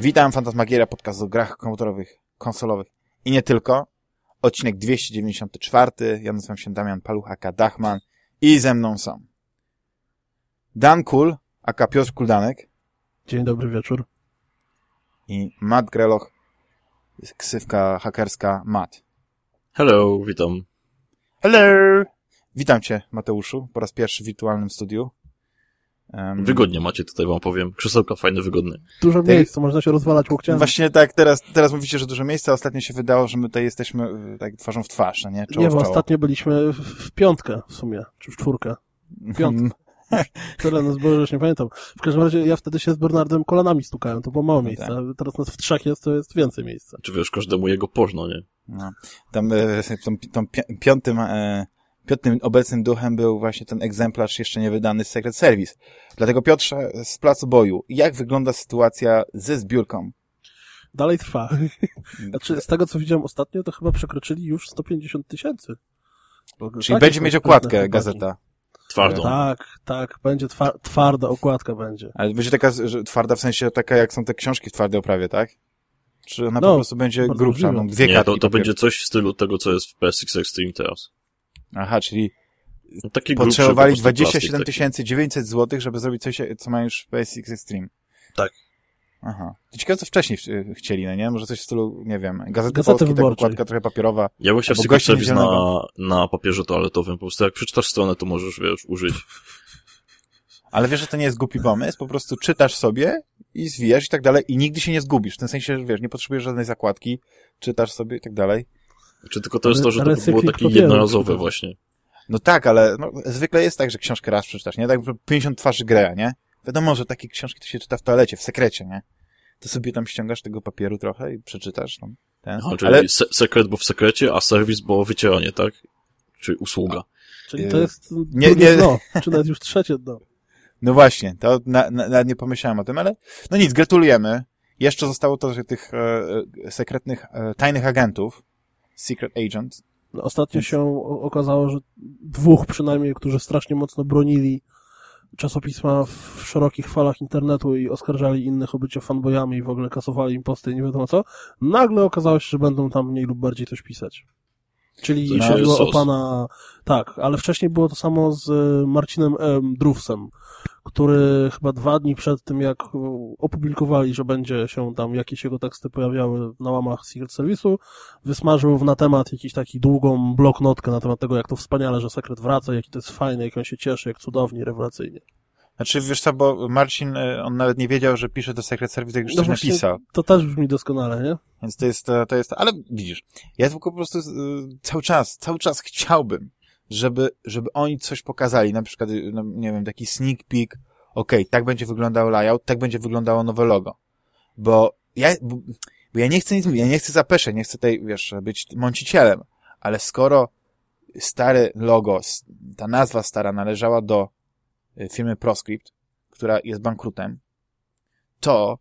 Witam, Fantasmagieria, podcast o grach komputerowych, konsolowych i nie tylko. Odcinek 294. Ja nazywam się Damian Paluchaka Dachman i ze mną są Dan Kul, aka Piotr Kuldanek Dzień dobry wieczór. i Matt Greloch, ksywka hakerska Matt. Hello, witam. Hello! Witam cię, Mateuszu, po raz pierwszy w wirtualnym studiu. Um, Wygodnie macie tutaj, wam powiem. Krzesełka fajne, wygodne. Dużo miejsca, można się rozwalać łokciami. Właśnie tak, teraz, teraz mówicie, że dużo miejsca, a ostatnio się wydało, że my tutaj jesteśmy y, tak twarzą w twarz, no nie? Czoło nie, w bo ostatnio byliśmy w, w piątkę w sumie, czy w czwórkę. piątkę. Tyle nas było, że już nie pamiętam. W każdym razie ja wtedy się z Bernardem kolanami stukałem, to było mało No miejsca. tak. Teraz nas w trzech jest, to jest więcej miejsca. Czy wiesz, każdemu jego pożno, nie? No. Tam, e, tą pi- piątym, e, piątym obecnym duchem był właśnie ten egzemplarz jeszcze nie wydany z Secret Service. Dlatego Piotrze, z placu boju, jak wygląda sytuacja ze zbiórką? Dalej trwa. Znaczy, z tego co widziałem ostatnio, to chyba przekroczyli już 150 tysięcy. Czyli takie będzie mieć okładkę gazeta. Twardą. Tak, tak, będzie twa twarda okładka będzie. Ale będzie taka że twarda, w sensie taka jak są te książki w twardej oprawie, tak? Czy ona No, po prostu będzie grubsza? No, dwie Nie, to, to będzie coś w stylu tego, co jest w PSX Extreme teraz. Aha, czyli No, potrzebowali po prostu 27 plastik 900 zł, żeby zrobić coś, co mają już w PSX Extreme. Tak. Aha. To ciekawe, co wcześniej ch- chcieli, no nie? Może coś w stylu, nie wiem, gazety Gazety polskie, taka wyborczej. okładka trochę papierowa. Ja bym chciał gości Service na, na papierze toaletowym. Po prostu jak przeczytasz stronę, to możesz, wiesz, użyć. Ale wiesz, że to nie jest głupi pomysł, po prostu czytasz sobie i zwijasz i tak dalej i nigdy się nie zgubisz. W tym sensie, że wiesz, nie potrzebujesz żadnej zakładki, czytasz sobie i tak dalej. Czy tylko to jest to, że to było takie jednorazowe właśnie. No tak, ale no, zwykle jest tak, że książkę raz przeczytasz, nie? Tak 50 twarzy Greya, nie? Wiadomo, że takie książki to się czyta w toalecie, w sekrecie, nie? To sobie tam ściągasz tego papieru trochę i przeczytasz, no. Ten. Aha, czyli Ale se sekret, bo w sekrecie, a serwis, bo wycieranie, tak? Czyli usługa. Czyli Yy, to jest nie- drugie nie- dno, czy nawet już trzecie dno. No właśnie, to na, na, nawet nie pomyślałem o tym, ale no nic, gratulujemy. Jeszcze zostało to, że tych e, e, sekretnych, e, tajnych agentów, Secret Agent, No, Ostatnio Więc- się okazało, że dwóch przynajmniej, którzy strasznie mocno bronili czasopisma w szerokich falach internetu i oskarżali innych o bycie fanboyami i w ogóle kasowali im posty i nie wiadomo co, nagle okazało się, że będą tam mniej lub bardziej coś pisać. Czyli W sensie chodziło o sos. pana... Tak, ale wcześniej było to samo z e, Marcinem em, Drufsem, który chyba dwa dni przed tym, jak e, opublikowali, że będzie się tam jakieś jego teksty pojawiały na łamach Secret Service'u, wysmażył na temat jakiś taki długą bloknotkę na temat tego, jak to wspaniale, że sekret wraca, jaki to jest fajne, jak on się cieszy, jak cudownie, rewelacyjnie. Znaczy, wiesz co, bo Marcin, e, on nawet nie wiedział, że pisze do Secret Service, jak już No coś napisał. To też brzmi doskonale, nie? Więc to jest, to jest, ale widzisz, ja tylko po prostu e, cały czas, cały czas chciałbym, żeby, żeby oni coś pokazali, na przykład, e, no, nie wiem, taki sneak peek, okej, tak będzie wyglądał layout, tak będzie wyglądało nowe logo. Bo ja, bo, bo ja nie chcę nic mówić, ja nie chcę zapeszać, nie chcę tutaj, wiesz, być mącicielem, ale skoro stare logo, ta nazwa stara należała do firmy Proscript, która jest bankrutem, to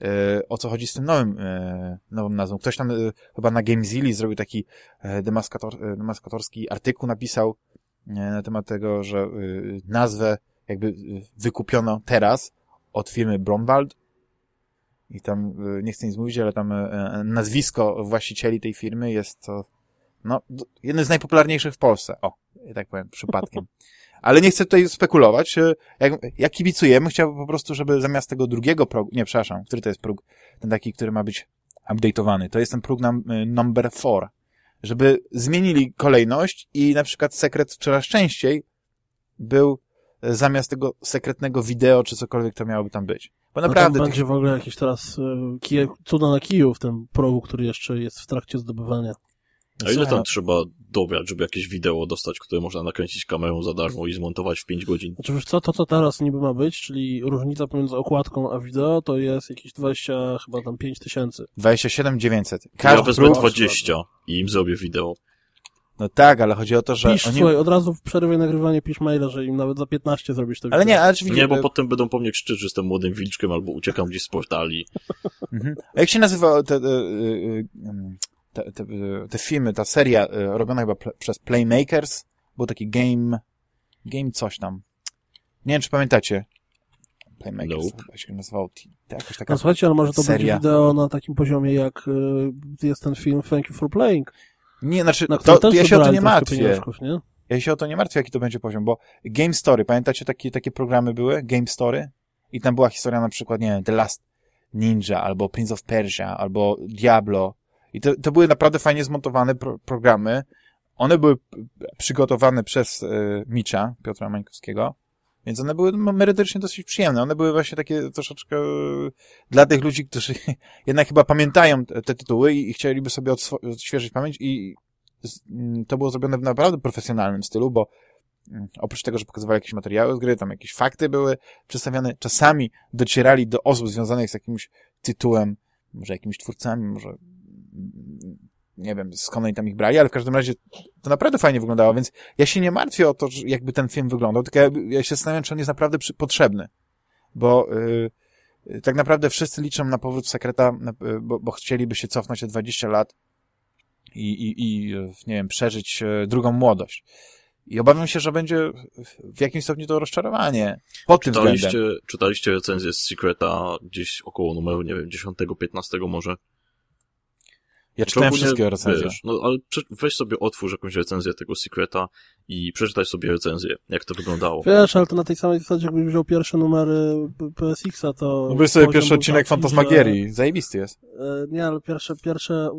e, o co chodzi z tym nowym, e, nową nazwą. Ktoś tam chyba na GameZilli zrobił taki demaskator, demaskatorski artykuł, napisał na temat tego, że nazwę jakby wykupiono teraz od firmy Bromwald i tam, nie chcę nic mówić, ale tam nazwisko właścicieli tej firmy jest to, no, jednym z najpopularniejszych w Polsce. O, tak powiem, przypadkiem. Ale nie chcę tutaj spekulować. e, Jak, jak kibicujemy, chciałbym po prostu, żeby zamiast tego drugiego progu, nie, przepraszam, który to jest próg? Ten taki, który ma być update'owany. To jest ten próg y, number four. Żeby zmienili kolejność i na przykład sekret coraz częściej był e, zamiast tego sekretnego wideo, czy cokolwiek to miałoby tam być. Bo No naprawdę... tam tych- będzie w ogóle jakieś teraz e, kije, cuda na kiju w tym progu, który jeszcze jest w trakcie zdobywania. A ile tam trzeba dobrać, żeby jakieś wideo dostać, które można nakręcić kamerą za darmo i zmontować w 5 godzin? Znaczy wiesz co, to co teraz niby ma być, czyli różnica pomiędzy okładką a wideo, to jest jakieś 20, chyba tam 5 tysięcy. 27 900. ja Każdy wezmę próg, 20 i im zrobię wideo. no tak, ale chodzi o to, że Pisz, oni... słuchaj, od razu w przerwie nagrywania pisz maila, że im nawet za 15 zrobisz to Ale wideo. nie, ale oczywiście... Nie, bo potem będą po mnie krzyczeć, że jestem młodym wilczkiem albo uciekam gdzieś z portali. Mhm. A jak się nazywa te, te, y, te, te, te filmy, ta seria y, robiona chyba pl- przez Playmakers? Był taki game, game coś tam. Nie wiem, czy pamiętacie. Playmakers, Nope. chyba się nazywał, jakaś taka No słuchajcie, ale może to seria. będzie wideo na takim poziomie, jak y, jest ten film Thank You for Playing, Nie, znaczy, na to, to też ja się o to nie martwię. nie? Ja się o to nie martwię, jaki to będzie poziom, bo Game Story, pamiętacie takie, takie programy były? Game Story? I tam była historia na przykład, nie wiem, The Last Ninja, albo Prince of Persia, albo Diablo. I to, to były naprawdę fajnie zmontowane pro programy. One były przygotowane przez y, Micza, Piotra Mańkowskiego, więc one były merytorycznie dosyć przyjemne. One były właśnie takie troszeczkę y, dla tych ludzi, którzy jednak chyba pamiętają te, tytuły i, chcieliby sobie odświeżyć pamięć i to było zrobione w naprawdę profesjonalnym stylu, bo oprócz tego, że pokazywali jakieś materiały z gry, tam jakieś fakty były przedstawiane, czasami docierali do osób związanych z jakimś tytułem, może jakimiś twórcami, może nie wiem, skąd oni tam ich brali, ale w każdym razie to naprawdę fajnie wyglądało, więc ja się nie martwię o to, jakby ten film wyglądał, tylko ja, ja się zastanawiam, czy on jest naprawdę przy, potrzebny, bo y, y, tak naprawdę wszyscy liczą na powrót sekreta, na, y, bo, bo chcieliby się cofnąć o 20 lat i, i, i y, nie wiem, przeżyć y, drugą młodość. I obawiam się, że będzie w jakimś stopniu to rozczarowanie pod tym względem. Czytaliście, czytaliście recenzję z Secreta gdzieś około numeru, nie wiem, 10-15 może? Ja czytałem wszystkie recenzje. Wiesz, no ale weź sobie otwórz jakąś recenzję tego Secreta i przeczytaj sobie recenzję, jak to wyglądało. Wiesz, ale to na tej samej zasadzie, jakbyś wziął pierwsze numery PSX-a, to... No sobie poziom pierwszy odcinek Fantasmagierii. Zajebisty jest. że- e, Nie, ale pierwsze, pierwsze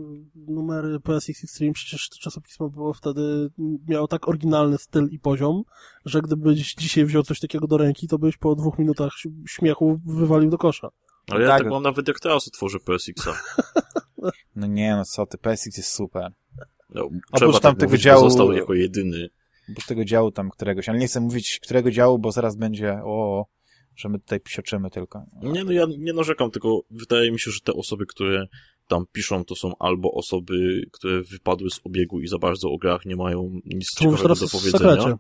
numery PSX Extreme, przecież to czasopismo było wtedy, miało tak oryginalny styl i poziom, że gdybyś dzisiaj wziął coś takiego do ręki, to byś po dwóch minutach śmiechu wywalił do kosza. Ale ja tak. tak mam nawet jak teraz otworzę PSX-a. No nie, no co ty, PSX jest super. No, trzeba tam tak tego mówić, działu- został jako jedyny. Oprócz tego działu tam któregoś, ale nie chcę mówić którego działu, bo zaraz będzie, o, że my tutaj psioczymy tylko. Nie, no ja nie narzekam, tylko wydaje mi się, że te osoby, które tam piszą, to są albo osoby, które wypadły z obiegu i za bardzo o grach nie mają nic ciekawego do powiedzenia.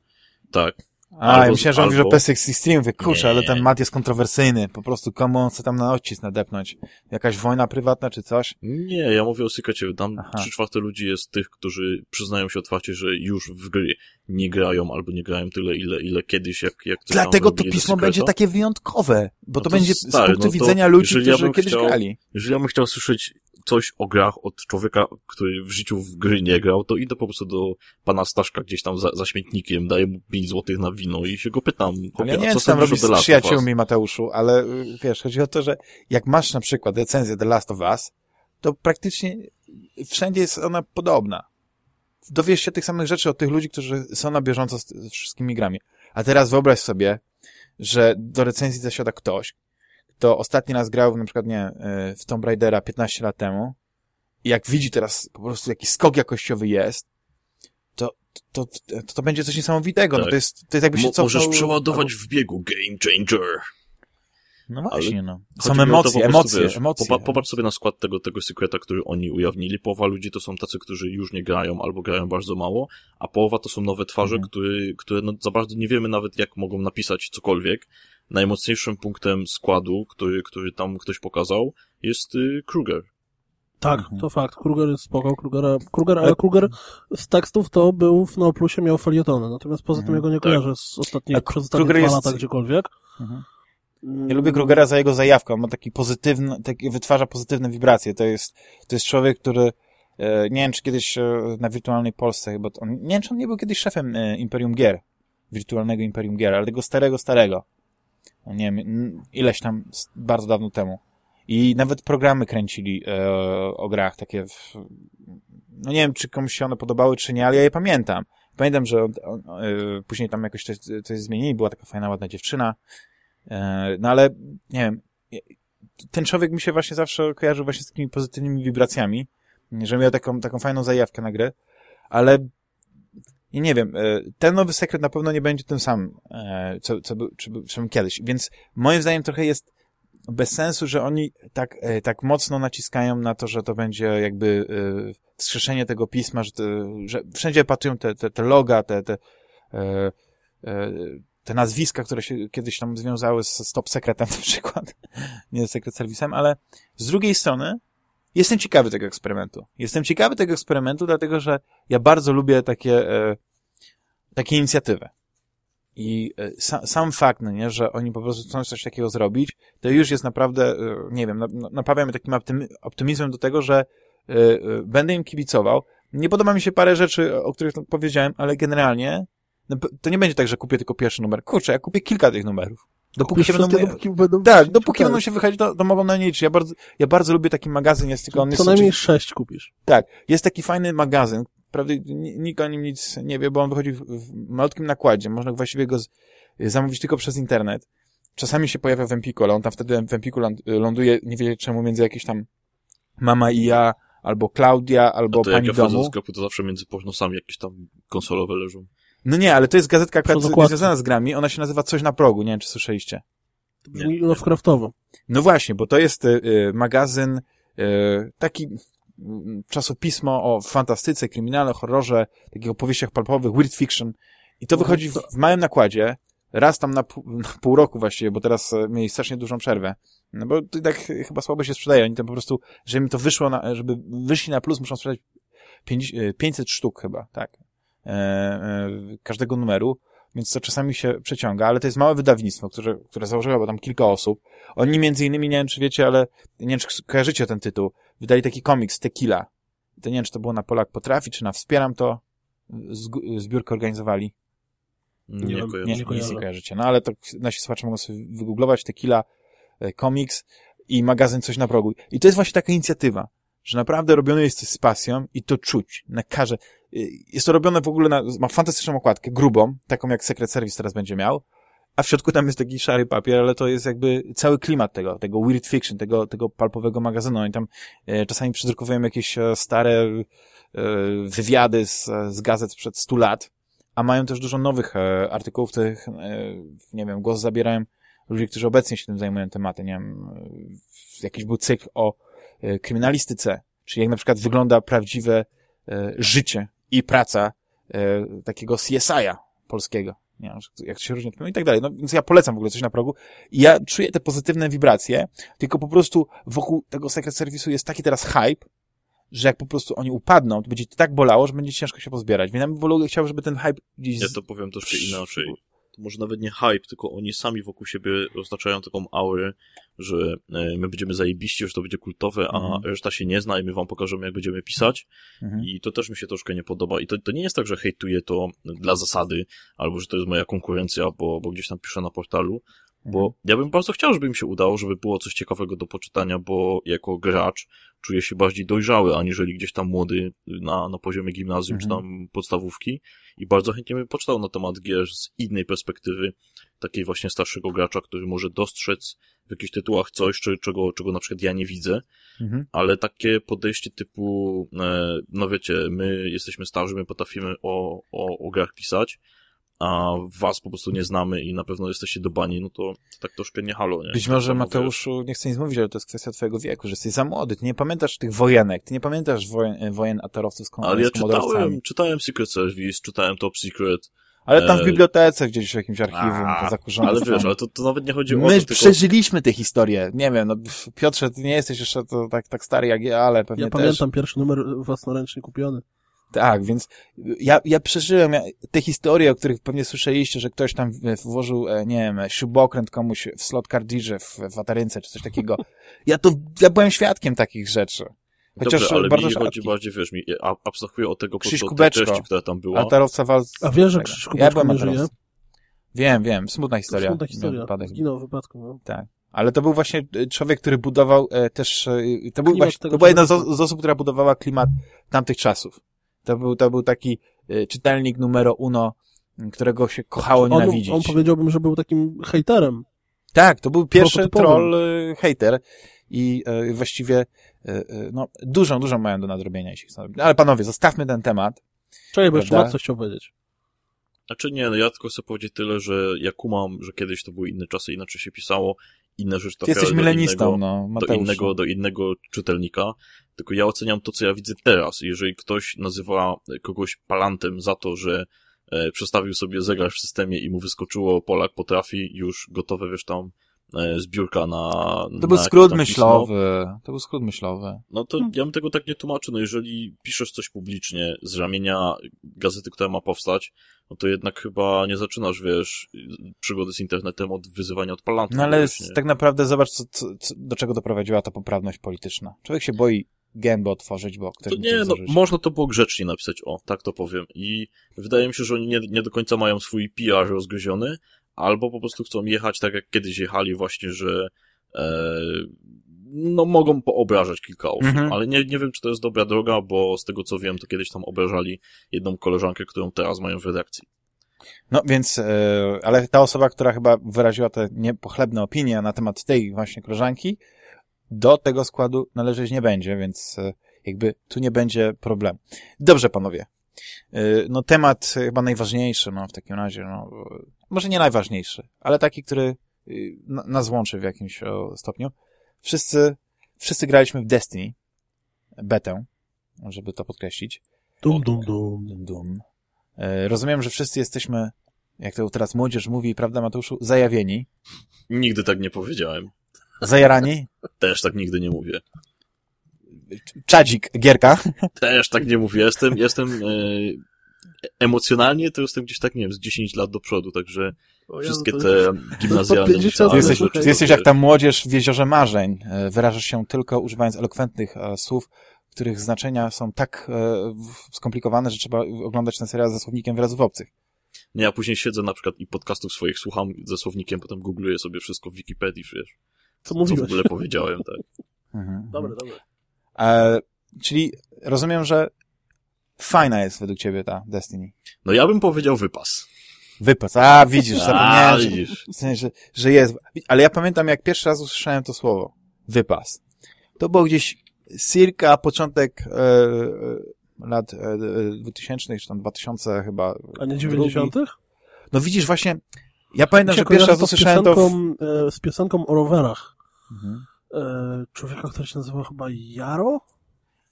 Tak. A, ja Albo- myślałem, że on mówi, że albo- PSX Extreme, mówię, kurczę, Nie. ale ten mat jest kontrowersyjny, po prostu komu on chce tam na odcisk nadepnąć? Jakaś wojna prywatna czy coś? Nie, ja mówię o sekrecie. Tam trzy czwarte ludzi jest tych, którzy przyznają się otwarcie, że już w gry nie grają albo nie grają tyle, ile, ile kiedyś, jak, jak tam Dlatego to pismo będzie takie wyjątkowe, bo No to, to będzie stary, z punktu no to widzenia ludzi, ja którzy bym kiedyś chciał- grali. Jeżeli ja bym chciał słyszeć coś o grach od człowieka, który w życiu w gry nie grał, to idę po prostu do pana Staszka gdzieś tam za, za śmietnikiem, daję mu 5 złotych na wino i się go pytam, Ale ja nie wiem, co tam robisz z przyjaciółmi, Mateuszu, ale y, wiesz, chodzi o to, że jak masz na przykład recenzję The Last of Us, to praktycznie wszędzie jest ona podobna. Dowiesz się tych samych rzeczy od tych ludzi, którzy są na bieżąco z, z wszystkimi grami. A teraz wyobraź sobie, że do recenzji zasiada ktoś, kto ostatni raz grał na przykład, nie, y, w Tomb Raidera 15 lat temu i jak widzi teraz po prostu jaki skok jakościowy jest, to to, to, to będzie coś niesamowitego. No Tak. to jest, to jest jakby się cofnął... Możesz przeładować w biegu, game changer. No właśnie, no. Chodzi Są to emocje, prostu, emocje, wiesz, emocje. popa- Popatrz sobie na skład tego, tego sekreta, który oni ujawnili. Połowa ludzi to są tacy, którzy już nie grają albo grają bardzo mało, a połowa to są nowe twarze, Mhm. które, które no, za bardzo nie wiemy nawet, jak mogą napisać cokolwiek. Najmocniejszym punktem składu, który, który tam ktoś pokazał, jest y, Kruger. Tak, Mhm. to fakt. Kruger jest spoko, Krugera, Kruger, ale Kruger z tekstów to był w Neoplusie, miał felietony, natomiast poza tym Mhm. ja go nie Tak. kojarzę z ostatnich, A przez ostatnie Kruger dwa jest- lata gdziekolwiek. Mhm. Ja lubię Krugera za jego zajawkę. On ma taki pozytywny, taki, wytwarza pozytywne wibracje. To jest, to jest człowiek, który, e, nie wiem, czy kiedyś e, na wirtualnej Polsce chyba, to on, nie wiem, czy on nie był kiedyś szefem e, Imperium Gier, wirtualnego Imperium Gier, ale tego starego, starego. No Nie wiem, ileś tam, bardzo dawno temu. I nawet programy kręcili e, o grach, takie, w, no nie wiem, czy komuś się one podobały, czy nie, ale ja je pamiętam. Pamiętam, że on, on, e, później tam jakoś coś, coś zmienili, była taka fajna, ładna dziewczyna, E, No ale, nie wiem, ten człowiek mi się właśnie zawsze kojarzył właśnie z takimi pozytywnymi wibracjami, że miał taką, taką fajną zajawkę na grę, ale i nie wiem, e, ten nowy sekret na pewno nie będzie tym samym, e, co, co, był, czy, czym kiedyś, więc moim zdaniem trochę jest bez sensu, że oni tak, e, tak mocno naciskają na to, że to będzie jakby wskrzeszenie tego pisma, że, to, że wszędzie patują te, te, te loga, te, te, te nazwiska, które się kiedyś tam związały z Stop Secretem na przykład, nie z Secret Service'em, ale z drugiej strony jestem ciekawy tego eksperymentu. Jestem ciekawy tego eksperymentu, dlatego że ja bardzo lubię takie, e, takie inicjatywy. i e, sa, sam fakt, no nie, że oni po prostu chcą coś takiego zrobić, to już jest naprawdę, e, nie wiem, na- na- napawia mnie takim optymi- optymizmem do tego, że będę im kibicował. Nie podoba mi się parę rzeczy, o których powiedziałem, ale generalnie no, to nie będzie tak, że kupię tylko pierwszy numer. Kurczę, ja kupię kilka tych numerów. Dopóki się będą... dopóki będą Tak, dopóki tak. będą się wychodzić, to, to mogą na niej Ja bardzo, ja bardzo lubię taki magazyn, jest tylko on jest Co najmniej oczywiście- sześć kupisz. tak, jest taki fajny magazyn, prawda, ni- nikt o nim nic nie wie, bo on wychodzi w, w malutkim nakładzie, można właściwie go z, zamówić tylko przez internet. Czasami się pojawia w Empiku, ale on tam wtedy w Empiku ląd- ląduje, nie wie czemu, między jakieś tam mama i ja, albo Klaudia, albo A to jak pani ja domu. sklepu, to zawsze między nosami jakieś tam konsolowe leżą. No nie, ale to jest gazetka akurat związana z grami, ona się nazywa Coś na progu, nie wiem czy słyszeliście. To brzmi Lovecraftowo. No właśnie, bo to jest y, y, magazyn, y, taki mm, czasopismo o fantastyce, kryminale, horrorze, takich opowieściach palpowych, weird fiction. I to No, wychodzi w, w małym nakładzie, raz tam na pół, na pół roku właściwie, bo teraz e, mieli strasznie dużą przerwę. No bo to tak chyba słabo się sprzedaje. Oni tam po prostu, żeby im to wyszło, na, żeby wyszli na plus, muszą sprzedać 50, e, 500 sztuk chyba, tak. E, e, każdego numeru. Więc to czasami się przeciąga, ale to jest małe wydawnictwo, które, które założyło chyba tam kilka osób. Oni między innymi, nie wiem czy wiecie, ale nie wiem czy kojarzycie ten tytuł, wydali taki komiks Tequila. To nie wiem, czy to było na Polak Potrafi, czy na Wspieram to zbiórkę organizowali. Nie, Nie nie kojarzę. Nie, nie kojarzycie. No ale to nasi słuchacze mogą sobie wygooglować Tequila e, Comics i magazyn Coś na progu. I to jest właśnie taka inicjatywa, że naprawdę robione jest coś z pasją i to czuć na karze. Jest to robione w ogóle na, ma fantastyczną okładkę, grubą, taką jak Secret Service teraz będzie miał, a w środku tam jest taki szary papier, ale to jest jakby cały klimat tego, tego weird fiction, tego, tego palpowego magazynu. Oni tam e, czasami przydrukowują jakieś e, stare e, wywiady z, z gazet sprzed 100 lat, a mają też dużo nowych e, artykułów, których, e, nie wiem, głos zabierają ludzie, którzy obecnie się tym zajmują tematem, nie wiem, e, jakiś był cykl o kryminalistyce, czyli jak na przykład wygląda prawdziwe życie i praca e, takiego CSI-a polskiego, nie wiem, jak to się różni, no i tak dalej. No więc ja polecam w ogóle coś na progu. I ja czuję te pozytywne wibracje, tylko po prostu wokół tego Secret Service'u jest taki teraz hype, że jak po prostu oni upadną, to będzie tak bolało, że będzie ciężko się pozbierać. Więc ja bym wolał, chciał, żeby ten hype gdzieś... Ja to powiem troszkę inaczej. To może nawet nie hype, tylko oni sami wokół siebie roztaczają taką aurę, że e, my będziemy zajebiści, że to będzie kultowe, a Mhm. reszta się nie zna i my wam pokażemy, jak będziemy pisać. Mhm. I to też mi się troszkę nie podoba. I to, to nie jest tak, że hejtuję to dla zasady, albo że to jest moja konkurencja, bo, bo gdzieś tam piszę na portalu, bo Mhm. ja bym bardzo chciał, żeby mi się udało, żeby było coś ciekawego do poczytania, bo jako gracz czuję się bardziej dojrzały, aniżeli gdzieś tam młody na, na poziomie gimnazjum czy Mhm. tam podstawówki. I bardzo chętnie bym poczytał na temat gier z innej perspektywy, takiej właśnie starszego gracza, który może dostrzec w jakichś tytułach coś, czy, czego, czego na przykład ja nie widzę, Mhm. ale takie podejście typu, e, no wiecie, my jesteśmy starzy, my potrafimy o, o, o grach pisać, a was po prostu nie znamy i na pewno jesteście do bani, no to tak troszkę nie halo, nie? Być może, Mateuszu, nie chcę nic mówić, ale to jest kwestia twojego wieku, że jesteś za młody, ty nie pamiętasz tych wojenek, ty nie pamiętasz wojen, wojen atarowców z, Ale ja czytałem, czytałem Secret Service, czytałem Top Secret, Ale tam w e, bibliotece gdzieś w jakimś archiwum, A, to zakurzone ale wiesz, ale to, to nawet nie chodzi o My to, tylko... przeżyliśmy tę historię. Nie wiem, no Piotrze, ty nie jesteś jeszcze to, tak, tak stary jak ja, ale pewnie Ja też. pamiętam pierwszy numer własnoręcznie kupiony. Tak, więc ja, ja przeżyłem ja, te historie, o których pewnie słyszeliście, że ktoś tam włożył, e, nie wiem, śrubokręt komuś w slot cardirze w, w atarynce, czy coś takiego. Ja to, ja byłem świadkiem takich rzeczy. Chociaż Dobrze, ale bardzo mi chodzi bardziej, wiesz, mi, a- abstrahuję od tego po Krzyś Kubeczko. treści, która tam była. Atarowca wal... A wiesz, że. Krzyś Ja Kubeczko byłem nie żyje? Wiem, wiem, smutna historia. Smutna historia. Zginął w wypadku. No. Tak. Ale to był właśnie e, człowiek, który budował e, też, e, to, był Klimat właśnie, to była jedna z, z osób, która budowała klimat tamtych czasów. To był, to był taki e, czytelnik numero uno, którego się kochało On, nienawidzić. on powiedziałbym, że był takim hejterem. Tak, to był pierwszy troll e, hater i e, właściwie e, no, dużą, dużą mają do nadrobienia, jeśli chcą. Ale panowie, zostawmy ten temat. Czekaj, bo jeszcze coś chciał powiedzieć. Znaczy nie, no ja tylko chcę powiedzieć tyle, że ja kumam, że kiedyś to były inne czasy, inaczej się pisało, inne rzeczy Ty jesteś do milenistą, innego, no, do Mateusz. innego, do innego czytelnika, tylko ja oceniam to, co ja widzę teraz. Jeżeli ktoś nazywa kogoś palantem za to, że e, przestawił sobie zegar w systemie i mu wyskoczyło Polak potrafi, już gotowe, wiesz, tam e, zbiórka na... To był na skrót myślowy. To był skrót myślowy. no to ja bym tego tak nie tłumaczył. No jeżeli piszesz coś publicznie z ramienia gazety, która ma powstać, no to jednak chyba nie zaczynasz, wiesz, przygody z internetem od wyzywania od palantów. No ale właśnie. tak naprawdę zobacz, co, co, do czego doprowadziła ta poprawność polityczna. Człowiek się boi gębę otworzyć, bo ktoś To nie, no, można to było grzecznie napisać, o, tak to powiem. I wydaje mi się, że oni nie, nie do końca mają swój PR rozgryziony, albo po prostu chcą jechać tak, jak kiedyś jechali właśnie, że e, no mogą poobrażać kilka osób, Mhm. ale nie, nie wiem, czy to jest dobra droga, bo z tego co wiem, to kiedyś tam obrażali jedną koleżankę, którą teraz mają w redakcji. No więc, e, ale ta osoba, która chyba wyraziła te niepochlebne opinie na temat tej właśnie koleżanki, do tego składu należeć nie będzie, więc e, jakby tu nie będzie problemu. Dobrze, panowie. E, no temat chyba najważniejszy, no w takim razie, no może nie najważniejszy, ale taki, który na- nas łączy w jakimś stopniu. Wszyscy, wszyscy graliśmy w Destiny, betę, żeby to podkreślić. Dum, dum, dum. Dum, dum. E, Rozumiem, że wszyscy jesteśmy, jak to teraz młodzież mówi, prawda Mateuszu, zajawieni, Nigdy tak nie powiedziałem. Zajarani, Też tak nigdy nie mówię. czadzik, gierka. Też tak nie mówię. Jestem, jestem e, emocjonalnie to jestem gdzieś tak, nie wiem, z 10 lat do przodu, także Jezu, wszystkie te gimnazjalne... 50 myślałem, Ty jesteś, jesteś jak ta młodzież w Jeziorze Marzeń. E, Wyrażasz się tylko używając elokwentnych e, słów, których znaczenia są tak e, w- skomplikowane, że trzeba oglądać ten serial ze słownikiem wyrazów obcych. Nie, a później siedzę na przykład i podcastów swoich słucham ze słownikiem, potem googluję sobie wszystko w Wikipedii, wiesz, Co co w mówiłeś? ogóle powiedziałem, tak. Mhm. Dobra, dobra. E, czyli rozumiem, że fajna jest według ciebie ta Destiny. No ja bym powiedział wypas. Wypas. A, widzisz, A, zapomniałem, że, widzisz. w sensie, że, że jest. Ale ja pamiętam, jak pierwszy raz usłyszałem to słowo. Wypas. To było gdzieś circa początek e, e, lat e, e, 2000, czy tam 2000 chyba. A nie 90. No widzisz, właśnie, ja pamiętam, że pierwszy raz usłyszałem to w... piosenką, e, z piosenką o rowerach. Mhm. E, człowieka, który się nazywa chyba Jaro?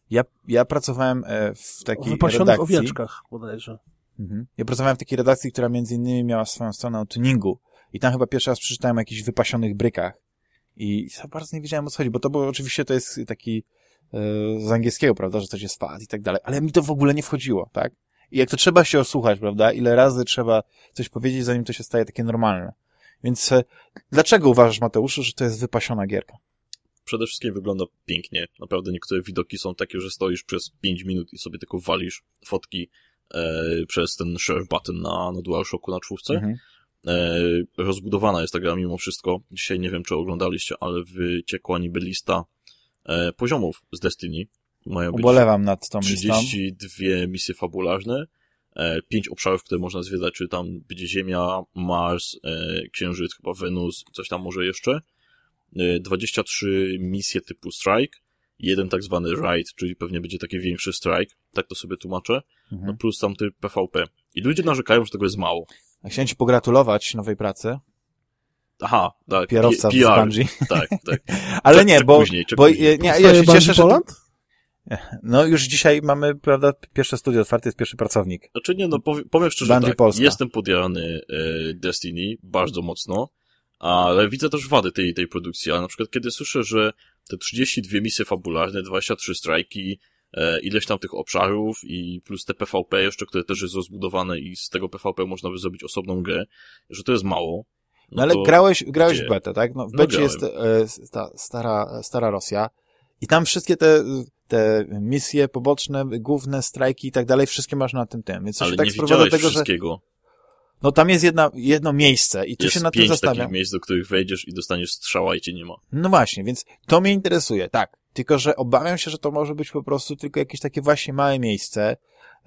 ja, ja pracowałem e, w O takiej wypasionych redakcji. owieczkach bodajże. Mhm. Ja pracowałem w takiej redakcji, która między innymi miała swoją stronę o tuningu. I tam chyba pierwszy raz przeczytałem o jakichś wypasionych brykach. I za bardzo nie wiedziałem o co chodzi, bo to było oczywiście to jest taki z angielskiego, prawda, że coś jest fad i tak dalej, ale mi to w ogóle nie wchodziło, tak? I jak to trzeba się osłuchać, prawda, ile razy trzeba coś powiedzieć, zanim to się staje takie normalne. Więc e, dlaczego uważasz, Mateuszu, że to jest wypasiona gierka? Przede wszystkim wygląda pięknie. Naprawdę niektóre widoki są takie, że stoisz przez 5 minut i sobie tylko walisz fotki e, przez ten share button na, na DualShocku na czwórce. Mhm. E, rozbudowana jest ta gra mimo wszystko. Dzisiaj nie wiem, czy oglądaliście, ale wyciekła niby lista e, poziomów z Destiny. Mają być Ubolewam nad tą listą. 32 misje fabularne, e, 5 obszarów, które można zwiedzać, czy tam będzie Ziemia, Mars, e, Księżyc, chyba Wenus, coś tam może jeszcze. E, 23 misje typu Strike, jeden tak zwany Raid, czyli pewnie będzie taki większy Strike, tak to sobie tłumaczę, no Mhm. plus tam typ PvP. I ludzie narzekają, że tego jest mało. Chciałem ci pogratulować nowej pracy. Aha, tak. Pierowca P- z PR, Bungie. Tak, tak. Ale Czek- nie, czek bo, później, czek bo później. e, nie, ja się Bungie cieszę, że Poland? No już dzisiaj mamy, prawda, pierwsze studio otwarte, jest pierwszy pracownik. Znaczy nie, no powiem, powiem szczerze Bungie tak, Polska. jestem podjarany e, Destiny bardzo mocno, ale widzę też wady tej, tej produkcji, ale na przykład kiedy słyszę, że te 32 misje fabularne, 23 strajki, e, ileś tam tych obszarów i plus te PvP jeszcze, które też jest rozbudowane i z tego PvP można by zrobić osobną grę, że to jest mało. No ale to- grałeś, grałeś gdzie? w betę, tak? No w No becie grałem. jest e, sta, stara, stara Rosja i tam wszystkie te, te misje poboczne, główne strajki i tak dalej, wszystkie masz na tym tym. Więc to ale się tak nie sprowadza do tego, że wszystkiego. no tam jest jedna, jedno miejsce i tu Jest się na tym pięć zastanawiam. takich miejsc, do których wejdziesz i dostaniesz strzała i cię nie ma. No właśnie, więc to mnie interesuje, tak. Tylko, że obawiam się, że to może być po prostu tylko jakieś takie właśnie małe miejsce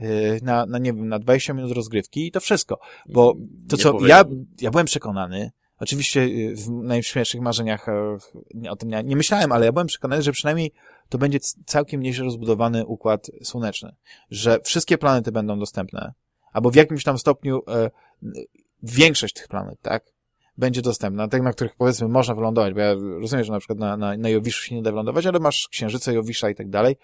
yy, na, na, nie wiem, na 20 minut rozgrywki i to wszystko. Bo to, Nie co powiem. ja, ja byłem przekonany, oczywiście yy, w najśmielszych marzeniach e, o tym nie, nie myślałem, ale ja byłem przekonany, że przynajmniej to będzie całkiem nieźle rozbudowany układ słoneczny. Że wszystkie planety będą dostępne, albo w jakimś tam stopniu e, większość tych planet, tak? Będzie dostępna, tych, na których powiedzmy można wylądować, bo ja rozumiem, że na przykład na, na, na Jowiszu się nie da wylądować, ale masz księżyce Jowisza i tak dalej.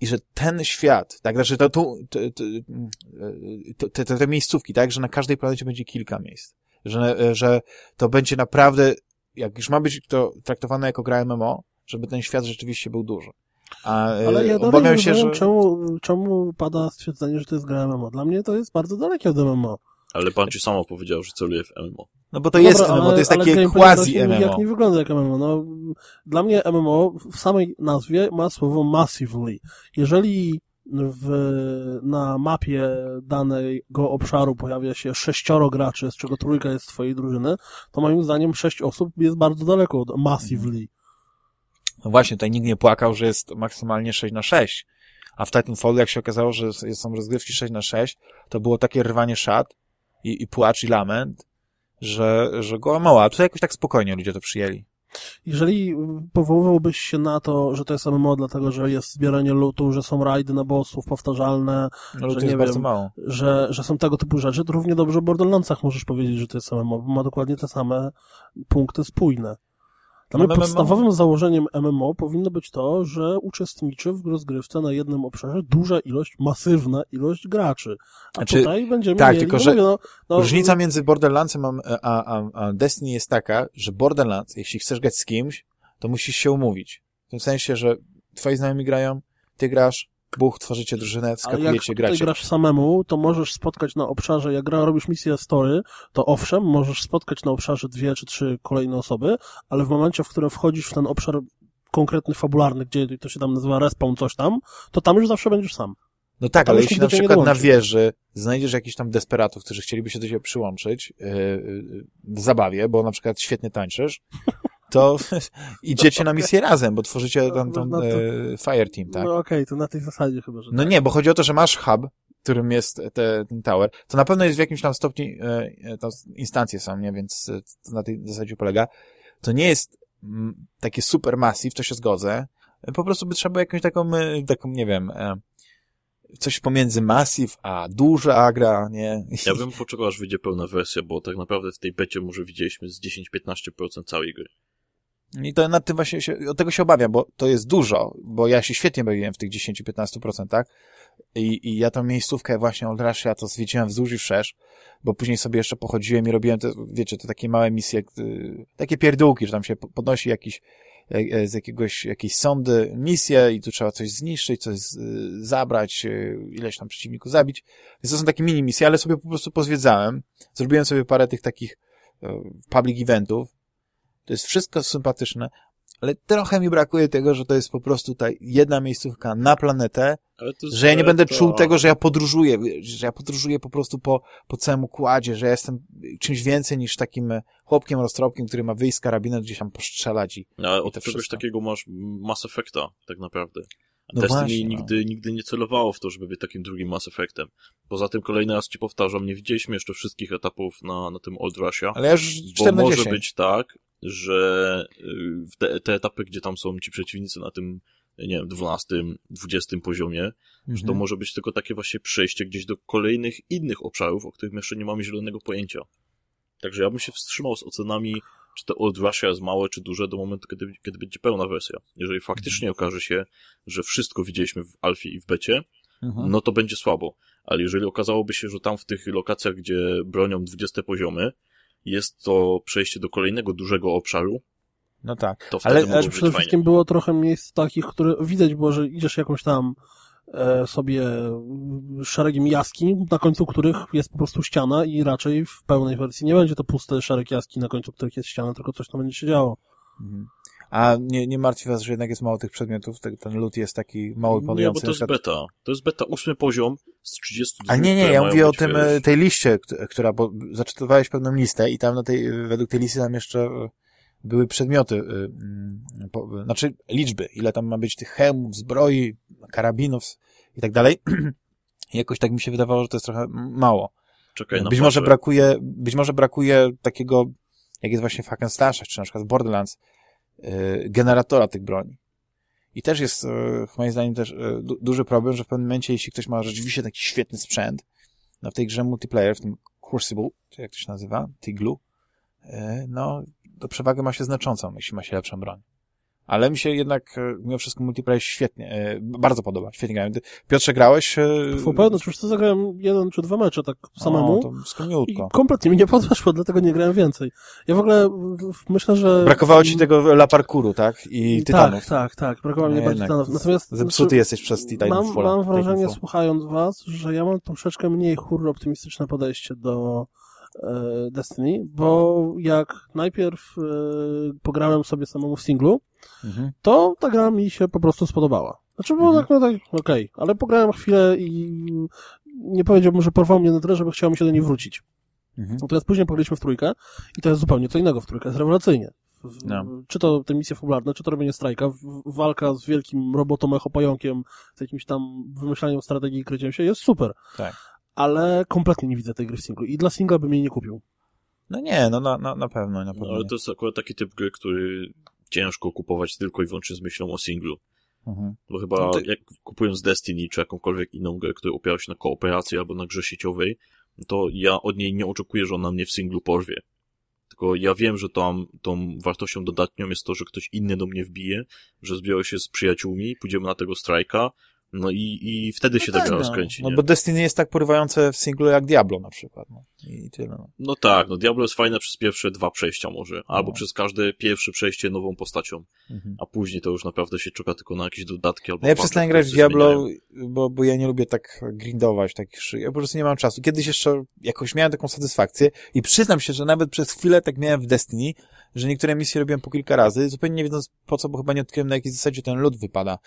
I że ten świat, tak, znaczy to to, to, to, te, te miejscówki, tak, że na każdej planecie będzie kilka miejsc. Że, że to będzie naprawdę, jak już ma być to traktowane jako gra MMO, żeby ten świat rzeczywiście był duży. A e, Ale ja dalej obawiam się, rozumiem, że... czemu, czemu pada stwierdzenie, że to jest gra MMO. Dla mnie to jest bardzo dalekie od MMO. Ale pan ci samo powiedział, że celuje w MMO. No bo to jest Dobra, MMO, to jest takie quasi właśnie Jak MMO. nie wygląda jak MMO. No, dla mnie MMO w samej nazwie ma słowo massively. Jeżeli w, na mapie danego obszaru pojawia się sześcioro graczy, z czego trójka jest z twojej drużyny, to moim zdaniem sześć osób jest bardzo daleko od massively. No właśnie, tutaj nikt nie płakał, że jest maksymalnie 6 na 6. A w Titanfallu, jak się okazało, że są rozgrywki 6 na 6, to było takie rwanie szat i, i płacz i lament, że, że go mało. A tutaj jakoś tak spokojnie ludzie to przyjęli. Jeżeli powoływałbyś się na to, że to jest MMO, dlatego że jest zbieranie lootu, że są rajdy na bossów powtarzalne, No Że nie wiem. że, że są tego typu rzeczy, to równie dobrze o Borderlandsach możesz powiedzieć, że to jest MMO, bo ma dokładnie te same punkty spójne. Mnie MMO podstawowym założeniem MMO powinno być to, że uczestniczy w rozgrywce na jednym obszarze duża ilość, masywna ilość graczy. A Znaczy, tutaj będziemy tak, mieli, tylko no że no, no, Różnica między Borderlandsem a, a, a, a Destiny jest taka, że Borderlands, jeśli chcesz grać z kimś, to musisz się umówić. W tym sensie, że twoi znajomi grają, ty grasz, buch, tworzycie drużynę, jak skakujecie, gracie. grasz samemu, to możesz spotkać na obszarze, jak gra, robisz misję story, to owszem, możesz spotkać na obszarze dwie czy trzy kolejne osoby, ale w momencie, w którym wchodzisz w ten obszar konkretny, fabularny, gdzie to się tam nazywa respawn, coś tam, to tam już zawsze będziesz sam. No tak, ale jeśli na przykład na wieży znajdziesz jakichś tam desperatów, którzy chcieliby się do ciebie przyłączyć yy, yy, w zabawie, bo na przykład świetnie tańczysz, to idziecie na misję razem, bo tworzycie tam, tam No to- yy, fire team, tak? No okej, to na tej zasadzie chyba, że No tak. nie, bo chodzi o to, że masz hub, którym jest te, ten tower, to na pewno jest w jakimś tam stopniu, e, e, to instancje są, nie, więc e, to na tej zasadzie polega. To nie jest takie super massive, to się zgodzę. Po prostu by trzeba było jakąś taką, taką, nie wiem, e, coś pomiędzy massive a duża gra, nie? Ja bym poczekał, aż wyjdzie pełna wersja, bo tak naprawdę w tej becie może widzieliśmy z 10-15% całej gry. I to nad tym właśnie się, od tego się obawiam, bo to jest dużo, bo ja się świetnie bawiłem w tych 10-15%, i, i ja tą miejscówkę właśnie Old Rush, ja to zwiedziłem wzdłuż i wszerz, bo później sobie jeszcze pochodziłem i robiłem te, wiecie, te takie małe misje, y, takie pierdółki, że tam się po- podnosi jakiś, e, e, z jakiegoś, jakiejś sądy misję i tu trzeba coś zniszczyć, coś zabrać, y, ileś tam przeciwników zabić. Więc to są takie mini misje, ale sobie po prostu pozwiedzałem. Zrobiłem sobie parę tych takich e, public eventów. To jest wszystko sympatyczne, ale trochę mi brakuje tego, że to jest po prostu ta jedna miejscówka na planetę, to że ja nie będę beta. czuł tego, że ja podróżuję, że ja podróżuję po prostu po, po całym układzie, że ja jestem czymś więcej niż takim chłopkiem roztropkiem, który ma wyjść z karabinem gdzieś tam postrzelać i Ale i od to czegoś wszystko. takiego masz Mass Effecta, tak naprawdę. A No Destiny właśnie, no. nigdy, nigdy nie celowało w to, żeby być takim drugim Mass Effectem. Poza tym kolejny raz ci powtarzam, nie widzieliśmy jeszcze wszystkich etapów na, na tym Old Rushia. ale ja już Bo 4 na może 10. być tak, że y, te, te etapy, gdzie tam są ci przeciwnicy na tym, nie wiem, 12, 20 poziomie, że to Mhm. może być tylko takie właśnie przejście gdzieś do kolejnych innych obszarów, o których jeszcze nie mamy zielonego pojęcia. Także ja bym się wstrzymał z ocenami, czy to Old Russia jest małe, czy duże, do momentu, kiedy, kiedy będzie pełna wersja. Jeżeli faktycznie Mhm. okaże się, że wszystko widzieliśmy w alfie i w becie, Mhm. no to będzie słabo. Ale jeżeli okazałoby się, że tam w tych lokacjach, gdzie bronią 20 poziomy, jest to przejście do kolejnego dużego obszaru, No tak. to wtedy Ale- ale przede fajnie. wszystkim było trochę miejsc takich, które widać było, że idziesz jakąś tam e, sobie szeregiem jaskiń, na końcu których jest po prostu ściana i raczej w pełnej wersji nie będzie to pusty szereg jaskiń, na końcu których jest ściana, tylko coś tam będzie się działo. Mhm. A nie, nie martwi was, że jednak jest mało tych przedmiotów, ten, loot jest taki mało Nie, bo imponujący. to jest przykład- beta. To jest beta ósmy poziom z 32, Ale nie, nie, ja mówię o tym, wiesz, e, tej liście, kt- która, bo zaczytywałeś pewną listę i tam na tej, według tej listy tam jeszcze e, były przedmioty, e, mm, po, znaczy liczby, ile tam ma być tych hełmów, zbroi, karabinów i tak dalej. Jakoś tak mi się wydawało, że to jest trochę mało. Czekaj na Być może brakuje, być może brakuje takiego, jak jest właśnie w Hack czy na przykład w Borderlands, generatora tych broni. I też jest, e, moim zdaniem, też du duży problem, że w pewnym momencie, jeśli ktoś ma rzeczywiście taki świetny sprzęt, no w tej grze multiplayer, w tym Crucible, czy jak to się nazywa, Tiglu, no, to przewagę ma się znaczącą, jeśli ma się lepszą broń. Ale mi się jednak e, mimo wszystko multiplayer świetnie, e, bardzo podoba, świetnie grałem. Piotrze, grałeś? e, PvP, no przecież to zagrałem jeden czy dwa mecze tak samemu. O, to I kompletnie mi nie podeszło, dlatego nie grałem więcej. Ja w ogóle w- w- myślę, że... Brakowało ci tego la parkouru, tak? I tytanów. Tak, tak, tak. Brakowało mi No najbardziej jednak tytanów. Natomiast... Zepsuty znaczy, jesteś przez Titanfall. Mam, mam wrażenie, słuchając was, że ja mam troszeczkę mniej hurry optymistyczne podejście do Destiny, bo jak najpierw pograłem sobie samemu w singlu, Mhm. to ta gra mi się po prostu spodobała. Znaczy było Mhm. tak, no tak, okej, ale pograłem chwilę i nie powiedziałbym, że porwał mnie na tyle, żeby chciało mi się do niej wrócić. Mhm. Natomiast później pograliśmy w trójkę i to jest zupełnie co innego w trójkę, jest rewelacyjnie. No. Czy to te misje fabularne, czy to robienie strajka, walka z wielkim robotom echopająkiem, z jakimś tam wymyślaniem strategii i kryciem się, jest super. Tak. Ale kompletnie nie widzę tej gry w singlu i dla singla bym jej nie kupił. No nie, no na, na, na pewno, na No, pewno. ale nie. to jest akurat taki typ gry, który ciężko kupować tylko i wyłącznie z myślą o singlu. Mhm. Bo chyba No to- jak kupując Destiny czy jakąkolwiek inną grę, która opiera się na kooperacji albo na grze sieciowej, to ja od niej nie oczekuję, że ona mnie w singlu porwie. Tylko ja wiem, że tam tą wartością dodatnią jest to, że ktoś inny do mnie wbije, że zbiorę się z przyjaciółmi, pójdziemy na tego strajka, no i, i wtedy się no ta gra no. rozkręci, No nie? bo Destiny jest tak porywające w singlu jak Diablo na przykład. No. I tyle. No. No tak, no Diablo jest fajne przez pierwsze dwa przejścia może, albo No. przez każde pierwsze przejście nową postacią, Mhm. a później to już naprawdę się czeka tylko na jakieś dodatki albo No ja przestałem grać w Diablo, bo, bo ja nie lubię tak grindować takich. Ja po prostu nie mam czasu. Kiedyś jeszcze jakoś miałem taką satysfakcję i przyznam się, że nawet przez chwilę tak miałem w Destiny, że niektóre misje robiłem po kilka razy, zupełnie nie wiedząc po co, bo chyba nie odkryłem na jakiej zasadzie ten lód wypada.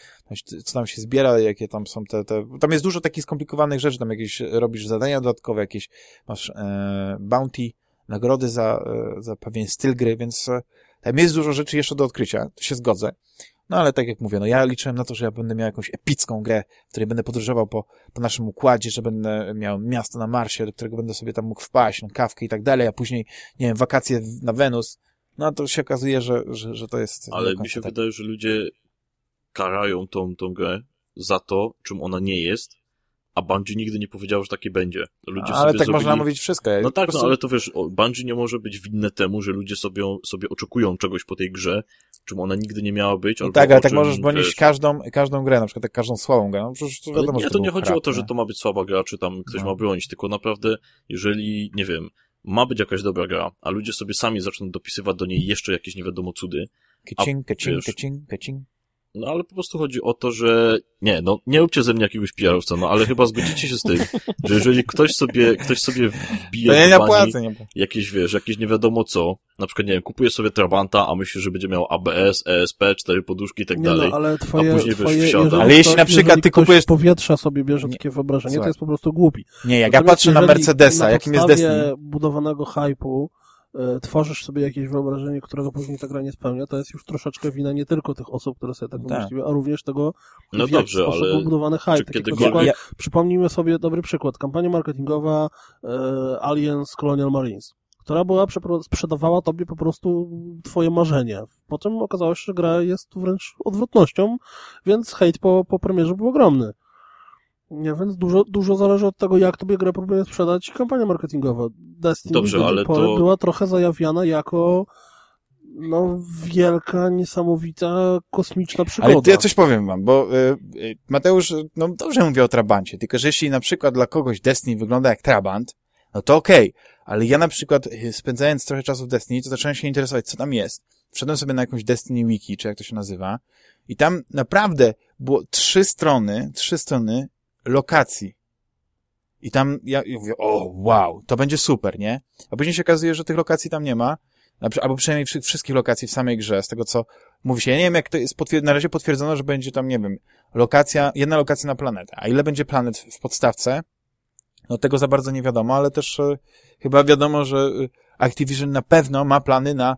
Co tam się zbiera, jakie tam są te, te... Tam jest dużo takich skomplikowanych rzeczy, tam jakieś robisz zadania dodatkowe, jakieś masz e, bounty, nagrody za, e, za pewien styl gry, więc e, tam jest dużo rzeczy jeszcze do odkrycia, to się zgodzę. No ale tak jak mówię, no ja liczyłem na to, że ja będę miał jakąś epicką grę, w której będę podróżował po, po naszym układzie, że będę miał miasto na Marsie, do którego będę sobie tam mógł wpaść, na kawkę i tak dalej, a później, nie wiem, wakacje na Wenus. No to się okazuje, że, że, że to jest... Ale mi się tak. wydaje, że ludzie karają tą, tą grę za to, czym ona nie jest, a Bungie nigdy nie powiedział, że takie będzie. Ludzie Ale tak zrobili... można mówić wszystko. Ja No tak, prostu- no ale to wiesz, Bungie nie może być winne temu, że ludzie sobie, sobie oczekują czegoś po tej grze, czym ona nigdy nie miała być, No tak, ale tak czym, możesz bronić każdą, każdą grę, na przykład tak każdą słabą grę. No przecież to Ale wiadomo, nie, że to nie chodzi o to, że to ma być słaba gra, czy tam ktoś No. ma bronić, tylko naprawdę, jeżeli, nie wiem, ma być jakaś dobra gra, a ludzie sobie sami zaczną dopisywać do niej jeszcze jakieś nie wiadomo cudy, kecing, wiesz- kecing, kecing. No ale po prostu chodzi o to, że nie, no nie róbcie ze mnie jakiegoś PR-owca, no ale chyba zgodzicie się z tym, że jeżeli ktoś sobie, ktoś sobie wbije To ja nie płacę, nie płacę. jakieś, wiesz, jakieś nie wiadomo co, na przykład, nie wiem, kupuje sobie Trabanta, a myśli, że będzie miał ABS, ESP, cztery poduszki i tak Nie dalej. no, ale twoje, później wiesz, twoje wsiada. jeżeli Ale jeśli na przykład ty kupujesz- powietrza sobie bierze takie wyobrażenie, to Słuchaj. jest po prostu głupi. Nie, jak ja Natomiast patrzę na Mercedesa, na jakim jest Destiny, budowanego hypu tworzysz sobie jakieś wyobrażenie, którego później ta gra nie spełnia, to jest już troszeczkę wina nie tylko tych osób, które sobie tak Tak. wymyśliły, a również tego, No w jaki dobrze, sposób ale budowany hype. Tak na kiedykolwiek- przykład, Ja- przypomnijmy sobie dobry przykład, kampania marketingowa e, Aliens Colonial Marines, która była, sprzedawała tobie po prostu twoje marzenie. Potem okazało się, że gra jest wręcz odwrotnością, więc hejt po, po premierze był ogromny. Nie, więc dużo, dużo zależy od tego, jak tobie grę próbuje sprzedać kampania marketingowa. Destiny Dobrze, ale to- była trochę zajawiana jako no, wielka, niesamowita, kosmiczna przygoda. Ale to ja coś powiem wam, bo y, y, Mateusz, no dobrze mówi o Trabancie, tylko że jeśli na przykład dla kogoś Destiny wygląda jak Trabant, no to okej, ale ja na przykład y, spędzając trochę czasu w Destiny, to zacząłem się interesować, co tam jest. Wszedłem sobie na jakąś Destiny Wiki, czy jak to się nazywa, i tam naprawdę było trzy strony, trzy strony lokacji. I tam ja, ja mówię, o wow, to będzie super, nie? A później się okazuje, że tych lokacji tam nie ma, albo przynajmniej wszy- wszystkich lokacji w samej grze, z tego co mówi się. Ja nie wiem, jak to jest na razie potwierdzono, że będzie tam, nie wiem, lokacja, jedna lokacja na planetę. A ile będzie planet w podstawce? No tego za bardzo nie wiadomo, ale też e, chyba wiadomo, że e, Activision na pewno ma plany na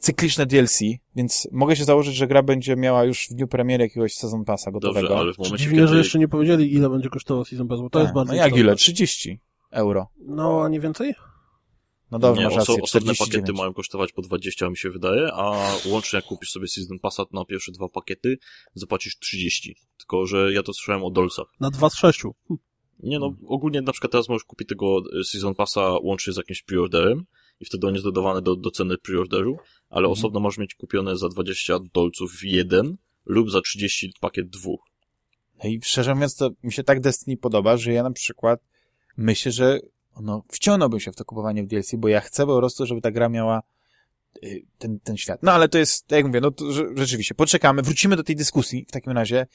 cykliczne DLC, więc mogę się założyć, że gra będzie miała już w dniu premiery jakiegoś sezon pasa gotowego. dobrze, ale w momencie, Dziwnie, kiedy... że jeszcze nie powiedzieli, ile będzie kosztował Season Pass, bo to Tak, jest bardzo No jak ile? 30 euro. No, a nie więcej? No dobrze, nie, masz oso, rację, osobne 49. pakiety mają kosztować po 20, mi się wydaje, a łącznie jak kupisz sobie Season Passa na pierwsze dwa pakiety, zapłacisz 30. Tylko, że ja to słyszałem o dolcach. Na dwa z sześciu. Hm. Nie no, ogólnie na przykład teraz możesz kupić tego e, Season Passa łącznie z jakimś preorderem i wtedy on jest dodawany do, do ceny preorderu, ale Mhm. osobno możesz mieć kupione za 20 dolców jeden lub za 30 pakiet dwóch. No i szczerze mówiąc, to mi się tak Destiny podoba, że ja na przykład myślę, że no, wciągnąłbym się w to kupowanie w DLC, bo ja chcę po prostu, żeby ta gra miała y, ten, ten świat. No ale to jest, jak mówię, no to, rzeczywiście, poczekamy, wrócimy do tej dyskusji w takim razie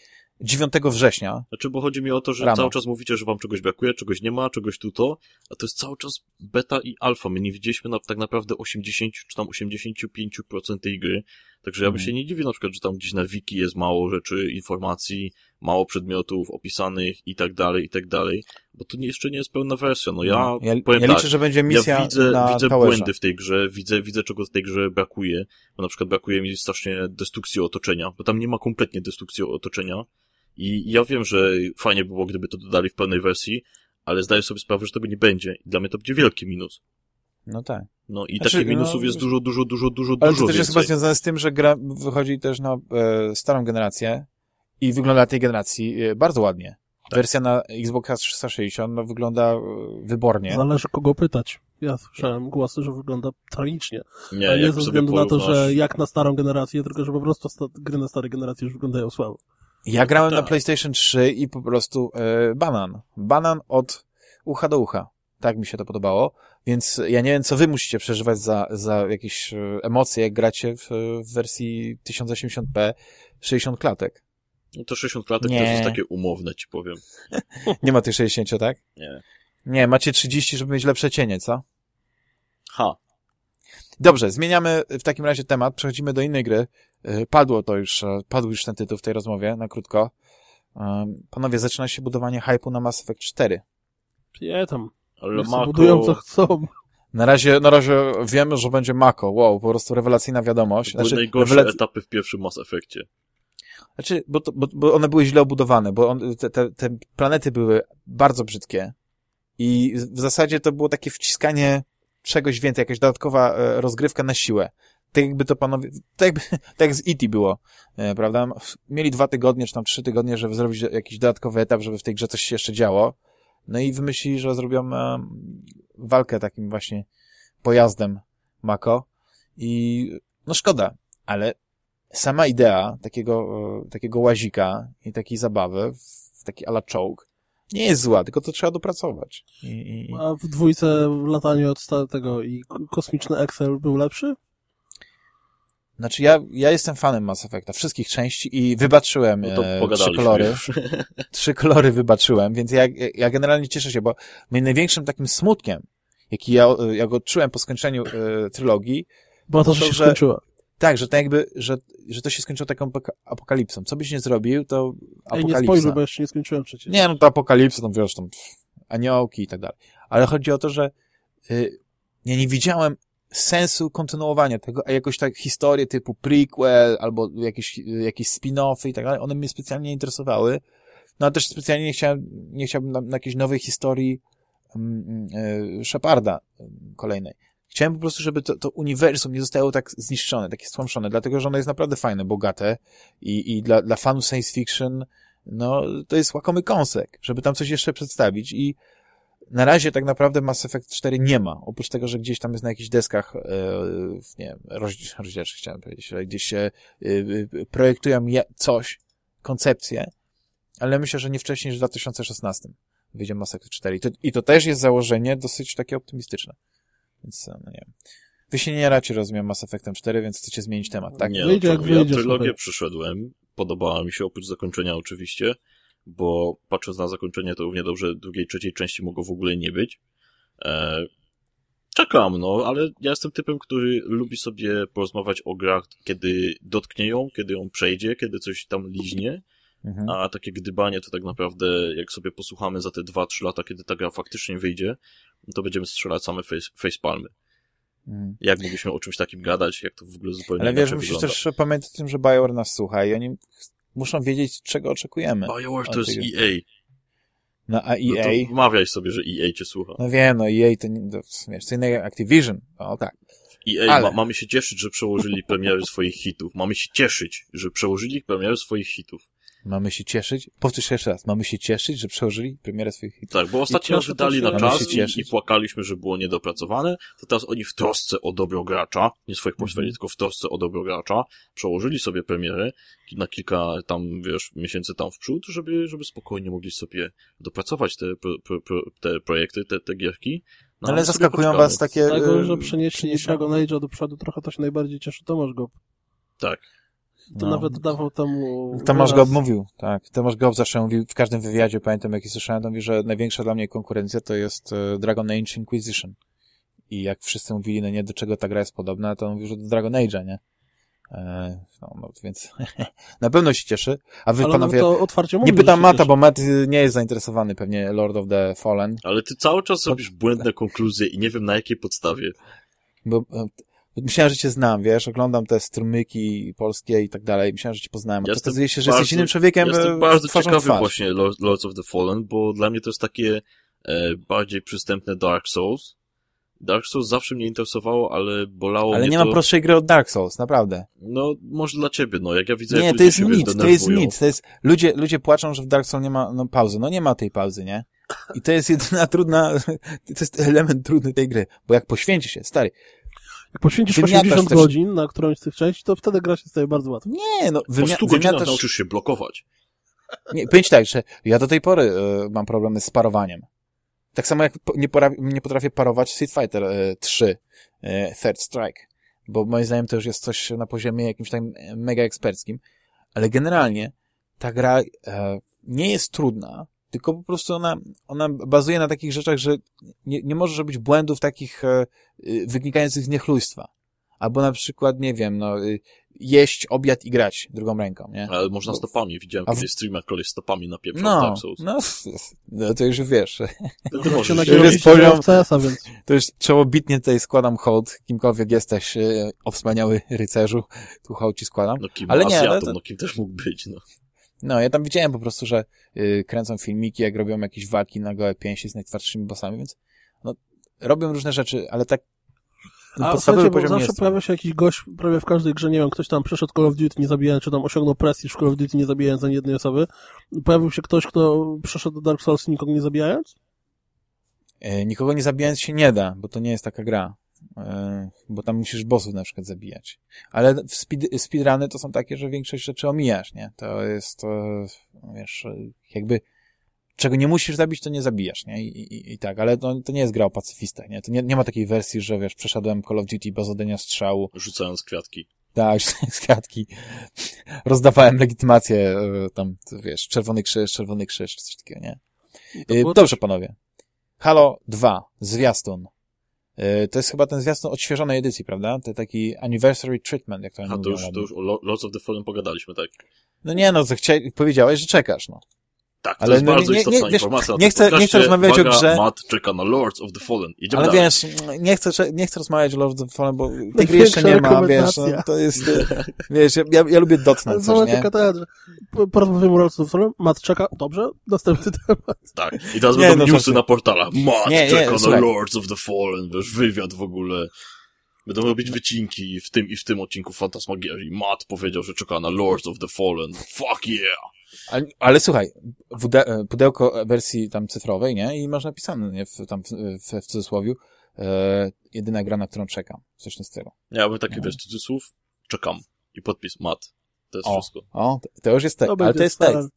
9 września. Znaczy, bo chodzi mi o to, że Rano. cały czas mówicie, że wam czegoś brakuje, czegoś nie ma, czegoś tu to, a to jest cały czas beta i alfa. My nie widzieliśmy na, tak naprawdę 80 czy tam 85% tej gry. Także ja bym Mhm. się nie dziwił na przykład, że tam gdzieś na wiki jest mało rzeczy, informacji, mało przedmiotów opisanych i tak dalej, i tak dalej. Bo to jeszcze nie jest pełna wersja. No ja, ja, powiem ja tak, liczę, że będzie misja ja widzę, na widzę Towerze. błędy w tej grze, widzę, widzę czego w tej grze brakuje, bo na przykład brakuje mi strasznie destrukcji otoczenia, bo tam nie ma kompletnie destrukcji otoczenia i ja wiem, że fajnie by było, gdyby to dodali w pełnej wersji, ale zdaję sobie sprawę, że tego nie będzie i dla mnie to będzie wielki minus. No tak. No i Znaczy, takich no, minusów jest dużo, dużo, dużo, dużo, Ale dużo to też jest chyba więcej. związane z tym, że gra wychodzi też na e, starą generację i wygląda tej generacji e, bardzo ładnie. Tak. Wersja na Xboxa 360 no, wygląda e, wybornie. Zależy kogo pytać. Ja słyszałem głosy, że wygląda tragicznie. Nie, Ale nie ze względu na to, że jak na starą generację, tylko że po prostu gry na starej generacji już wyglądają słabo. Ja grałem Tak. na PlayStation 3 i po prostu e, banan. Banan od ucha do ucha. Tak mi się to podobało. Więc ja nie wiem, co wy musicie przeżywać za, za jakieś e, emocje, jak gracie w, w wersji 1080p 60 klatek. No to 60 klatek Nie. też jest takie umowne, ci powiem. Nie ma tych 60, tak? Nie. Nie, macie 30, żeby mieć lepsze cienie, co? Ha. Dobrze, zmieniamy w takim razie temat, przechodzimy do innej gry. Y, Padło to już, e, padł już ten tytuł w tej rozmowie, na krótko. Ym, Panowie, zaczyna się budowanie hype'u na Mass Effect 4. Nie tam. Ale Mako... budują co chcą. Na razie, na razie wiemy, że będzie Mako. Wow, po prostu rewelacyjna wiadomość. To były Znaczy, najgorsze rewelac- etapy w pierwszym Mass Effectie. Znaczy, bo, to, bo, bo one były źle obudowane, bo on, te, te, te planety były bardzo brzydkie i w zasadzie to było takie wciskanie czegoś więcej, jakaś dodatkowa e, rozgrywka na siłę. Tak jakby to panowie, tak, jakby, tak jak z E.T. było, e, prawda? Mieli dwa tygodnie, czy tam trzy tygodnie, żeby zrobić jakiś dodatkowy etap, żeby w tej grze coś się jeszcze działo. No i wymyślili, że zrobią e, walkę takim właśnie pojazdem Mako i no szkoda, ale sama idea takiego, e, takiego łazika i takiej zabawy w taki ala czołg nie jest zła, tylko to trzeba dopracować. I, i, A w dwójce lataniu od tego i kosmiczny Excel był lepszy? Znaczy ja, ja jestem fanem Mass Effecta, wszystkich części i wybaczyłem No to e, trzy kolory. już. Trzy kolory wybaczyłem, więc ja, ja generalnie cieszę się, bo moim największym takim smutkiem, jaki ja, ja go odczułem po skończeniu e, trylogii, Bo to, To, że się że- skończyła. tak, że to jakby, że, że to się skończyło taką apoka- apokalipsą. Co byś nie zrobił, to Ej, nie apokalipsa. spojrzę, bo jeszcze nie skończyłem przecież. Nie, no to apokalipsa, tam wiesz, tam pff, aniołki i tak dalej. Ale chodzi o to, że y, ja nie widziałem sensu kontynuowania tego, a jakoś tak historie typu prequel albo jakieś, jakieś spin-offy i tak dalej, one mnie specjalnie nie interesowały. No a też specjalnie nie chciałem, nie chciałbym na, na jakiejś nowej historii um, y, Sheparda y, kolejnej. Chciałem po prostu, żeby to, to uniwersum nie zostało tak zniszczone, takie stłamszone, dlatego, że ono jest naprawdę fajne, bogate i, i dla, dla fanów science fiction no, to jest łakomy kąsek, żeby tam coś jeszcze przedstawić i na razie tak naprawdę Mass Effect 4 nie ma, oprócz tego, że gdzieś tam jest na jakichś deskach, e, nie wiem, rozdzielczych chciałem powiedzieć, że gdzieś się e, e, projektują je, coś, koncepcję, ale myślę, że nie wcześniej niż w 2016 wyjdzie Mass Effect 4 I to, i to też jest założenie dosyć takie optymistyczne, więc no nie wiem. Wy się nie racie, rozumiem, Mass Effectem 4, więc chcecie zmienić temat, tak? Nie, no, wyjdzie, Ja trylogię przyszedłem, podobała mi się, oprócz zakończenia oczywiście, bo patrząc na zakończenie, to równie dobrze drugiej, trzeciej części mogło w ogóle nie być. E, czekam, no, ale ja jestem typem, który lubi sobie porozmawiać o grach, kiedy dotknie ją, kiedy ją przejdzie, kiedy coś tam liźnie, Mhm. a takie gdybanie to tak naprawdę, jak sobie posłuchamy za te 2-3 lata, kiedy ta gra faktycznie wyjdzie, to będziemy strzelać same face, facepalmy. Mhm. Jak mogliśmy o czymś takim gadać, jak to w ogóle zupełnie Ale wiesz, musisz wygląda. też pamiętać o tym, że BioWare nas słucha i oni muszą wiedzieć, czego oczekujemy. BioWare to jest EA. No a No EA, to wmawiaj sobie, że EA cię słucha. no wiem, no EA to, nie- to wiesz, co innego Activision, o tak. EA, Ale- ma, mamy się cieszyć, że przełożyli premiery swoich hitów. Mamy się cieszyć, że przełożyli premiery swoich hitów. Mamy się cieszyć? Powtórz jeszcze raz. Mamy się cieszyć, że przełożyli premierę swoich hitów? Tak, bo ostatnio cieszę wydali na czas i, i płakaliśmy, że było niedopracowane, to teraz oni w trosce o dobro gracza, nie swoich portfeli, tylko w trosce o dobro gracza, przełożyli sobie premiery na kilka tam, wiesz, miesięcy tam w przód, żeby, żeby spokojnie mogli sobie dopracować te, pro, pro, pro, te projekty, te, te gierki. No, Ale zaskakują was takie... Z tego, e, że przenieśli Dragon Age'a do przodu, trochę to się najbardziej cieszy Tomasz Gob. Tak. To No. nawet dawał temu... Tomasz wyraz- Gob mówił, tak. Tomasz Gob zawsze mówił, w każdym wywiadzie, pamiętam jaki słyszałem, to mówi, że największa dla mnie konkurencja to jest e, Dragon Age Inquisition. I jak wszyscy mówili, no nie, do czego ta gra jest podobna, to on mówił, że do Dragon Age'a, nie? E, no, no, więc na pewno się cieszy. A wy, Ale panowie, to otwarcie nie pytam Mata, cieszy. bo Matt nie jest zainteresowany pewnie Lord of the Fallen, Ale ty cały czas robisz błędne konkluzje i nie wiem na jakiej podstawie. bo e, myślałem, że cię znam, wiesz, oglądam te strumyki polskie i tak dalej, myślałem, że cię poznałem, a Ja okazuje się, że jesteś bardzo- innym człowiekiem Ja e, jestem bardzo twarzą w ciekawy twarz. właśnie Lord- Lords of the Fallen, bo dla mnie to jest takie e, bardziej przystępne Dark Souls. Dark Souls zawsze mnie interesowało, ale bolało Ale mnie nie to... ma prostszej gry od Dark Souls, naprawdę. No, może dla ciebie, no, jak ja widzę, Nie, jak to jest się, wiesz, nic, to jest nic, to jest, ludzie, ludzie płaczą, że w Dark Souls nie ma, no, pauzy, no nie ma tej pauzy, nie? I to jest jedyna trudna, to jest element trudny tej gry, bo jak poświęci się, stary, Jak poświęcisz Wymiatasz 80 też- godzin na którąś z tych części, to wtedy gra się staje bardzo łatwo. nie, no, Po wymia- 100 godzinach wymiatasz, nauczysz się blokować. nie, powiem ci tak, że ja do tej pory e, mam problemy z parowaniem. Tak samo jak po- nie, nie potrafię parować Street Fighter e, 3, e, Third Strike, bo moim zdaniem to już jest coś na poziomie jakimś tam e, mega eksperckim, ale generalnie ta gra e, nie jest trudna, tylko po prostu ona, ona bazuje na takich rzeczach, że nie, nie może robić błędów takich e, y, wynikających z niechlujstwa. Albo na przykład, nie wiem, no, y, jeść obiad i grać drugą ręką, nie? Ale można Bo- stopami. Widziałem w- kiedyś streama, koleś stopami napieprzał No, Dark Souls. no, no, to już wiesz. To możesz jest nakierowaliście poziom- w CS-a, więc To już czołobitnie tutaj składam hołd, kimkolwiek jesteś, e, o wspaniały rycerzu, tu hołd ci składam. No kim, Ale ale nie, ale Azjatą, to- no kim też mógł być, no. No, ja tam widziałem po prostu, że y, kręcą filmiki, jak robią jakieś walki na gołe pięści z najtwardszymi bossami, więc no, robią różne rzeczy, ale tak A podstawowy bo poziom zawsze jest. pojawia się jakiś gość prawie w każdej grze, nie wiem, ktoś tam przeszedł Call of Duty nie zabijając, czy tam osiągnął prestiż w Call of Duty nie zabijając ani jednej osoby. Pojawił się ktoś, kto przeszedł do Dark Souls nikogo nie zabijając? E, nikogo nie zabijając się nie da, bo to nie jest taka gra. E, bo tam musisz bossów na przykład zabijać. Ale w speed, speedruny to są takie, że większość rzeczy omijasz, nie? To jest, to, wiesz, e, jakby czego nie musisz zabić, to nie zabijasz, nie? I, i, i tak, ale to, to nie jest gra o pacyfistach, nie? To nie, nie ma takiej wersji, że wiesz, przeszedłem Call of Duty bez oddania strzału, Rzucając kwiatki. tak, z kwiatki, rozdawałem legitymację, e, tam, wiesz, czerwony krzyż, czerwony krzyż, coś takiego, nie? Dobrze, panowie. Halo 2, zwiastun. E, To jest chyba ten zwiastun odświeżonej edycji, prawda? To taki anniversary treatment, jak to A to już, to już o Lo- Lords of the Fallen pogadaliśmy, tak? No nie, no, to chcia... powiedziałeś, że czekasz, no. Tak, to Ale jest no nie- bardzo nie- istotna nie, wiesz, informacja. nie chcę- nie chcę rozmawiać o Uwaga, grze. Matt czeka na Lords of the Fallen. Idziemy Ale dalej. wiesz, nie chcę, nie chcę rozmawiać o Lords of the Fallen, bo tej gry jeszcze nie ma, wiesz, no, to jest, e, wiesz, ja, ja, ja lubię Ale dotknąć coś, nie? że porozmawiamy o Lords of the Fallen, Matt czeka, dobrze, następny temat. Tak. I teraz Nie, będą no, newsy na portalach. Matt Nie, nie, czeka na słuchaj. Lords of the Fallen. Wiesz, wywiad w ogóle. Będą robić wycinki w tym i w tym odcinku Fantasmagierii. Matt powiedział, że czeka na Lords of the Fallen. Fuck yeah! Ale, ale słuchaj, wude, e, pudełko wersji tam cyfrowej, nie? I masz napisane, nie? W, tam w, w, w cudzysłowiu, e, jedyna gra, na którą czekam. Coś tym stylu. Ja bym taki, No. wiesz, cudzysłów. Czekam. I podpis Matt. To jest O. wszystko. O, to- to już jest tekst, ale będzie to jest tekst.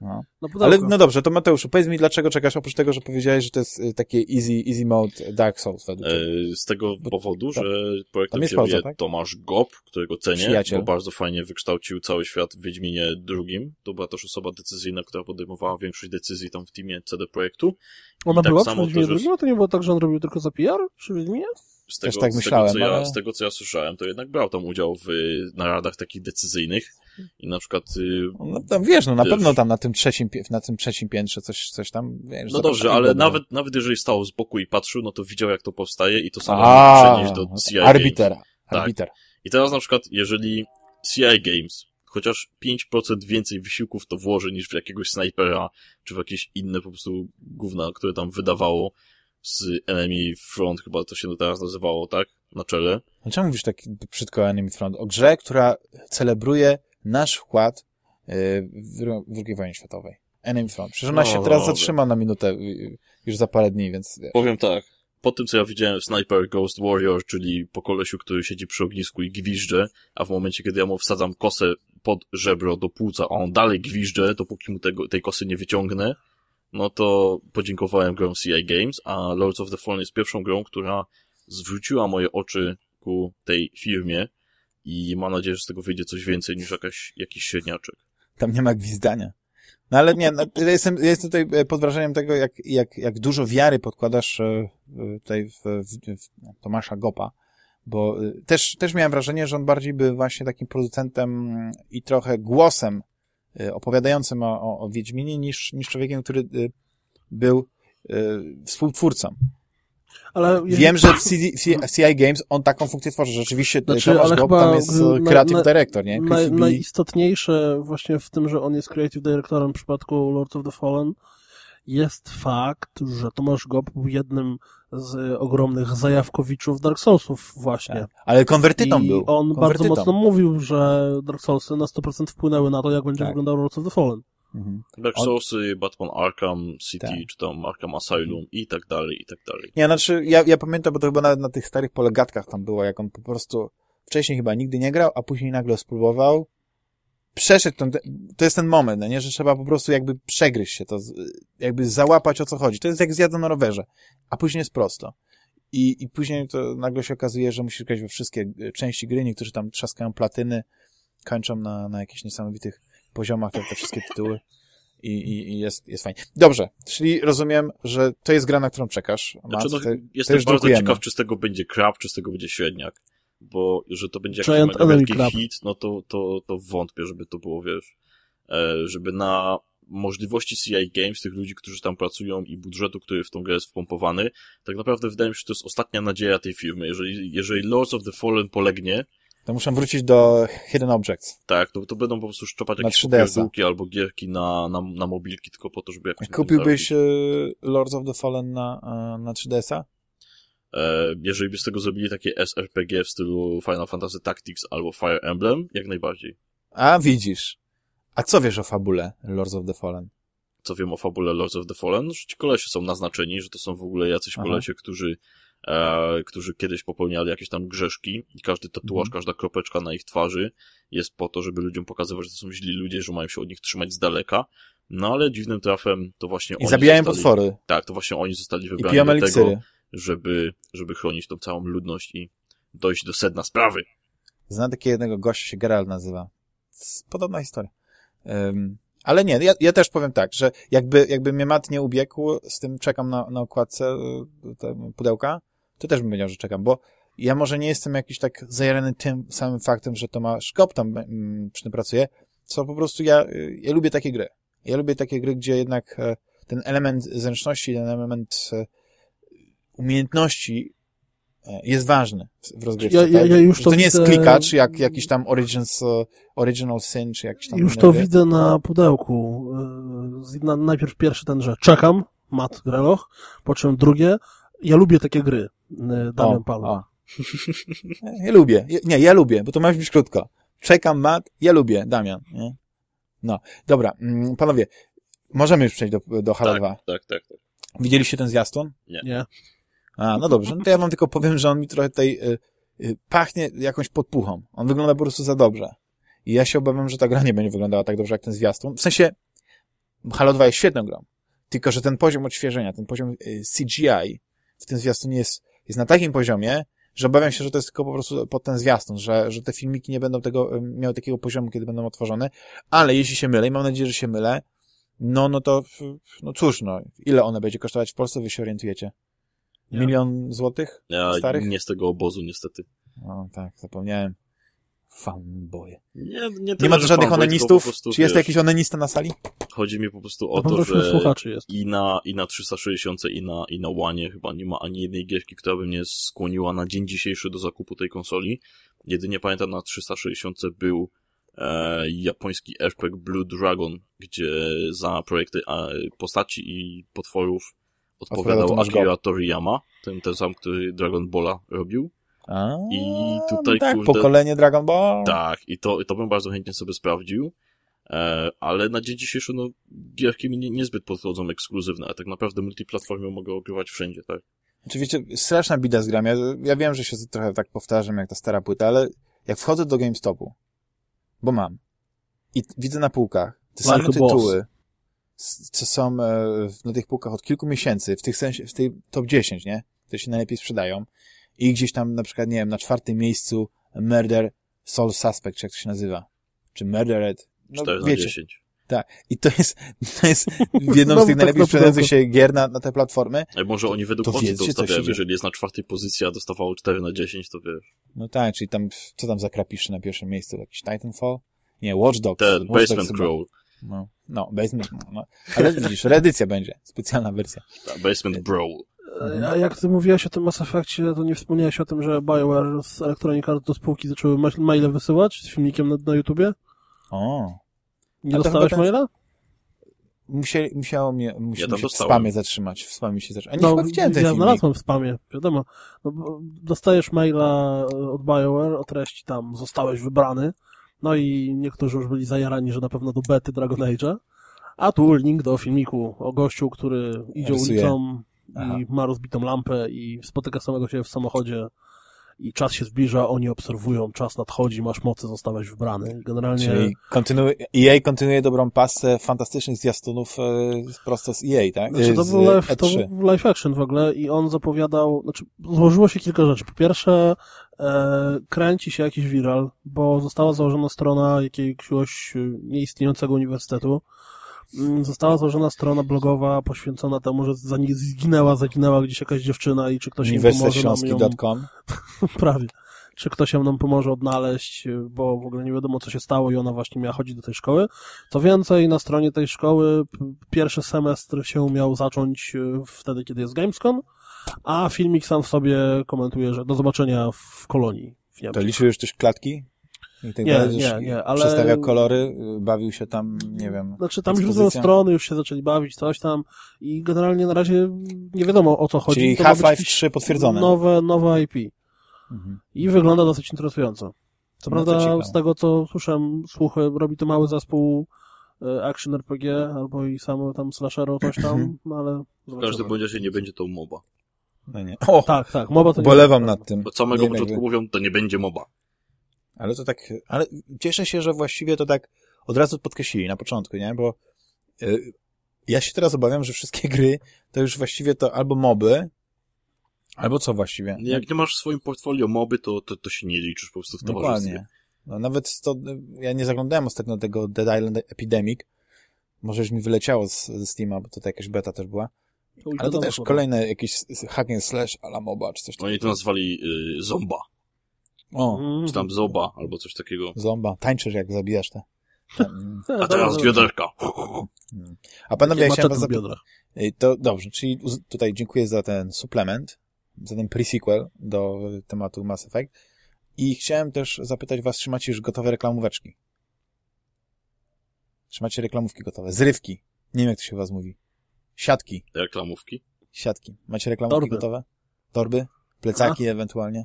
No. No. Ale no dobrze, to Mateuszu, powiedz mi, dlaczego czekasz, oprócz tego, że powiedziałeś, że to jest y, takie easy, easy mode Dark Souls według. E, Z tego Bo- powodu, tak. że projektem kieruje tak? Tomasz Gop, którego cenię, Przyjaciel. bo bardzo fajnie wykształcił cały świat w Wiedźminie drugim. To była też osoba decyzyjna, która podejmowała większość decyzji tam w teamie CD Projektu. Ona i tak była samo przy Wiedźminie drugim, a to nie było tak, że on robił tylko za PR przy Wiedźminie? Z tego, tak z, tego, co ja, ale- z tego, co ja słyszałem, to jednak brał tam udział w naradach takich decyzyjnych i na przykład... y, No tam wiesz, no na Wiesz. pewno tam na tym trzecim, na tym trzecim piętrze coś, coś tam, wiesz. No dobrze, ale nawet, nawet jeżeli stał z boku i patrzył, no to widział, jak to powstaje i to samo przenieść do CI Games. arbiter, Tak. I teraz na przykład, jeżeli CI Games chociaż 5% więcej wysiłków to włoży niż w jakiegoś snajpera, czy w jakieś inne po prostu gówna, które tam wydawało z Enemy Front, chyba to się teraz nazywało, tak? Na czele. Czemu mówisz tak brzydko o Enemy Front? O grze, która celebruje nasz wkład y, w II wojnie światowej. Enemy Front. Przecież ona No, się teraz dobra. zatrzyma na minutę y, już za parę dni, więc Powiem tak. Po tym, co ja widziałem w Sniper Ghost Warrior, czyli po kolesiu, który siedzi przy ognisku i gwizdże, a w momencie, kiedy ja mu wsadzam kosę pod żebro do płuca, a on dalej gwizdże, dopóki mu tego, tej kosy nie wyciągnę, no to podziękowałem grom CI Games, a Lords of the Fallen jest pierwszą grą, która zwróciła moje oczy ku tej firmie i mam nadzieję, że z tego wyjdzie coś więcej niż jakaś, jakiś średniaczek. tam nie ma gwizdania. No ale nie, no, ja jestem, ja jestem tutaj e, pod wrażeniem tego, jak, jak, jak dużo wiary podkładasz e, tutaj w, w, w Tomasza Gopa, bo e, też, też miałem wrażenie, że on bardziej był właśnie takim producentem i trochę głosem opowiadającym o, o, o Wiedźminie niż, niż człowiekiem, który był współtwórcą. Ale Wiem, że w CD, w CI Games on taką funkcję tworzy. Rzeczywiście Znaczy, Tomasz chyba tam jest e, na- creative na- director, nie? B. najistotniejsze właśnie w tym, że on jest creative directorem w przypadku Lords of the Fallen jest fakt, że Tomasz Gop był jednym z ogromnych zajawkowiczów Dark Soulsów właśnie. Tak. Ale konwertytą I był. on bardzo Konwertytą. mocno mówił, że Dark Soulsy na 100% wpłynęły na to, jak będzie Tak. wyglądał Lords of the Fallen. Mhm. Dark On- Soulsy, Batman Arkham City, Tak. czy tam Arkham Asylum i tak dalej, i tak dalej. Nie, znaczy, ja, ja pamiętam, bo to chyba nawet na tych starych polegatkach tam było, jak on po prostu wcześniej chyba nigdy nie grał, a później nagle spróbował, przeszedł ten, to jest ten moment, no nie, że trzeba po prostu jakby przegryźć się to, jakby załapać o co chodzi. To jest jak zjazda na rowerze, a później jest prosto. I, I później to nagle się okazuje, że musisz grać we wszystkie e, części gry, niektórzy tam trzaskają platyny, kończą na, na jakichś niesamowitych poziomach te, te wszystkie tytuły. I, i, i jest, jest fajnie. Dobrze, czyli rozumiem, że to jest gra, na którą czekasz. Mac, Znaczy, no, to jestem bardzo drukujemy. ciekaw, czy z tego będzie krab, czy z tego będzie średniak. Bo, że to będzie jakiś wielki Crab. hit, no to, to, to wątpię, żeby to było, wiesz, e, żeby na możliwości CI Games, tych ludzi, którzy tam pracują i budżetu, który w tą grę jest wpompowany, tak naprawdę wydaje mi się, że to jest ostatnia nadzieja tej firmy. Jeżeli, jeżeli Lords of the Fallen polegnie, To muszę wrócić do Hidden Objects. tak, to, to będą po prostu szczopać jakieś 3DS-a. popierdółki albo gierki na, na, na mobilki tylko po to, żeby jakoś Kupiłbyś e, Lords of the Fallen na, e, na 3DS-a? E, jeżeli by z tego zrobili takie SRPG w stylu Final Fantasy Tactics albo Fire Emblem, jak najbardziej. A, widzisz. A co wiesz o fabule Lords of the Fallen? Co wiem o fabule Lords of the Fallen, że ci kolesie są naznaczeni, że to są w ogóle jacyś Aha. kolesie, którzy, e, którzy kiedyś popełniali jakieś tam grzeszki i każdy tatuaż, Mhm. każda kropeczka na ich twarzy jest po to, żeby ludziom pokazywać, że to są źli ludzie, że mają się od nich trzymać z daleka. No ale dziwnym trafem to właśnie I oni zabijają zostali, potwory. Tak, to właśnie oni zostali wybrani do tego, żeby, żeby chronić tą całą ludność i dojść do sedna sprawy. Znam takiego jednego gościa, się Geralt nazywa. Podobna historia. Um, ale nie, ja, ja też powiem tak, że jakby, jakby mnie mat nie ubiegł, z tym czekam na, na okładce y, pudełka, to też bym powiedział, że czekam, bo ja może nie jestem jakiś tak zajarany tym samym faktem, że Tomasz Kop tam mm, przy tym pracuje, co po prostu ja, y, ja lubię takie gry. Ja lubię takie gry, gdzie jednak e, ten element zręczności, ten element e, umiejętności jest ważny w- rozgrywce. Ja- ja- tak? ja już to to nie jest klikacz, jak jakiś tam Origins, e, Original Sin, czy jakiś tam Już to gry. widzę na pudełku. Na- Najpierw pierwszy ten, że czekam, Matt Greloch, po czym drugie, ja lubię takie gry, yy, Damian Paweł. Ja lubię. Nie, ja lubię, bo to ma być krótko. Czekam, Mat, ja lubię, Damian. Nie? No, dobra, mm, panowie, możemy już przejść do, do Halo 2. Tak, tak, tak, tak. Widzieliście ten zwiastun? Nie. A, no dobrze, no to ja wam tylko powiem, że on mi trochę tutaj y, y, pachnie jakąś podpuchą. On wygląda po prostu za dobrze. I ja się obawiam, że ta gra nie będzie wyglądała tak dobrze jak ten zwiastun. W sensie, Halo 2 jest świetną grą. Tylko, że ten poziom odświeżenia, ten poziom y, CGI w tym zwiastunie jest, jest na takim poziomie, że obawiam się, że to jest tylko po prostu pod ten zwiastun, że, że te filmiki nie będą tego, y, miały takiego poziomu, kiedy będą otworzone. Ale jeśli się mylę, i mam nadzieję, że się mylę, no, no to, no cóż, no, ile one będzie kosztować w Polsce, wy się orientujecie? Ja. Milion złotych? Ja Starych? nie z tego obozu, niestety. O, tak, zapomniałem. Fanboy. Nie, nie, Nie ma tu żadnych fanboy, onanistów? prostu, Czy jest wiesz, jakiś onanista na sali? Chodzi mi po prostu o to, że słuchaczy jest. i na, i na 360 i na, i na One chyba nie ma ani jednej gierki, która by mnie skłoniła na dzień dzisiejszy do zakupu tej konsoli. Jedynie pamiętam na 360 był e, japoński RPG Blue Dragon, gdzie za projekty e, postaci i potworów Odpowiadał Akira Toriyama, ten, ten sam, który Dragon Balla robił. A, I tutaj, tak, kurde, pokolenie Dragon Ball. Tak, i to, i to bym bardzo chętnie sobie sprawdził. E, ale na dzień dzisiejszy, no, gierki mi nie, niezbyt podchodzą ekskluzywne, a tak naprawdę multiplatformy mogę ogrywać wszędzie, tak? Oczywiście, straszna bida z gram. Ja, ja wiem, że się trochę tak powtarzam, jak ta stara płyta, ale jak wchodzę do GameStopu, bo mam, i widzę na półkach te Like same tytuły, s- co są e, na tych półkach od kilku miesięcy, w tych sensie, w tej top 10, nie? Które się najlepiej sprzedają. I gdzieś tam, na przykład, nie wiem, na czwartym miejscu Murder Soul Suspect, czy jak to się nazywa? Czy Murdered? No, 4 na wiecie. 10. I to jest, to jest jedną z tych tak najlepiej sprzedających się gier na, na te platformy. A może oni według To wiecie, to ustawiają, jeżeli jest na czwartej pozycji, a dostawało 4 na 10, to wiesz. No tak, czyli tam, co tam za krapiszy na pierwszym miejscu? Jakiś Titanfall? Nie, Watch Dogs. Ten, Watch Dogs Basement chyba. Crawl. No, no, Basement, no, no. Ale widzisz, reedycja będzie, specjalna wersja. Ta, Basement Brawl. A jak ty mówiłeś o tym Mass Effectie, to nie wspomniałeś o tym, że BioWare z Electronic Arts do spółki zaczęły ma- maile wysyłać z filmikiem na, na YouTubie? O, Nie A dostałeś ten- maila? musieli, musiało mnie, musi, Ja się w spamie zatrzymać, w spamie się zatrzymać. A nie, No, chyba widziałem ten ja filmik. znalazłem w spamie, wiadomo. No, bo dostajesz maila od BioWare o treści tam, zostałeś wybrany, no i niektórzy już byli zajarani, że na pewno do bety Dragon Age'a, a tu link do filmiku o gościu, który idzie Rysuje. ulicą Aha. i ma rozbitą lampę i spotyka samego siebie w samochodzie i czas się zbliża, oni obserwują, czas nadchodzi, masz mocy, zostałeś wybrany. Generalnie... Czyli kontynuuje, EA kontynuuje dobrą pasę fantastycznych zwiastunów e, prosto z EA, tak? Znaczy, to był live, to E3. był live action w ogóle i on zapowiadał, znaczy złożyło się kilka rzeczy. Po pierwsze, e, kręci się jakiś viral, bo została założona strona jakiegoś e, nieistniejącego uniwersytetu. Mm, Została założona strona blogowa poświęcona temu, że za nie zginęła, zaginęła gdzieś jakaś dziewczyna i czy ktoś im pomoże nam ją... Uniwersytetśląski.com Prawie. Czy ktoś ją nam pomoże odnaleźć, bo w ogóle nie wiadomo, co się stało i ona właśnie miała chodzić do tej szkoły. Co więcej, na stronie tej szkoły pierwszy semestr się miał zacząć e, wtedy, kiedy jest Gamescom, a filmik sam w sobie komentuje, że do zobaczenia w kolonii w To Niemczech. liczył już też klatki? I tak Nie, dalej, nie, nie, ale- Przestawiał kolory, bawił się tam, nie wiem. Znaczy tam już ekspozycja? różne strony, już się zaczęli bawić, coś tam i generalnie na razie nie wiadomo o co chodzi. Czyli Half-Life jakieś 3 potwierdzone. Nowe, nowe IP. Mhm. I wygląda dosyć interesująco. Co No prawda, ciekawe. z tego co słyszałem, słuchy, robi to mały zespół e, Action RPG, albo i samo tam slashero, coś tam, no ale W każdym bądź razie nie będzie to MOBA. No nie. O, Tak, tak, moba to nie bolewam nad tym. Od samego początku mówią, to nie będzie MOBA. Ale to tak, ale cieszę się, że właściwie to tak od razu podkreślili na początku, nie? Bo y, ja się teraz obawiam, że wszystkie gry to już właściwie to albo moby, albo co właściwie? Jak nie masz w swoim portfolio moby, to, to, to się nie liczysz po prostu w towarzystwie. Dokładnie. No, nawet to, ja nie zaglądałem ostatnio do tego Dead Island Epidemic. Może już mi wyleciało z, ze Steama, bo to jakaś beta też była. Ale to też kolejne jakieś hack and slash a la MOBA, czy coś takiego. Oni to nazwali y, Zomba, O, Mhm. czy tam Zoba, albo coś takiego. zomba. Tańczysz jak zabijasz te. Ten, A teraz dobra. bioderka. a panowie, ja chciałem was zapytać. Ej, To dobrze, czyli tutaj dziękuję za ten suplement, za ten pre-sequel do tematu Mass Effect. I chciałem też zapytać was, czy macie już gotowe reklamóweczki? Czy macie reklamówki gotowe? Zrywki. Nie wiem, jak to się u was mówi. Siatki. Reklamówki. Siatki. Macie reklamówki Torby. gotowe? Torby? Plecaki ewentualnie?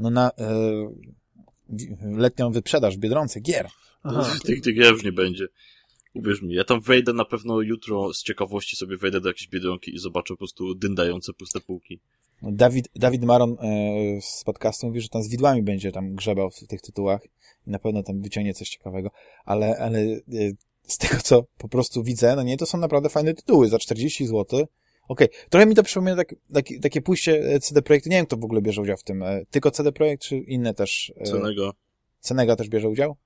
No na e, letnią wyprzedaż w Biedronce gier. Aha. Tych, tych gier już nie będzie. Uwierz mi, ja tam wejdę na pewno jutro z ciekawości sobie wejdę do jakiejś biedronki i zobaczę po prostu dyndające puste półki. No, Dawid, Dawid Maron e, z podcastu mówi, że tam z widłami będzie tam grzebał w tych tytułach i na pewno tam wyciągnie coś ciekawego, ale, ale e, z tego, co po prostu widzę, no nie, to są naprawdę fajne tytuły za 40 zł. Okej, trochę mi to przypomina tak, takie, takie pójście e, CD Projektu, nie wiem, kto w ogóle bierze udział w tym, e, tylko CD Projekt, czy inne też? E, Cenego, Cenega też bierze udział?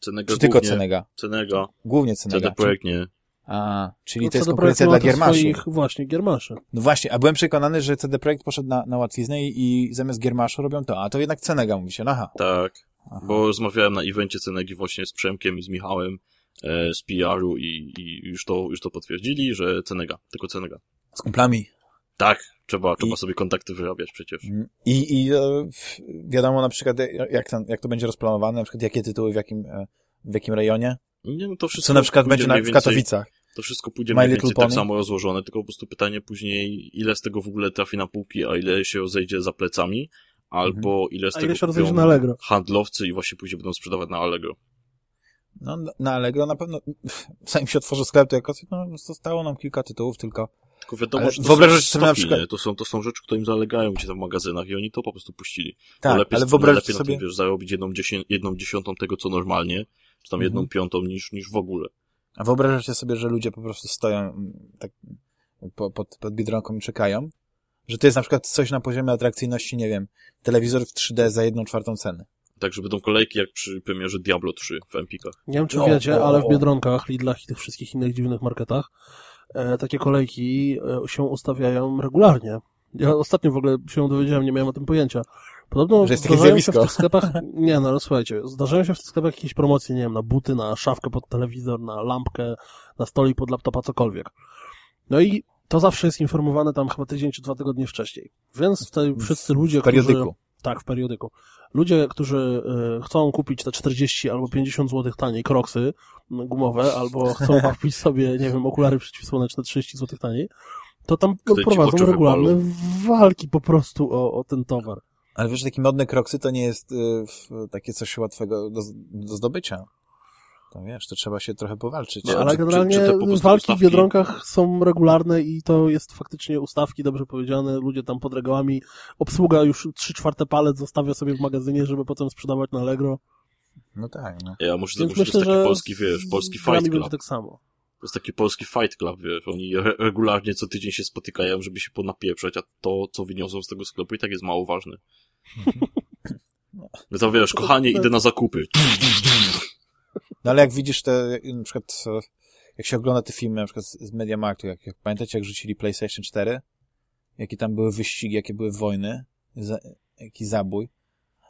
Cenego Czy tylko głównie, Cenega? Cenego, Głównie Cenega. CD Projekt nie. A, czyli No, to jest CD konkurencja Projekt dla Giermaszy. swoich, właśnie, Giermaszy. No właśnie, a byłem przekonany, że CD Projekt poszedł na, na łatwiznę i, i zamiast Giermaszu robią to, a to jednak Cenega mówi się, no aha. Tak, aha. bo rozmawiałem na evencie Cenegi właśnie z Przemkiem i z Michałem e, z PR-u i, i już, to, już to potwierdzili, że Cenega, tylko Cenega. Z kumplami. Tak, trzeba, I- trzeba sobie kontakty wyrabiać przecież. I, i e, wiadomo na przykład, e, jak, tam, jak to będzie rozplanowane, na przykład jakie tytuły w jakim, e, w jakim rejonie. Nie, no to wszystko Co na przykład będzie na, w więcej- Katowicach. To wszystko pójdzie My mniej więcej tak samo rozłożone, tylko po prostu pytanie później, ile z tego w ogóle trafi na półki, a ile się rozejdzie za plecami, albo ile z tego ile kupią na Allegro? handlowcy i właśnie później będą sprzedawać na Allegro. No, na Allegro na pewno, zanim się otworzy sklep, to jakoś, no, zostało nam kilka tytułów, tylko Tylko wiadomo, Ale że to wyobrażasz są sobie na przykład- nie? To są, to są rzeczy, które im zalegają gdzieś tam w magazynach i oni to po prostu puścili. tak, lepiej, ale wyobraźcie lepiej sobie, na tym, wiesz, zarobić jedną, dziesię, jedną dziesiątą tego, co normalnie, czy tam jedną Mhm. piątą niż, niż w ogóle. a wyobrażacie sobie, że ludzie po prostu stoją mm, tak po, pod, pod Biedronką i czekają, że to jest na przykład coś na poziomie atrakcyjności, nie wiem, telewizor w 3D za jedną czwartą ceny. Tak, że będą kolejki jak przy premierze Diablo 3 w Empikach. Nie wiem, czy O, wiecie, o, ale w Biedronkach, Lidlach i tych wszystkich innych dziwnych marketach takie kolejki e, się ustawiają regularnie. Ja ostatnio w ogóle się dowiedziałem, nie miałem o tym pojęcia. Podobno Że jest takie zdarzają się w zjawisko. tych sklepach, nie no, słuchajcie, zdarzają się w tych sklepach jakieś promocje, nie wiem, na buty, na szafkę pod telewizor, na lampkę, na stolik pod laptopa, cokolwiek. No i to zawsze jest informowane tam chyba tydzień czy dwa tygodnie wcześniej. Więc tutaj wszyscy ludzie, w periodyku. którzy... Tak, w periodyku. Ludzie, którzy y, chcą kupić te 40 albo 50 zł taniej kroksy gumowe, albo chcą kupić sobie, nie wiem, okulary przeciwsłoneczne 30 zł taniej, to tam prowadzą regularne walki po prostu o, o ten towar. Ale wiesz, takie modne kroksy to nie jest y, takie coś łatwego do, do zdobycia. To wiesz, to trzeba się trochę powalczyć. Nie, Ale czy- generalnie czy te po prostu walki w ustawki- Biedronkach są regularne i to jest faktycznie ustawki, dobrze powiedziane, ludzie tam pod regałami, obsługa już 3 czwarte palec zostawia sobie w magazynie, żeby potem sprzedawać na Allegro. No tak, no. Ja może, Więc myślę, taki że polski, wiesz, polski fight club. tak samo. To jest taki polski fight club, wiesz, oni re regularnie co tydzień się spotykają, żeby się ponapieprzeć, a to, co wyniosą z tego sklepu i tak jest mało ważne. No to wiesz, kochanie, idę na zakupy. No ale jak widzisz te, na przykład, e, jak się ogląda te filmy, na przykład z Mediamarktu, jak, jak pamiętacie, jak rzucili PlayStation 4? Jakie tam były wyścigi, jakie były wojny, za, jaki zabój.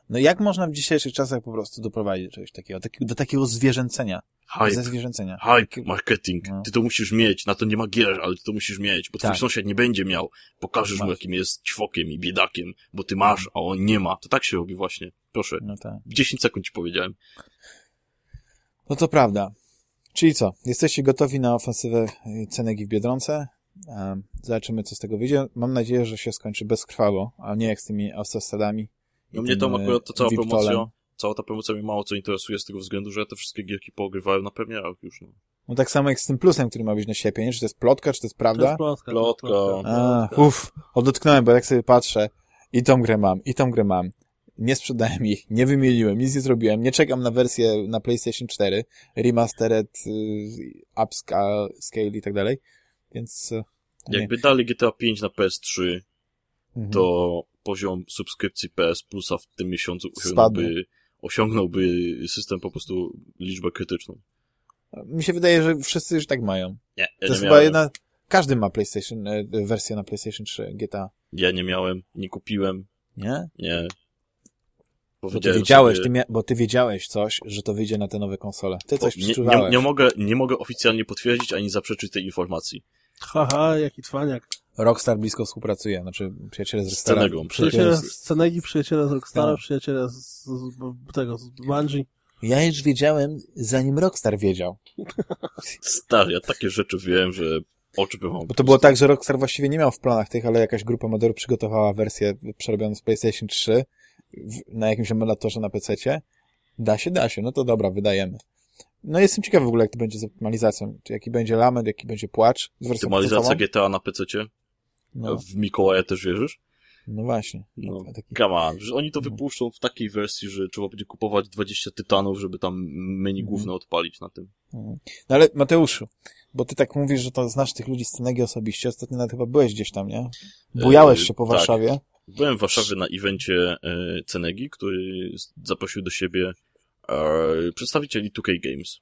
No jak można w dzisiejszych czasach po prostu doprowadzić do czegoś takiego, taki, do takiego zwierzęcenia, ze Hype, zwierzęcenia. hype, marketing. No. Ty to musisz mieć, na to nie ma gier, ale ty to musisz mieć, bo twój Tak. sąsiad nie będzie miał. Pokażesz mu, Masz. jakim jest ćwokiem i biedakiem, bo ty masz, a on nie ma. To tak się robi właśnie. Proszę. No tak. 10 sekund ci powiedziałem. No to prawda. Czyli co? Jesteście gotowi na ofensywę Cenegi w Biedronce? Zobaczymy, co z tego wyjdzie. Mam nadzieję, że się skończy bezkrwawo, a nie jak z tymi autostradami. i No mnie tam e, akurat ta cała Viptolem. promocja, cała ta promocja mnie mało co interesuje z tego względu, że ja te wszystkie gierki poogrywałem na premierach już, no. No tak samo jak z tym plusem, który ma być na sierpień. Czy to jest plotka, czy to jest To prawda? jest plotka. to jest Plotka. A, plotka. uff, oddotknąłem, bo jak sobie patrzę, i tą grę mam, i tą grę mam. Nie sprzedałem ich, nie wymieniłem, nic nie zrobiłem, nie czekam na wersję na PlayStation 4, remastered, y, upscale scale i tak dalej, więc... y, nie. Jakby dali GTA 5 na PS3, Mhm. to poziom subskrypcji PS Plusa w tym miesiącu osiągnąłby, osiągnąłby system po prostu liczbę krytyczną. Mi się wydaje, że wszyscy już tak mają. Nie, ja To nie jest chyba jedna... Każdy ma PlayStation, e, wersję na PlayStation 3 GTA, Ja nie miałem, nie kupiłem, nie? nie. Bo ty wiedziałeś, sobie, ty mia... bo ty wiedziałeś coś, że to wyjdzie na te nowe konsole. Ty coś nie, nie, nie, mogę, nie mogę oficjalnie potwierdzić ani zaprzeczyć tej informacji. Haha, jaki cwaniak. Rockstar blisko współpracuje, znaczy przyjaciele z Rockstara. Przyjaciele z- z Cenegi, przyjaciele z Rockstara, Tak. przyjaciele z, z, z tego, z Bungie. Ja już wiedziałem, zanim Rockstar wiedział. Stary, ja takie rzeczy wiem, że oczy bym Bo to było tak, że Rockstar właściwie nie miał w planach tych, ale jakaś grupa modderów przygotowała wersję przerobioną z PlayStation 3 w, na jakimś emulatorze na PC-cie. Da się, da się, no to dobra, wydajemy. No jestem ciekawy w ogóle, jak to będzie z optymalizacją. Czy jaki będzie lament, jaki będzie płacz z Optymalizacja? GTA na PC-cie? No, W Mikołaja też wierzysz? no właśnie. No, A taki- come on, że oni to No. wypuszczą w takiej wersji, że trzeba będzie kupować 20 tytanów, żeby tam menu Mhm. główne odpalić na tym. No ale Mateuszu, bo ty tak mówisz, że to znasz tych ludzi z Cenegi osobiście. Ostatnio nawet chyba byłeś gdzieś tam, nie? Bujałeś E, się po tak. Byłem w Warszawie na evencie e, Cenegi, który zaprosił do siebie e, przedstawicieli 2K Games.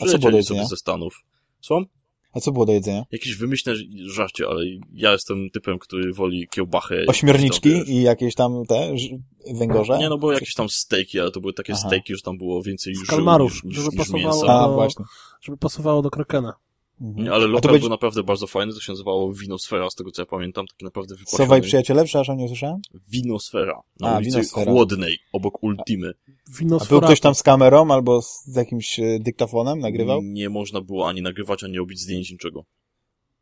A co było do jedzenia? sobie ze Stanów. Są? A co było do jedzenia? Jakieś wymyślne żarcie, ale ja jestem typem, który woli Tam, wiesz. i jakieś tam te węgorze? Nie, no były jakieś tam stejki, ale to były takie Aha. stejki, że tam było więcej niż kalmarów, niż, niż, żeby niż pasowało mięsa. A, do- właśnie. Żeby pasowało do Krakena. Mhm. Ale lokal będzie- był naprawdę bardzo fajny, to się nazywało Winosfera, z tego co ja pamiętam, taki naprawdę wypasiony. przyjaciele, przepraszam, nie usłyszałem? Winosfera, na A, ulicy Winosfera. Chłodnej, obok Ultimy. Wino A był ktoś tam z kamerą albo z, jakimś e, dyktafonem nagrywał? Nie można było ani nagrywać, ani robić zdjęć, niczego.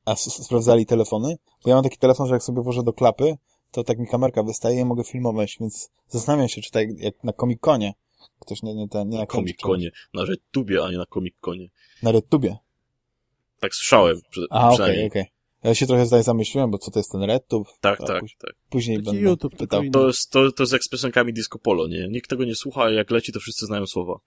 A sprawdzali telefony? Bo ja mam taki telefon, że jak sobie włożę do klapy, to tak mi kamerka wystaje i mogę filmować, więc zastanawiam się, czy tak jak na Comic-Conie ktoś nie, nie, ten, nie Na Comic-Conie. Na RedTubie, a nie na Comic-Conie. Na RedTubie. Tak słyszałem, przy, A, okej, przynajmniej. okej. Ja się trochę tutaj zamyśliłem, bo co to jest ten RedTube? Tak, tak, póź- tak. Później Taki będę YouTube, pytał. To jest, to, to jest jak z piosenkami Disco Polo, nie? Nikt tego nie słucha, a jak leci, to wszyscy znają słowa.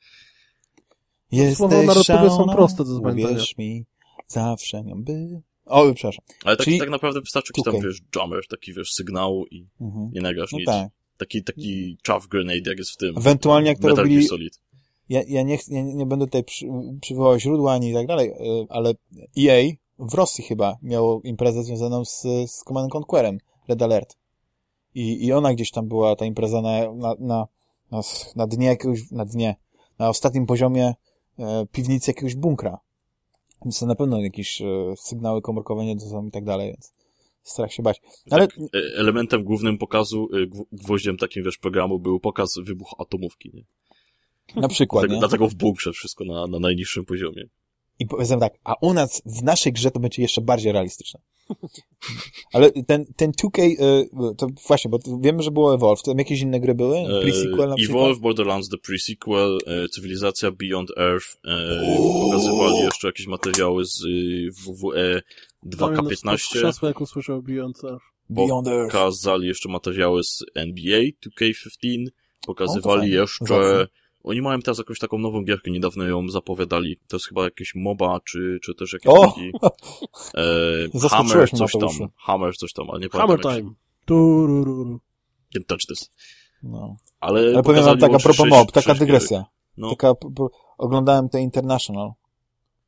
Jesteś Słowa na RedTubie są proste do zapamiętania. Uwierz mi, zawsze nią by... O, przepraszam. Ale tak, Czyli- tak naprawdę wystarczy jakiś tam, wiesz, jammer, taki, wiesz, sygnał i Mhm. nie nagrasz No nic. tak. Taki, taki chaff grenade, jak jest w tym. Ewentualnie jak to Metal robili- Gear Solid. Ja, ja nie, nie, będę tutaj przy, przywołał źródła ani i tak dalej, y, ale EA w Rosji chyba miało imprezę związaną z, z Command Conquerem, Red Alert. I, I ona gdzieś tam była, ta impreza na, na, na, na, na dnie jakiegoś, na dnie, na ostatnim poziomie e, piwnicy jakiegoś bunkra. Więc to na pewno jakieś e, sygnały komórkowe nie są i tak dalej, więc strach się bać. Ale Tak, e, elementem głównym pokazu, e, gw- gwoździem takim, wiesz, programu był pokaz wybuchu atomówki, nie? Na przykład, Dlatego, nie? dlatego w bunkrze wszystko na, na najniższym poziomie. I powiedzmy tak, a u nas w naszej grze to będzie jeszcze bardziej realistyczne. Ale ten, ten 2K, y, to właśnie, bo wiemy, że było Evolve, to tam jakieś inne gry były? E, Pre-sequel na przykład? Evolve, Borderlands The Pre-Sequel, e, Cywilizacja Beyond Earth, e, pokazywali jeszcze jakieś materiały z y, WWE Damian 2K15, krzesło, jak usłyszał bijące. Beyond Earth. pokazali jeszcze materiały z NBA 2K15, O, to pokazywali jeszcze... Oni mają teraz jakąś taką nową gierkę, niedawno ją zapowiadali. To jest chyba jakieś MOBA, czy, czy też jakiś O! taki... E, Hammer, coś tam. Hammer, coś tam, ale nie Hammer pamiętam. się- Time. Turururu. Can't touch this. No. Ale, Ale powiem wam tak a propos mob, taka dygresja. No, Taka, oglądałem te International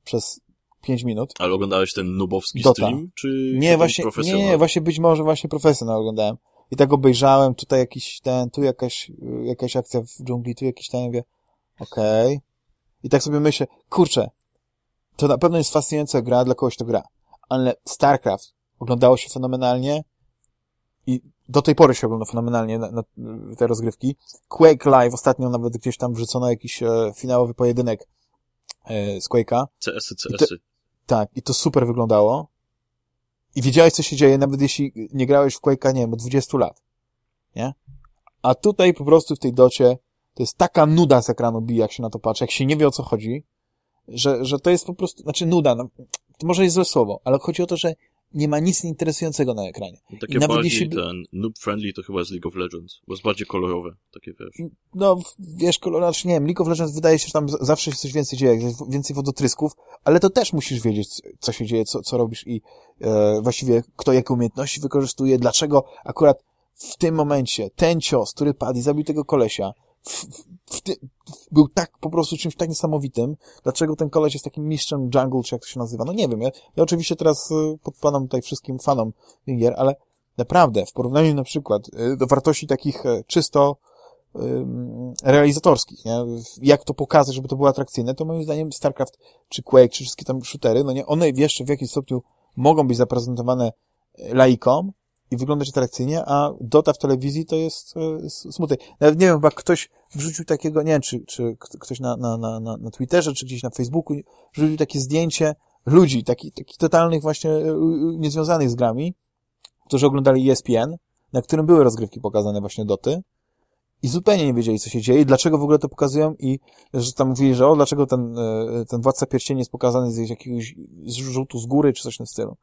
przez 5 minut. ale oglądałeś ten nubowski Dota. stream, czy Nie, właśnie, nie, nie, właśnie być może właśnie profesjonal oglądałem. I tak obejrzałem, tutaj jakiś ten, tu jakaś, y, jakaś akcja w dżungli, tu jakiś ten, mówię, okej. I tak sobie myślę, kurczę, to na pewno jest fascynująca gra dla kogoś, kto gra. Ale StarCraft oglądało się fenomenalnie i do tej pory się ogląda fenomenalnie na, na te rozgrywki. Quake Live, ostatnio nawet gdzieś tam wrzucono jakiś e, finałowy pojedynek e, z Quake'a. CS-y, I CS-y. Tak, i to super wyglądało. I wiedziałeś, co się dzieje, nawet jeśli nie grałeś w Quake'a, nie wiem, od 20 lat. Nie? A tutaj po prostu w tej docie to jest taka nuda z ekranu bije, jak się na to patrzy, jak się nie wie o co chodzi, że, że to jest po prostu, znaczy nuda, no, to może jest złe słowo, ale chodzi o to, że nie ma nic interesującego na ekranie. Takie nawet bardziej jeśli ten noob-friendly to chyba jest League of Legends, bo jest bardziej kolorowe, takie wiesz. No, wiesz, kolor, znaczy nie wiem, League of Legends wydaje się, że tam z- zawsze się coś więcej dzieje, więcej wodotrysków, ale to też musisz wiedzieć, co się dzieje, co, co robisz i e, właściwie kto jakie umiejętności wykorzystuje, dlaczego akurat w tym momencie ten cios, który padł i zabił tego kolesia, w, w, ty, był tak po prostu czymś tak niesamowitym, dlaczego ten koleś jest takim mistrzem jungle, czy jak to się nazywa, no nie wiem, ja, ja oczywiście teraz e, podpadam tutaj wszystkim fanom gier, ale naprawdę, w porównaniu na przykład e, do wartości takich e, czysto realizatorskich, nie? Jak to pokazać, żeby to było atrakcyjne, to moim zdaniem StarCraft czy Quake, czy wszystkie tam shootery, no nie, one jeszcze w jakimś stopniu mogą być zaprezentowane laikom i wyglądać atrakcyjnie, a Dota w telewizji to jest e, smutek. Nawet nie wiem, chyba ktoś wrzucił takiego, nie wiem, czy, czy ktoś na, na, na, na, Twitterze, czy gdzieś na Facebooku wrzucił takie zdjęcie ludzi, takich, takich totalnych właśnie e, niezwiązanych z grami, którzy oglądali ESPN, na którym były rozgrywki pokazane właśnie Doty, i zupełnie nie wiedzieli, co się dzieje, dlaczego w ogóle to pokazują i że tam mówili, że o, dlaczego ten, e, ten Władca Pierścieni jest pokazany z jakiegoś zrzutu z góry, czy coś w tym stylu.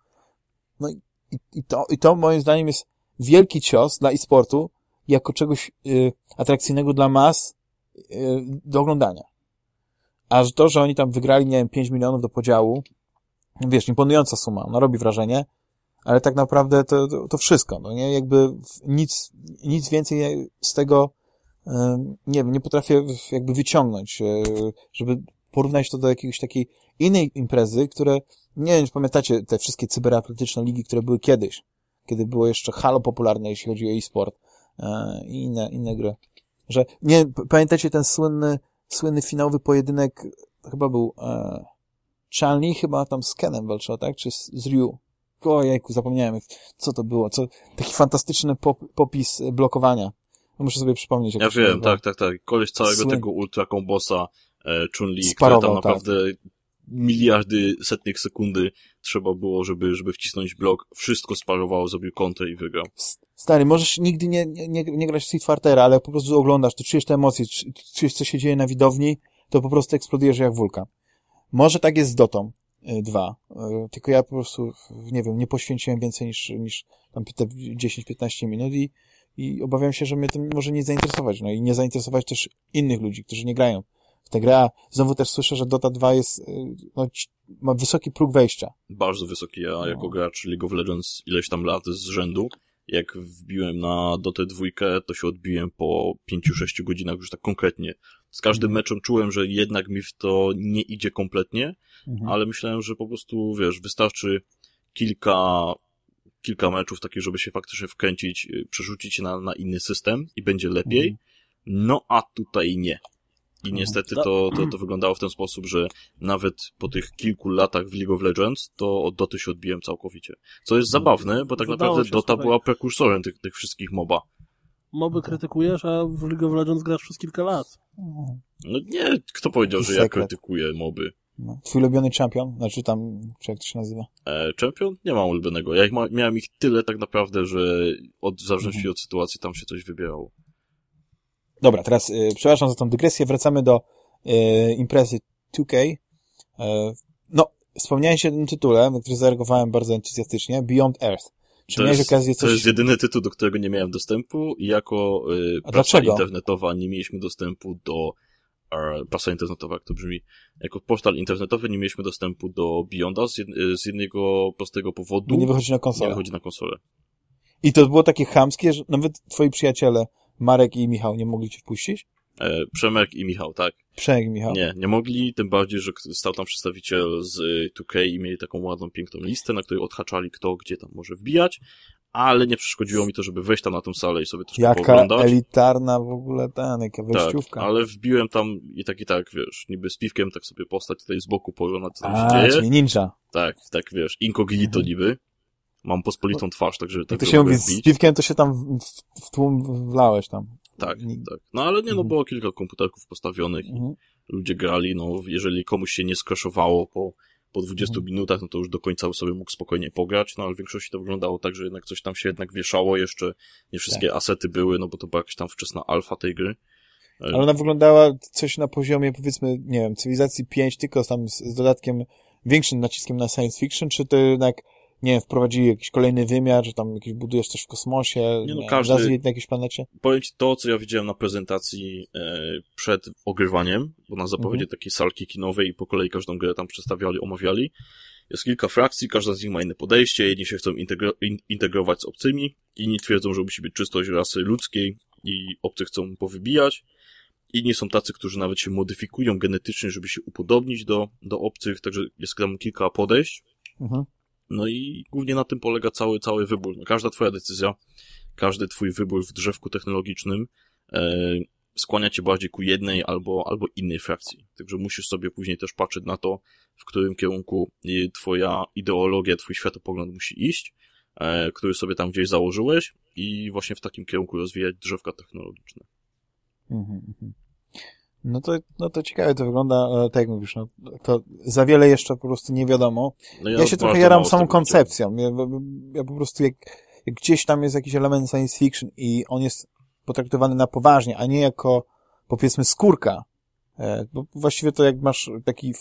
No i, i, i, to, i to moim zdaniem jest wielki cios dla e-sportu jako czegoś y, atrakcyjnego dla mas y, do oglądania. Aż to, że oni tam wygrali, nie wiem, 5 milionów do podziału, wiesz, imponująca suma, no robi wrażenie, ale tak naprawdę to, to, to wszystko, no nie, jakby nic, nic więcej z tego Ym, nie wiem, nie potrafię jakby wyciągnąć, e, żeby porównać to do jakiejś takiej innej imprezy, które, nie wiem, czy pamiętacie te wszystkie cyberatletyczne ligi, które były kiedyś, kiedy było jeszcze halo popularne, jeśli chodzi o e-sport e, i inne, inne gry. Że, nie, pamiętacie ten słynny, słynny finałowy pojedynek, chyba był e, Chanli, chyba tam z Kenem walczyła, tak? Czy z, z Ryu? Ojejku, zapomniałem, co to było, co, taki fantastyczny pop, popis blokowania. No muszę sobie przypomnieć. jak Ja wiem, tak, tak, tak. Koleś całego Słyn- tego ultra kombosa Chun-Li, który Sparował, tam tak. naprawdę miliardy setnych sekundy trzeba było, żeby, żeby wcisnąć blok, wszystko sparowało, zrobił kontrę i wygrał. Stary, możesz nigdy nie, nie, nie, grać w Street Fightera, ale po prostu oglądasz, to czujesz te emocje, cz- czujesz, co się dzieje na widowni, to po prostu eksplodujesz jak wulkan. Może tak jest z Dotą 2, tylko ja po prostu, nie wiem, nie poświęciłem więcej niż, niż tam te 10-15 minut i, i obawiam się, że mnie to może nie zainteresować, no i nie zainteresować też innych ludzi, którzy nie grają w tę grę, znowu też słyszę, że Dota 2 jest, y, no, ma wysoki próg wejścia. Bardzo wysoki. Ja jako No. gracz League of Legends ileś tam lat z rzędu, jak wbiłem na Dotę dwójkę, to się odbiłem po 5-6 godzinach już tak konkretnie. Z każdym Mhm. meczem czułem, że jednak mi w to nie idzie kompletnie, Mhm. ale myślałem, że po prostu, wiesz, wystarczy kilka, kilka meczów takich, żeby się faktycznie wkręcić, y, przerzucić się na, na inny system i będzie lepiej. Mhm. No a tutaj nie. I niestety Da- to, to, to wyglądało w ten sposób, że nawet po tych kilku latach w League of Legends, to od Doty się odbiłem całkowicie. Co jest zabawne, bo tak Wydało naprawdę Dota była prekursorem tych, tych wszystkich MOBA. Moby krytykujesz, a w League of Legends grasz przez kilka lat. No nie, kto powiedział, że ja krytykuję moby? No. Twój ulubiony champion? Znaczy tam, czy jak to się nazywa? E, Champion? Nie mam ulubionego. Ja ich ma, miałem ich tyle tak naprawdę, że od, w zależności Mhm. od sytuacji tam się coś wybierało. Dobra, teraz y, przepraszam za tą dygresję, wracamy do y, imprezy 2K. E, no, wspomniałeś o tym tytule, na który zareagowałem bardzo entuzjastycznie, Beyond Earth. Czy To miałeś jest, okazję to coś... jest jedyny tytuł, do którego nie miałem dostępu i jako y, A dlaczego? internetowa nie mieliśmy dostępu do prasa internetowa, jak to brzmi. Jako portal internetowy nie mieliśmy dostępu do Beyonda z, jed, z jednego prostego powodu. Nie wychodzi na nie konsolę. wychodzi na konsolę. I to było takie chamskie, że nawet twoi przyjaciele, Marek i Michał, nie mogli cię wpuścić? E, Przemek i Michał, tak. Przemek i Michał. Nie, nie mogli, tym bardziej, że stał tam przedstawiciel z y, 2K i mieli taką ładną, piękną listę, na której odhaczali kto gdzie tam może wbijać, ale nie przeszkodziło mi to, żeby wejść tam na tą salę i sobie troszkę Jaka pooglądać. elitarna w ogóle ten, jaka Tak, wejściówka. ale wbiłem tam i tak i tak, wiesz, niby z piwkiem tak sobie postać tutaj z boku pooglądać, co tam się A, dzieje. czyli ninja. Tak, tak, wiesz, incognito niby. Mam pospolitą twarz, także tak to się mogę mówi, z piwkiem to się tam w, w, tłum wlałeś tam. Tak, tak. No ale nie, no Mhm. było kilka komputerków postawionych i Mhm. ludzie grali, no jeżeli komuś się nie skraszowało po, po 20 Mhm. minutach, no to już do końca sobie mógł spokojnie pograć, no ale w większości to wyglądało tak, że jednak coś tam się jednak wieszało, jeszcze nie wszystkie Tak. asety były, no bo to była jakaś tam wczesna alfa tej gry. Ale ona wyglądała coś na poziomie, powiedzmy, nie wiem, cywilizacji 5, tylko tam z, z dodatkiem, większym naciskiem na science fiction, czy to jednak, nie wiem, wprowadzili jakiś kolejny wymiar, że tam jakiś budujesz coś w kosmosie, Nie no, nie, każdy- na jakiejś planecie? Powiem ci to, co ja widziałem na prezentacji e, przed ogrywaniem, bo na zapowiedzi Mhm. takiej salki kinowej i po kolei każdą grę tam przedstawiali, omawiali. Jest kilka frakcji, każda z nich ma inne podejście, jedni się chcą integro in integrować z obcymi, inni twierdzą, że musi być czystość rasy ludzkiej i obcy chcą powybijać. Inni są tacy, którzy nawet się modyfikują genetycznie, żeby się upodobnić do, do obcych, także jest tam kilka podejść. Mhm. No i głównie na tym polega cały, cały wybór. No, każda twoja decyzja, każdy twój wybór w drzewku technologicznym e, skłania cię bardziej ku jednej albo, albo innej frakcji. Także musisz sobie później też patrzeć na to, w którym kierunku e, twoja ideologia, twój światopogląd musi iść, e, który sobie tam gdzieś założyłeś i właśnie w takim kierunku rozwijać drzewka technologiczne. Mhm, mhm. No to, no to ciekawe to wygląda, ale tak jak mówisz, no, to za wiele jeszcze po prostu nie wiadomo. No Ja, się trochę jaram samą koncepcją. Ja, ja po prostu jak, jak gdzieś tam jest jakiś element science fiction i on jest potraktowany na poważnie, a nie jako powiedzmy skórka, e, bo właściwie to jak masz taki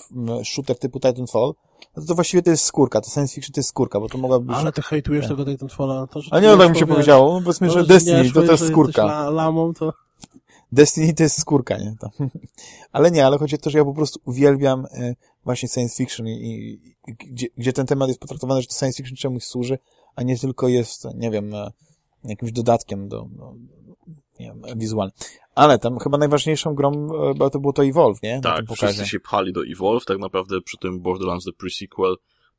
shooter typu Titanfall, no to właściwie to jest skórka, to science fiction to jest skórka, bo to mogłaby być... Ale ty hejtujesz Tak. tego Titanfalla. To, że A ty nie, no tak mi się powiedziało, no powiedzmy, to, że że Destiny to też skórka. La, lamą, to... Destiny to jest skórka, nie? Tam. Ale nie, ale chodzi o to, że ja po prostu uwielbiam e, właśnie science fiction i, i, i gdzie, gdzie ten temat jest potraktowany, że to science fiction czemuś służy, a nie tylko jest, nie wiem, e, jakimś dodatkiem do, do nie wiem, wizualnym. Ale tam chyba najważniejszą grą e, to było to Evolve, nie? Tak, wszyscy się pchali do Evolve, tak naprawdę przy tym Borderlands The Pre-Sequel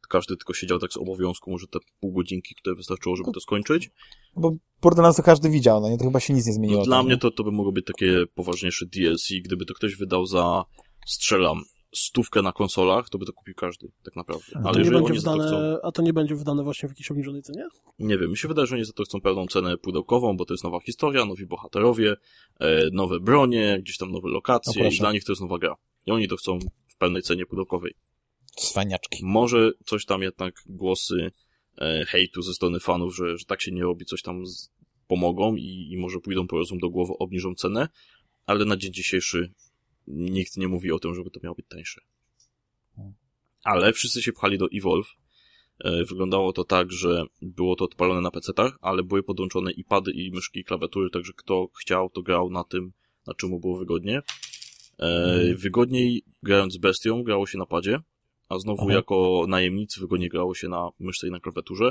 każdy tylko siedział tak z obowiązku, może te pół godzinki, które wystarczyło, żeby to skończyć. Bo Borderlands to każdy widział, no nie? To chyba się nic nie zmieniło. No, dla tam, mnie nie? to, to by mogło być takie poważniejsze DLC, gdyby to ktoś wydał za, strzelam, stówkę na konsolach, to by to kupił każdy, tak naprawdę. A Ale To nie jeżeli będzie oni za to chcą, wydane, a to nie będzie wydane właśnie w jakiejś obniżonej cenie? nie wiem, mi się wydaje, że oni za to chcą pełną cenę pudełkową, bo to jest nowa historia, nowi bohaterowie, e, nowe bronie, gdzieś tam nowe lokacje No i dla nich to jest nowa gra. I oni to chcą w pełnej cenie pudełkowej. Cwaniaczki. Może coś tam jednak głosy e, hejtu ze strony fanów, że, że tak się nie robi, coś tam z, pomogą i, i może pójdą po rozum do głowy, obniżą cenę, ale na dzień dzisiejszy nikt nie mówi o tym, żeby to miało być tańsze. Ale wszyscy się pchali do Evolve. E, Wyglądało to tak, że było to odpalone na PC-tach, ale były podłączone i pady, i myszki, i klawiatury, także kto chciał, to grał na tym, na czym mu było wygodnie. E, wygodniej grając z bestią grało się na padzie, a znowu Aha. jako najemnicy wygodnie grało się na myszce i na klawiaturze.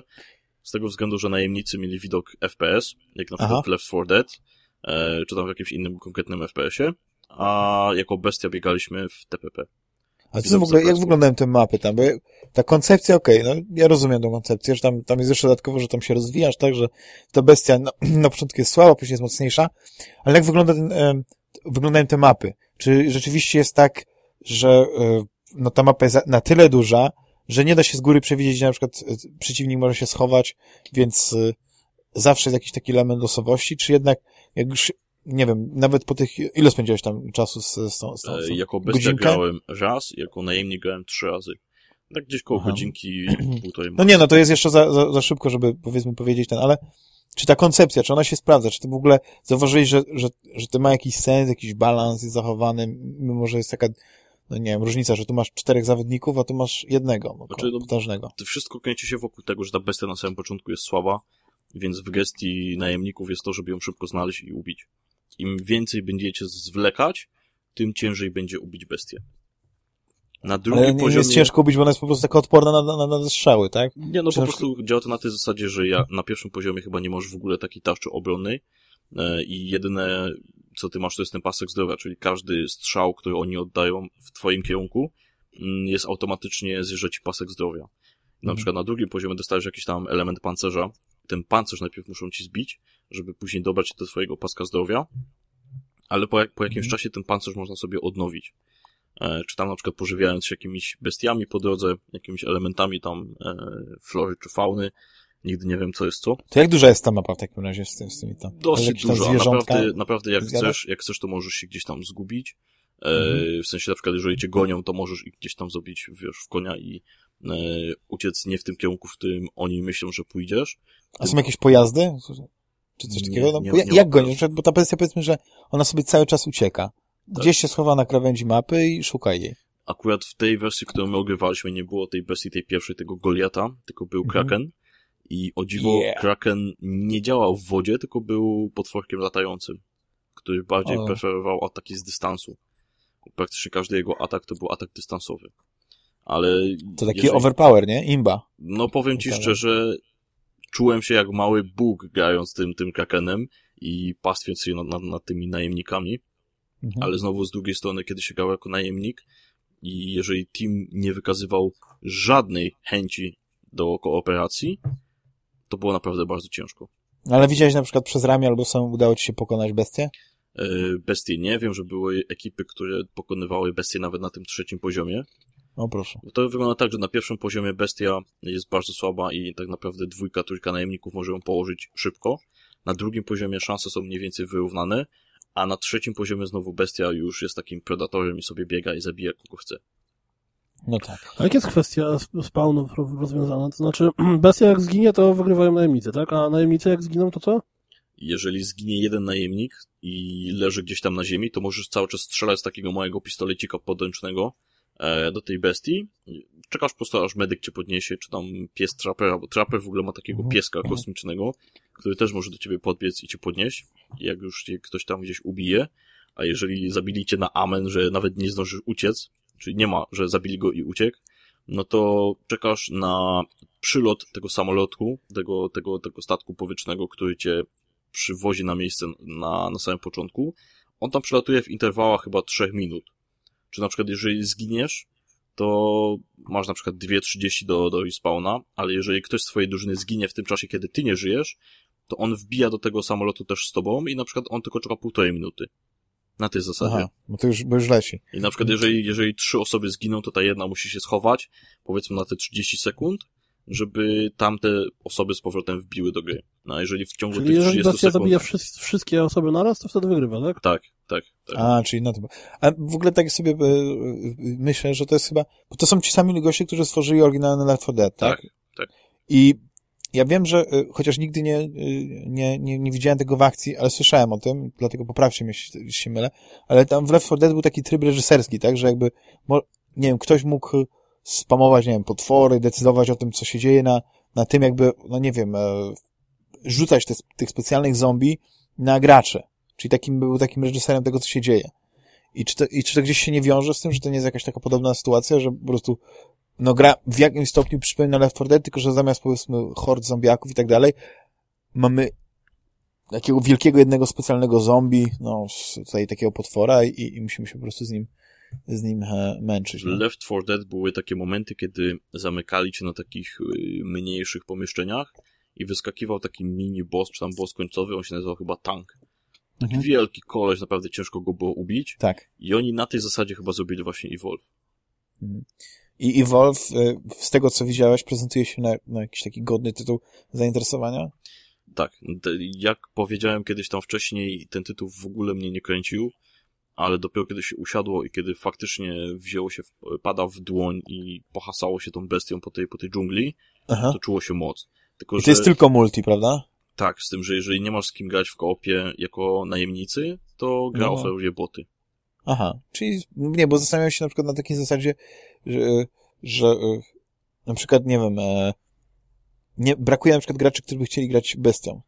Z tego względu, że najemnicy mieli widok FPS, jak na przykład Aha. w Left 4 Dead, e, czy tam w jakimś innym konkretnym FPS-ie, a jako bestia biegaliśmy w TPP. A co w ogóle, jak wyglądają te mapy tam? Bo ta koncepcja, okej, no ja rozumiem tą koncepcję, że tam, tam jest jeszcze dodatkowo, że tam się rozwijasz, tak, że ta bestia na, na początku jest słaba, później jest mocniejsza, ale jak wygląda ten, em, wyglądają te mapy? Czy rzeczywiście jest tak, że e, no ta mapa jest na tyle duża, że nie da się z góry przewidzieć, gdzie na przykład e, przeciwnik może się schować, więc e, zawsze jest jakiś taki element losowości, czy jednak jak już, nie wiem, nawet po tych, ile spędziłeś tam czasu z, z, tą, z, tą, E, jako bestia grałem raz, jako najemnik grałem trzy razy. Tak gdzieś koło Aha. godzinki, półtorej No nie, no to jest jeszcze za, za, za szybko, żeby powiedzmy powiedzieć ten, ale czy ta koncepcja, czy ona się sprawdza, czy ty w ogóle zauważyłeś, że, że, że to ma jakiś sens, jakiś balans jest zachowany, mimo że jest taka, no nie wiem, różnica, że tu masz czterech zawodników, a tu masz jednego, no, Znaczy, no- potężnego. to wszystko kręci się wokół tego, że ta bestia na samym początku jest słaba, więc w gestii najemników jest to, żeby ją szybko znaleźć i ubić. Im więcej będziecie zwlekać, tym ciężej będzie ubić bestię. Na drugim Ale nie, poziomie... jest ciężko ubić, bo ona jest po prostu taka odporna na, na, na, strzały, tak? Nie, no Czy po prostu działa to na tej zasadzie, że ja na pierwszym poziomie chyba nie masz w ogóle takiej tarczy obronnej e, i jedyne, co ty masz, to jest ten pasek zdrowia, czyli każdy strzał, który oni oddają w twoim kierunku, mm, jest automatycznie zjeżdża ci pasek zdrowia. Na Mhm. przykład na drugim poziomie dostajesz jakiś tam element pancerza, ten pancerz najpierw muszą ci zbić, żeby później dobrać do twojego paska zdrowia, ale po, po jakimś Mhm. czasie ten pancerz można sobie odnowić. E, czy tam na przykład pożywiając się jakimiś bestiami po drodze, jakimiś elementami tam e, flory czy fauny. Nigdy nie wiem, co jest co. To jak duża jest ta mapa w takim razie z, tym, z tymi tam? Dosyć jakieś tam dużo. a zwierzątka? Naprawdę, naprawdę jak chcesz, jak chcesz, to możesz się gdzieś tam zgubić. E, Mhm. W sensie na przykład, jeżeli cię gonią, to możesz ich gdzieś tam zrobić, wiesz, w konia i e, uciec nie w tym kierunku, w którym oni myślą, że pójdziesz. A są jakieś pojazdy? Czy coś Nie, takiego? No, nie- nie jak gonisz? Bo ta bestia powiedzmy, że ona sobie cały czas ucieka. Tak. Gdzieś się schowa na krawędzi mapy i szukaj jej. Akurat w tej wersji, którą my ogrywaliśmy, nie było tej bestii, tej pierwszej, tego Goliata, tylko był Mhm. Kraken. I o dziwo, Yeah. Kraken nie działał w wodzie, tylko był potworkiem latającym, który bardziej O. preferował ataki z dystansu. Praktycznie każdy jego atak to był atak dystansowy. Ale. To taki jeżeli- overpower, nie? Imba. No powiem ci szczerze, czułem się jak mały Bóg grając tym, tym Krakenem i pastwiąc się nad, nad, nad tymi najemnikami. Mhm. Ale znowu z drugiej strony, kiedy się grał jako najemnik i jeżeli team nie wykazywał żadnej chęci do kooperacji, to było naprawdę bardzo ciężko. Ale widziałeś na przykład przez ramię albo sam udało ci się pokonać bestię? E, Bestie nie, wiem, że były ekipy, które pokonywały bestie nawet na tym trzecim poziomie. O proszę. To wygląda tak, że na pierwszym poziomie bestia jest bardzo słaba i tak naprawdę dwójka, trójka najemników może ją położyć szybko. Na drugim poziomie szanse są mniej więcej wyrównane, a na trzecim poziomie znowu bestia już jest takim predatorem i sobie biega i zabija kogo chce. No tak. A jak jest kwestia sp- spawnów ro- rozwiązana? To znaczy, bestia jak zginie, to wygrywają najemnicy, tak? A najemnicy jak zginą, to co? Jeżeli zginie jeden najemnik i leży gdzieś tam na ziemi, to możesz cały czas strzelać z takiego małego pistolecika podręcznego e, do tej bestii. Czekasz po prostu, aż medyk cię podniesie, czy tam pies trapera, bo traper w ogóle ma takiego Mhm. pieska kosmicznego, który też może do ciebie podbiec i cię podnieść, jak już cię ktoś tam gdzieś ubije. A jeżeli zabili cię na amen, że nawet nie zdążysz uciec, czyli nie ma, że zabili go i uciekł, no to czekasz na przylot tego samolotu, tego, tego, tego statku powietrznego, który cię przywozi na miejsce na, na samym początku. On tam przylatuje w interwałach chyba 3 minut. Czy na przykład jeżeli zginiesz, to masz na przykład 2.30 do, do respawna, ale jeżeli ktoś z twojej drużyny zginie w tym czasie, kiedy ty nie żyjesz, to on wbija do tego samolotu też z tobą i na przykład on tylko czeka półtorej minuty. Na tej zasadzie. Aha, bo to już, bo już leci. I na przykład jeżeli, jeżeli trzy osoby zginą, to ta jedna musi się schować, powiedzmy na te 30 sekund, żeby tamte osoby z powrotem wbiły do gry. No a jeżeli w ciągu Czyli tych jeżeli 30 Rosja sekund... zabija wszys- wszystkie osoby naraz, to wtedy wygrywa, tak? Tak, tak, tak. A, czyli na to. A w ogóle tak sobie e, myślę, że to jest chyba, bo to są ci sami goście, którzy stworzyli oryginalny Left 4 Dead, tak? Tak, tak. I ja wiem, że e, chociaż nigdy nie, e, nie, nie, nie widziałem tego w akcji, ale słyszałem o tym, dlatego poprawcie mnie, jeśli się mylę, ale tam w Left 4 Dead był taki tryb reżyserski, tak, że jakby, nie wiem, ktoś mógł spamować, nie wiem, potwory, decydować o tym, co się dzieje na, na tym jakby, no nie wiem, e, rzucać te, tych specjalnych zombie na gracze. Czyli takim był takim reżyserem tego, co się dzieje. I czy, to, I czy to gdzieś się nie wiąże z tym, że to nie jest jakaś taka podobna sytuacja, że po prostu no gra w jakimś stopniu przypomina Left 4 Dead, tylko że zamiast powiedzmy hord zombiaków i tak dalej, mamy takiego wielkiego jednego specjalnego zombie, no tutaj takiego potwora i, i musimy się po prostu z nim z nim e, męczyć. W No. Left 4 Dead były takie momenty, kiedy zamykali cię na takich y, mniejszych pomieszczeniach i wyskakiwał taki mini boss, czy tam boss końcowy, on się nazywał chyba Tank. Taki Mhm. wielki koleś, naprawdę ciężko go było ubić. Tak. I oni na tej zasadzie chyba zrobili właśnie Evolve. I Evolve, e, z tego co widziałeś, prezentuje się na, na jakiś taki godny tytuł zainteresowania? Tak, jak powiedziałem kiedyś tam wcześniej, ten tytuł w ogóle mnie nie kręcił, ale dopiero kiedy się usiadło i kiedy faktycznie wzięło się, w- pada w dłoń i pohasało się tą bestią po tej, po tej dżungli, Aha. to czuło się moc. Tylko, I to że jest tylko multi, prawda? tak, z tym, że jeżeli nie masz z kim grać w koopie jako najemnicy, to gra No. oferuje boty. Aha, czyli nie, bo zastanawiam się na przykład na takiej zasadzie, że, że e, na przykład, nie wiem, e, nie, brakuje na przykład graczy, którzy by chcieli grać bestią.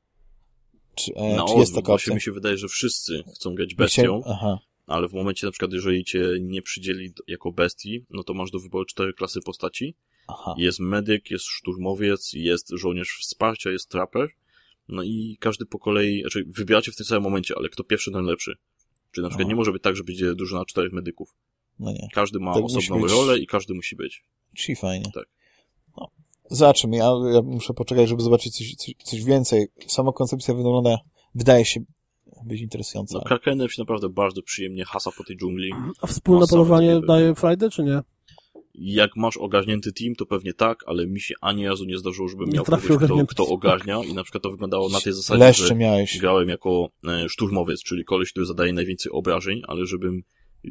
Czy, e, Na czy jest taka właśnie opcja? mi się wydaje, że wszyscy chcą grać bestią, Aha, ale w momencie na przykład, jeżeli cię nie przydzieli jako bestii, no to masz do wyboru cztery klasy postaci. aha. Jest medyk, jest szturmowiec, jest żołnierz wsparcia, jest trapper. No i każdy po kolei, znaczy wybieracie w tym samym momencie, ale kto pierwszy, ten lepszy. Czyli na przykład Aha. nie może być tak, że będzie drużyna czterech medyków. No nie, Każdy ma Tak osobną być- rolę i każdy musi być. czyli fajnie. Tak. No, zobaczymy, ja, ja muszę poczekać, żeby zobaczyć coś, coś, coś więcej. Sama koncepcja wygląda, wydaje się być interesująca. No Krakenem się naprawdę bardzo przyjemnie hasa po tej dżungli. A wspólne Masa polowanie daje frajdę, czy nie? Jak masz ogarnięty team, to pewnie tak, ale mi się ani razu nie zdarzyło, żebym Nie miał trafił kogoś, kto, kto ogarnia i na przykład to wyglądało na tej zasadzie, Leszcze że miałeś. grałem jako e, szturmowiec, czyli koleś, który zadaje najwięcej obrażeń, ale żebym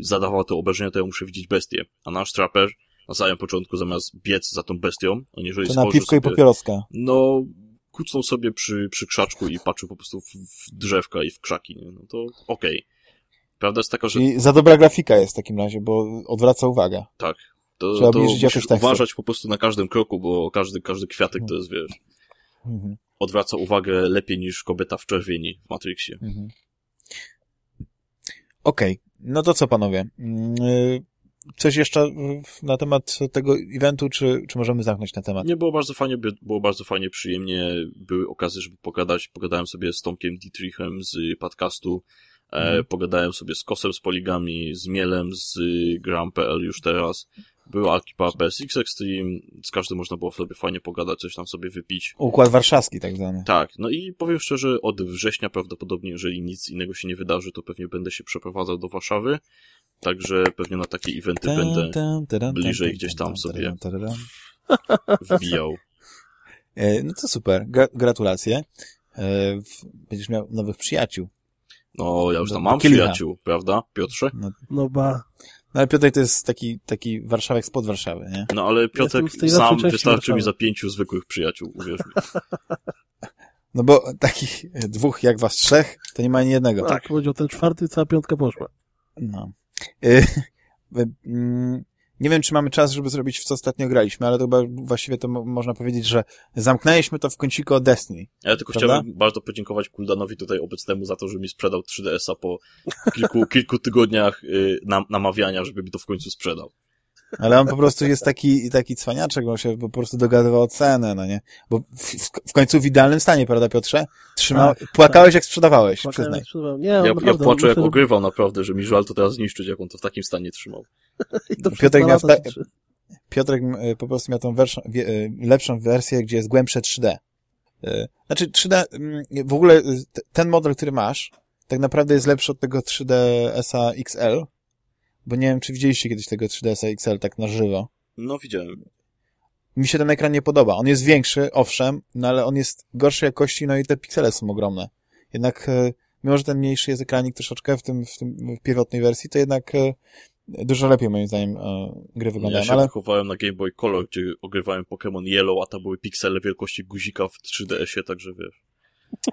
zadawał te obrażenia, to ja muszę widzieć bestię. A nasz trapper na samym początku zamiast biec za tą bestią, on jeżeli To na piwko i sobie, papieroska. no kucnął sobie przy, przy krzaczku i patrzył po prostu w, w drzewka i w krzaki, nie? no to okej. Prawda jest taka, że Czyli za dobra grafika jest w takim razie, bo odwraca uwagę. tak, to, Trzeba to jakoś tekstur. uważać po prostu na każdym kroku, bo każdy, każdy kwiatek to jest, wiesz, Mhm. odwraca uwagę lepiej niż kobieta w czerwieni w Matrixie. Mhm. Okej, no to co panowie? Mm, y, Coś jeszcze y, na temat tego eventu, czy, czy możemy zamknąć ten temat? Nie, było bardzo fajnie, by- było bardzo fajnie, przyjemnie. Były okazje, żeby pogadać. Pogadałem sobie z Tomkiem Dietrichem z podcastu. E, Mhm. pogadałem sobie z Kosem z Poligami, z Mielem z Gram.pl już teraz. Była ekipa PSX Extreme. Z każdym można było sobie fajnie pogadać, coś tam sobie wypić. Układ warszawski tak zwany. Tak, no i powiem szczerze, od września prawdopodobnie, jeżeli nic innego się nie wydarzy, to pewnie będę się przeprowadzał do Warszawy. Także pewnie na takie eventy będę bliżej gdzieś tam, sobie. wbijał. No to super, Gra gratulacje. E, Będziesz miał nowych przyjaciół. No, ja już tam mam przyjaciół, prawda, Piotrze? No ba. No ale Piotrek to jest taki, taki Warszawek spod Warszawy, nie? No, ale Piotrek tej sam wystarczy mi za pięciu zwykłych przyjaciół, uwierz mi. No bo takich e, dwóch jak was trzech, to nie ma ani jednego. Tak, powiedział ten czwarty, cała piątka poszła. No. Y, y, mm, Nie wiem, czy mamy czas, żeby zrobić w co ostatnio graliśmy, ale to chyba właściwie to mo- można powiedzieć, że zamknęliśmy to w kąciku o Destiny. Ja tylko Prawda? chciałbym bardzo podziękować Kuldanowi tutaj obecnemu za to, że mi sprzedał 3DS-a po kilku, kilku tygodniach y, nam, namawiania, żeby mi to w końcu sprzedał. Ale on po prostu jest taki, taki cwaniaczek, bo on się po prostu dogadywał o cenę, no nie? Bo w, w, w końcu w idealnym stanie, prawda Piotrze? Trzymał, Tak, płakałeś jak sprzedawałeś, Płakałem, przyznaj. jak sprzedawałem. Nie, Ja, ja naprawdę, płaczę, jak ogrywał naprawdę, że mi żal to teraz zniszczyć, jak on to w takim stanie trzymał. Piotrek miał trzy. Piotrek y, po prostu miał tą werszą, wie, y, lepszą wersję, gdzie jest głębsze 3D. Y, Znaczy 3D, mm, w ogóle ten model, który masz, tak naprawdę jest lepszy od tego 3DS-a XL, bo nie wiem, czy widzieliście kiedyś tego 3DS-a XL tak na żywo. No, widziałem. mi się ten ekran nie podoba. On jest większy, owszem, no ale on jest gorszej jakości, no i te piksele są ogromne. Jednak, e, mimo że ten mniejszy jest ekranik troszeczkę w tym, w tym w pierwotnej wersji, to jednak e, dużo lepiej moim zdaniem e, gry Ja wyglądają. się ale wychowałem na Game Boy Color, gdzie ogrywałem Pokémon Yellow, a tam były piksele wielkości guzika w 3DS-ie, także wiesz.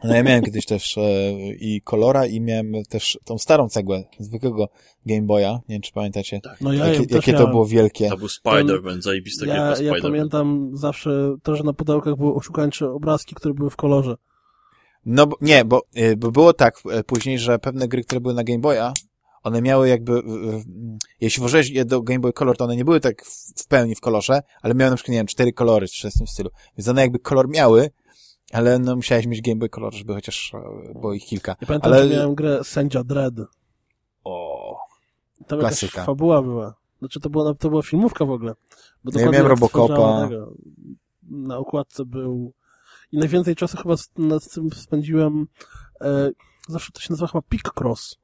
No ja miałem kiedyś też e, i Colora i miałem też tą starą cegłę zwykłego Game Boya. Nie wiem, czy pamiętacie, No ja jakie, jakie to było wielkie. To był Spider-Man, zajebiste Ja, gierka ja Spider-Man. pamiętam zawsze to, że na pudełkach były oszukańcze obrazki, które były w kolorze. No bo, nie, bo, y, bo było tak e, później, że pewne gry, które były na Game Boya, one miały jakby, jeśli włożyłeś je do Game Boy Color, to one nie były tak w, w pełni w kolorze, ale miały na przykład, nie wiem, cztery kolory, czy coś w tym stylu. Więc one jakby kolor miały, ale no musiałeś mieć Game Boy Color, żeby chociaż e, było ich kilka. Ja pamiętam, Ale- że miałem grę Sędzia Dread. O, Tam Klasyka. jakaś fabuła była. Znaczy to była, to była filmówka w ogóle. Bo No ja miałem Robocopa. tego. Na okładce był... I najwięcej czasu chyba nad tym spędziłem... E, zawsze to się nazywa chyba Picross.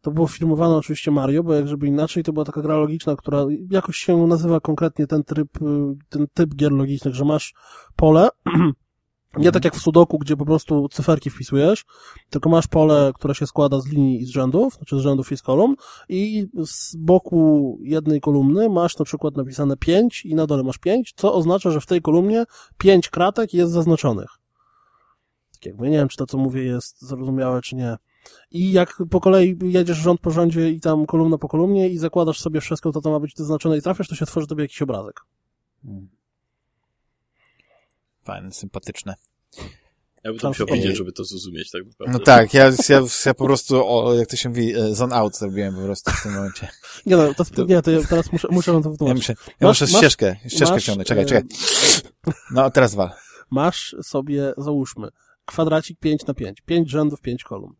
To było filmowane oczywiście Mario, bo jak żeby inaczej, to była taka gra logiczna, która jakoś się nazywa konkretnie ten tryb, y, ten typ gier logicznych, że masz pole, nie tak jak w Sudoku, gdzie po prostu cyferki wpisujesz, tylko masz pole, które się składa z linii i z rzędów, znaczy z rzędów i z kolumn i z boku jednej kolumny masz na przykład napisane 5 i na dole masz 5, co oznacza, że w tej kolumnie 5 kratek jest zaznaczonych. Tak jakby, nie wiem, czy to, co mówię, jest zrozumiałe, czy nie. I jak po kolei jedziesz rząd po rządzie i tam kolumna po kolumnie i zakładasz sobie wszystko, to to ma być zaznaczone i trafiasz, to się tworzy tobie jakiś obrazek. Fajne, sympatyczne. Ja bym Tam musiał widzieć, żeby to zrozumieć, tak naprawdę. No tak, ja, ja, ja po prostu, o, jak to się mówi, e, zone out zrobiłem po prostu w tym momencie. Nie no, to, To- nie, to ja teraz muszę, muszę to Ja wytłumaczyć. muszę, ja Masz- muszę masz- ścieżkę, ścieżkę ciągnąć. Czekaj, e, czekaj. No, teraz wal. masz sobie, załóżmy, kwadracik 5 na 5, 5 rzędów, 5 kolumn.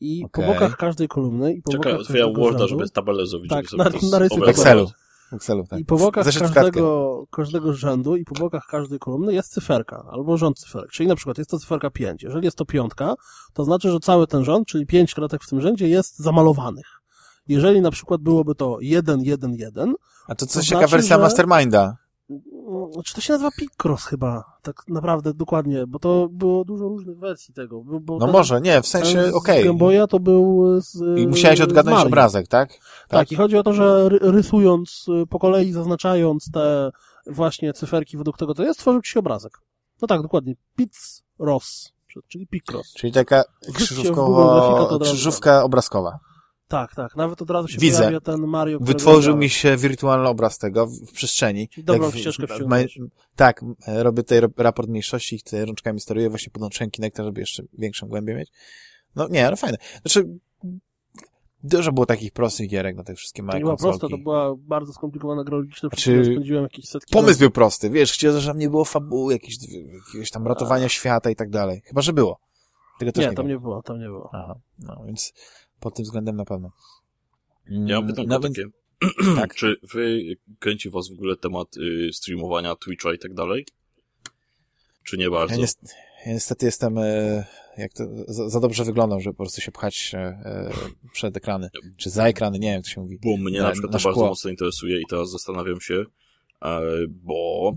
I Okej. po bokach każdej kolumny i po Czekaj, bokach otwieram Worda, żeby tabelę zrobić. Tak, żeby sobie na- to narysuj W. Excelu. Excelu, tak. I po bokach Zeszyt każdego, każdego rzędu i po bokach każdej kolumny jest cyferka, albo rząd cyferek. Czyli na przykład jest to cyferka 5. Jeżeli jest to piątka, to znaczy, że cały ten rząd, czyli 5 kratek w tym rzędzie jest zamalowanych. Jeżeli na przykład byłoby to 1, 1, 1, A to To coś znaczy, taka wersja że- Masterminda. Mm, Czy to się nazywa Picross chyba? Tak naprawdę, dokładnie, bo to było dużo różnych wersji tego. No ten- może, nie, w sensie, okej. Game Boya to był z... I musiałeś odgadnąć obrazek, tak? Tak. i chodzi o to, że ry- rysując y, po kolei, zaznaczając te właśnie cyferki według tego, co jest, tworzył ci się obrazek. No tak, dokładnie. Pizz Ross, czyli Picross. Czyli taka to krzyżówka obrazkowa. Tak, tak. Nawet od razu się Widzę. pojawia ten Mario, Wytworzył mi się wirtualny obraz tego w, przestrzeni. Dobrą w- ścieżkę w- ma- Tak, e, robię tutaj rap- raport mniejszości i chcę rączkami steruję, właśnie podłączyłem Kinecta, żeby jeszcze większą głębię mieć. No nie, ale fajne. Znaczy, dużo było takich prostych gierek na te wszystkie To małe nie była prosta, to była bardzo skomplikowana gra logiczna, Znaczy, spędziłem jakieś setki Pomysł godzin. był prosty, wiesz, chciałem, żeby nie było fabuły, jakieś, jakiegoś tam ratowania świata i tak dalej. Chyba, że było. Tego też Nie, nie, tam wiem. nie było, tam nie było. Aha, no więc pod tym względem na pewno. Mm, Ja pytanko no, takie. tak. Czy wy kręci was w ogóle temat y, streamowania Twitcha i tak dalej? Czy nie bardzo? Ja, niestety, ja niestety jestem, e, jak to, za, za dobrze wyglądam, żeby po prostu się pchać e, przed ekrany, czy za ekrany, nie wiem, jak to się mówi. Bo mnie Na- na, przykład na to bardzo mocno interesuje i teraz zastanawiam się, bo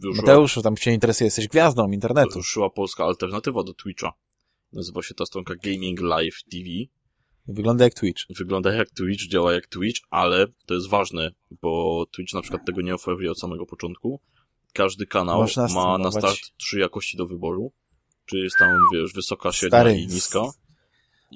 wyszła, Mateuszu, tam cię interesuje, jesteś gwiazdą internetu. ruszyła polska alternatywa do Twitcha. Nazywa się ta stronka Gaming Live TV. Wygląda jak Twitch. Wygląda jak Twitch, działa jak Twitch, ale to jest ważne, bo Twitch na przykład tego nie oferuje od samego początku. Każdy kanał ma na start trzy jakości do wyboru. Czy jest tam, wiesz, wysoka, średnia Stary, i niska.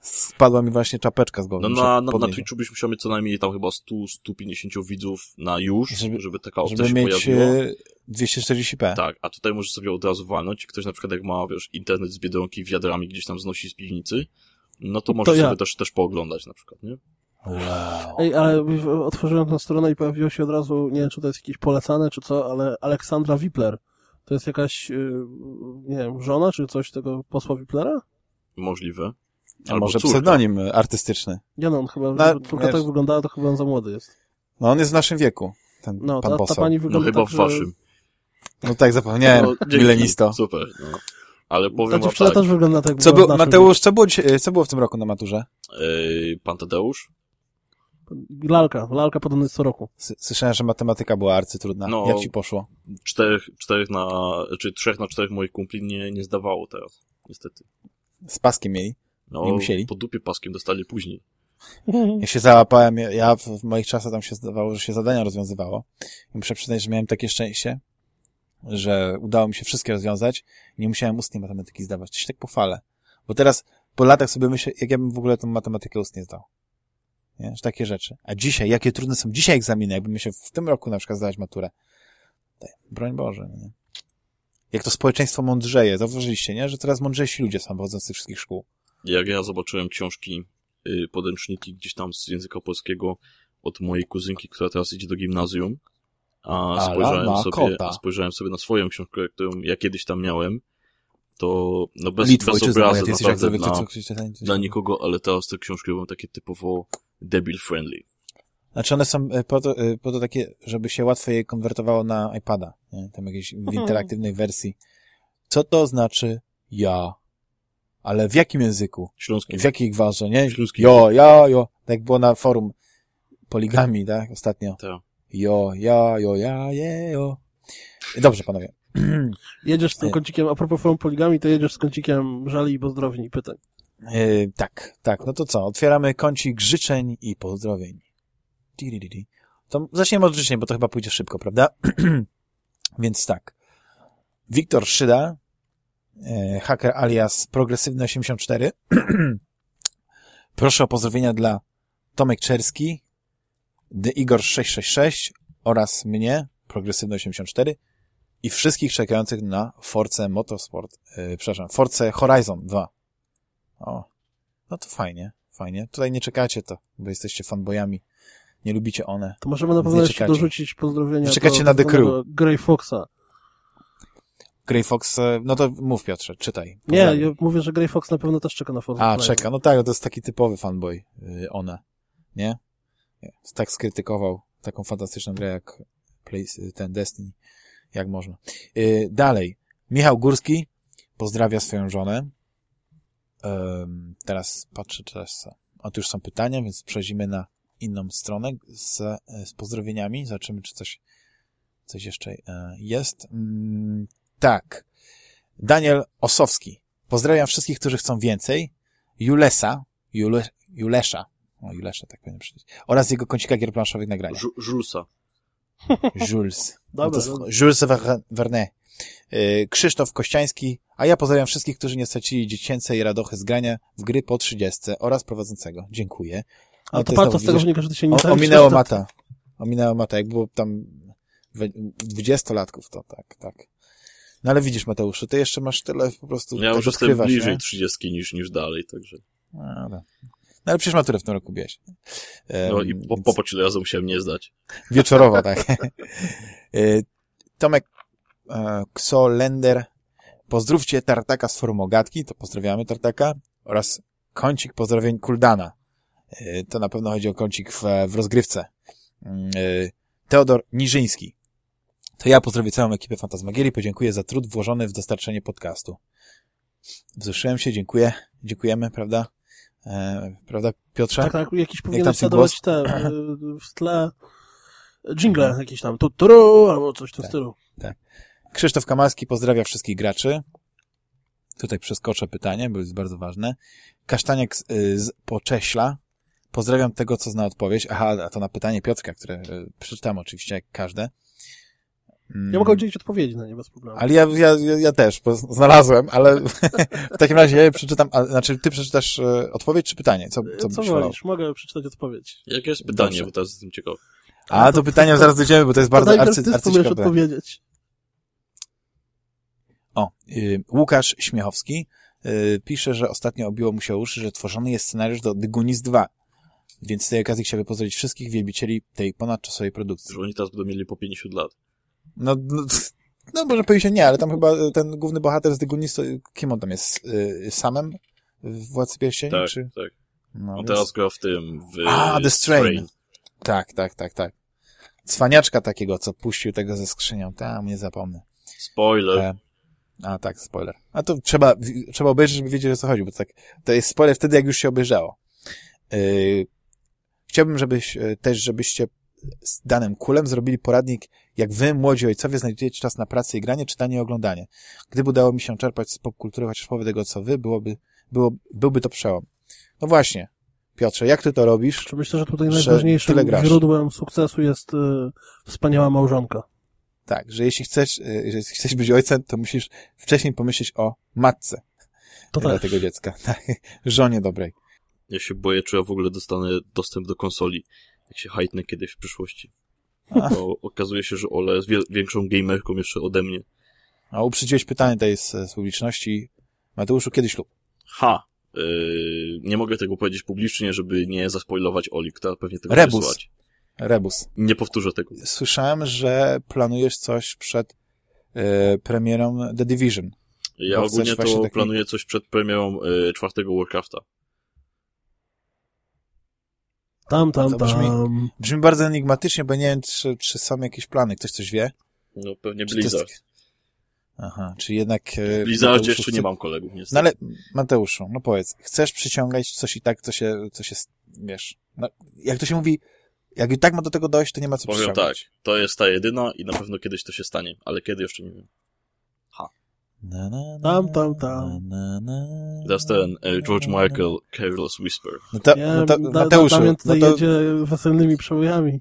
Spadła mi właśnie czapeczka z głowy. No na, na, na. Twitchu byś musiał mieć co najmniej tam chyba 100-150 widzów na już, Żeby- żeby, taka opcja Żeby się mieć pojawiła. e, 240p. Tak, a tutaj możesz sobie od razu walnąć. Ktoś na przykład jak ma, wiesz, internet z Biedronki wiadrami gdzieś tam znosi z piwnicy, no to możesz ja. sobie też, też pooglądać na przykład, nie? Wow. Ej, ale otworzyłem tę stronę i pojawiło się od razu, nie wiem, czy to jest jakieś polecane, czy co, ale Aleksandra Wipler. To jest jakaś, yy, nie wiem, żona, czy coś tego posła Wiplera? Możliwe. A Albo może córka. pseudonim e, artystyczny. Nie no, on chyba, No, żeby córka wiesz- tak wyglądała, to chyba on za młody jest. No on jest w naszym wieku, ten No, pan ta, ta poseł. pani No wygląda chyba tak, w że... waszym. No tak, zapomniałem. No. Milenisto. Super, no. Ale powiem wam dziewczyna tak, też wygląda tak. Co było, Mateusz, co było, co było w tym roku na maturze? yy, pan Tadeusz, Lalka, lalka podobno jest co roku. Słyszałem, że matematyka była arcytrudna. No. Jak ci poszło? Czterech, czterech na, czy trzech na czterech moich kumpli nie, nie zdawało teraz, niestety. Z paskiem mieli. No, Nie musieli? po dupie paskiem dostali później. Ja się załapałem, ja- ja w, w moich czasach tam się zdawało, że się zadania rozwiązywało. I muszę przyznać, że miałem takie szczęście, że udało mi się wszystkie rozwiązać i nie musiałem ustnej matematyki zdawać. To się tak pochwalę. Bo teraz po latach sobie myślę, jak ja bym w ogóle tą matematykę ustnie zdał. Nie? Że takie rzeczy. A dzisiaj, jakie trudne są dzisiaj egzaminy, jakbym musiał w tym roku na przykład zdać maturę. Broń Boże. Nie? Jak to społeczeństwo mądrzeje. Zauważyliście, nie? Że coraz mądrzejsi ludzie są wychodząc z tych wszystkich szkół. Jak ja zobaczyłem książki, y, podręczniki gdzieś tam z języka polskiego od mojej kuzynki, która teraz idzie do gimnazjum, a spojrzałem sobie, kota. spojrzałem sobie na swoją książkę, którą ja kiedyś tam miałem, to no bez, Litwo, bez obrazy jak naprawdę zwykle, dla, nikogo, ale teraz te książki robią takie typowo debil friendly. Znaczy one są e, po to, e, po to takie, żeby się łatwo je konwertowało na iPada. Nie? Tam jakieś w interaktywnej wersji. Co to znaczy ja? Ale w jakim języku? Śląski. W jakiej gwarze, nie? Śląski. Jo, ja, jo. Tak jak było na forum poligami, tak? Ostatnio. Tak. Jo, ja, jo, ja, je, jo. Dobrze, panowie. Jedziesz z tym Nie. kącikiem, a propos poligami, to jedziesz z kącikiem żali i pozdrowień i pytań. E, tak, tak. No to co? Otwieramy kącik życzeń i pozdrowień. Di. To zaczniemy od życzeń, bo to chyba pójdzie szybko, prawda? Więc tak. Wiktor Szyda, e, haker alias Progresywny84. Proszę o pozdrowienia dla Tomek Czerski, The Igor 666 oraz mnie, Progresywny84 i wszystkich czekających na Force Motorsport, e, przepraszam, Force Horizon 2. O, no to fajnie, fajnie. Tutaj nie czekacie to, bo jesteście fanboyami. Nie lubicie one. To możemy na pewno jeszcze czekacie. dorzucić pozdrowienia Czekacie do na The tak Crew. Grey Foxa. Grey Fox, e, no to mów Piotrze, czytaj. Nie, ja mówię, że Grey Fox na pewno też czeka na Forza A, czeka, no tak, to jest taki typowy fanboy, y, ona. Nie? Tak skrytykował taką fantastyczną grę jak Play, ten Destiny. Jak można. Y, dalej. Michał Górski pozdrawia swoją żonę. Teraz patrzę, teraz, a tu już są pytania, więc przejdziemy na inną stronę z, z pozdrowieniami. Zobaczymy, czy coś, coś jeszcze e, jest. Mm, tak. Daniel Osowski. Pozdrawiam wszystkich, którzy chcą więcej. Julesa, Jule, Julesza, o Julesza, tak powinien przeczytać, oraz jego kącika gier planszowych nagrania. Żulsa. Jules. Dobra, No to dobra. Jules Ver- Vernet. Y, Krzysztof Kościański, a ja pozdrawiam wszystkich, którzy nie stracili dziecięcej radochy z grania w gry po 30 oraz prowadzącego. Dziękuję. Ale to jest patrz, znowu, z tego że ty się nie o, Ominęło to- mata. Ominęło mata. Jak było tam dwudziestolatków, to tak, tak. No ale widzisz, Mateuszu, ty jeszcze masz tyle po prostu Ja tak już jestem bliżej nie? 30 niż, niż dalej, także. No, dobra. No ale przecież maturę w tym roku. Em, No i po, więc- popatrz ile razy musiałem nie zdać. Wieczorowo, tak. Y, Tomek e, Xolender. Pozdrówcie Tartaka z forum Ogatki, to pozdrawiamy Tartaka, oraz kącik pozdrowień Kuldana. Y, To na pewno chodzi o kącik w, w rozgrywce. Y, Teodor Niżyński. To ja pozdrowię całą ekipę Fantasmagierii, podziękuję za trud włożony w dostarczenie podcastu. Wzruszyłem się, dziękuję, dziękujemy, prawda? E, prawda, Piotrze? Tak, tak, jakiś twój nadawać te y, w tle jingle jakieś tam, tu, turu, albo coś w tym Tak. stylu. Krzysztof Kamalski pozdrawia wszystkich graczy. Tutaj przeskoczę pytanie, bo jest bardzo ważne. Kasztaniak z, y, z Pocześla. Pozdrawiam tego, co zna odpowiedź. Aha, a to na pytanie Piotrka, które y, przeczytam oczywiście jak każde. Mm, Ja mogę udzielić odpowiedzi na nie bez problemu. Ale ja, ja, ja, też, bo znalazłem, ale w takim razie ja przeczytam, a, znaczy ty przeczytasz y, odpowiedź czy pytanie? Co, co, Co wolisz? Mogę przeczytać odpowiedź. Jakie jest pytanie, Dobrze. bo teraz jestem ciekaw. A, to pytanie zaraz dojdziemy, bo to jest bardzo to najpierw arcy, ty arcyciekawe. odpowiedzieć. O, y, Łukasz Śmiechowski y, pisze, że ostatnio obiło mu się uszy, że tworzony jest scenariusz do The Goonies 2. Więc z tej okazji chciałby pozdrowić wszystkich wielbicieli tej ponadczasowej produkcji. Że oni teraz będą mieli po 50 lat. No, no, no może powiedzieć się nie, ale tam chyba y, ten główny bohater z to kim on tam jest? Y, samem w Władcy Pierścieni? Tak, Czy? tak. No, On więc- teraz gra w tym, w... A, The Strain. Strain. Tak, tak, tak, tak. Cwaniaczka takiego, co puścił tego ze skrzynią. Tam, nie zapomnę. Spoiler. E, a tak, spoiler. A to trzeba, trzeba obejrzeć, żeby wiedzieć o co chodzi, bo tak, to jest spoiler wtedy, jak już się obejrzało. Yy, Chciałbym, żebyś e, też, żebyście z danym kulem zrobili poradnik, jak wy, młodzi ojcowie, znajdujecie czas na pracę i granie, czytanie i oglądanie. Gdyby udało mi się czerpać z popkultury chociaż połowę tego, co wy, byłoby, było, byłby to przełom. No właśnie, Piotrze, jak ty to robisz? Czy myślę, że tutaj Że najważniejszym źródłem sukcesu jest y, wspaniała małżonka. Tak, że jeśli chcesz, e, że jeśli chcesz być ojcem, to musisz wcześniej pomyśleć o matce To dla też. tego dziecka. Tak, żonie dobrej. Ja się boję, czy ja w ogóle dostanę dostęp do konsoli, jak się hajtnę kiedyś w przyszłości. Bo okazuje się, że Ola jest większą gamerką jeszcze ode mnie. A uprzedziłeś pytanie tutaj z, z publiczności. Mateuszu, kiedy ślub? Ha! Yy, nie mogę tego powiedzieć publicznie, żeby nie zaspoilować Oli, która pewnie tego Rebus. słuchać. Rebus. Nie powtórzę tego. Słyszałem, że planujesz coś przed e, premierą The Division. Ja ogólnie to taki- planuję coś przed premierą y, czwartego Warcrafta. Tam, tam, To brzmi- tam. Brzmi bardzo enigmatycznie, bo nie wiem, czy, czy są jakieś plany. Ktoś coś wie? No pewnie Czy to jest- Blizzard. Aha, czyli jednak... e, W Blizzardzie Mateuszu jeszcze chce- nie mam kolegów, niestety. No ale Mateuszu, no powiedz, chcesz przyciągać coś i tak, co się, co się, wiesz, no, jak to się mówi, jak i tak ma do tego dojść, to nie ma co Powiem tak, przyciągać. to jest ta jedyna i na pewno kiedyś to się stanie, ale kiedy jeszcze nie wiem. Tam, tam, tam. jest ten e, George Michael, Careless Whisper. No to, Nie, no to da, Mateuszu, Damian no tutaj to, jedzie weselnymi przebojami.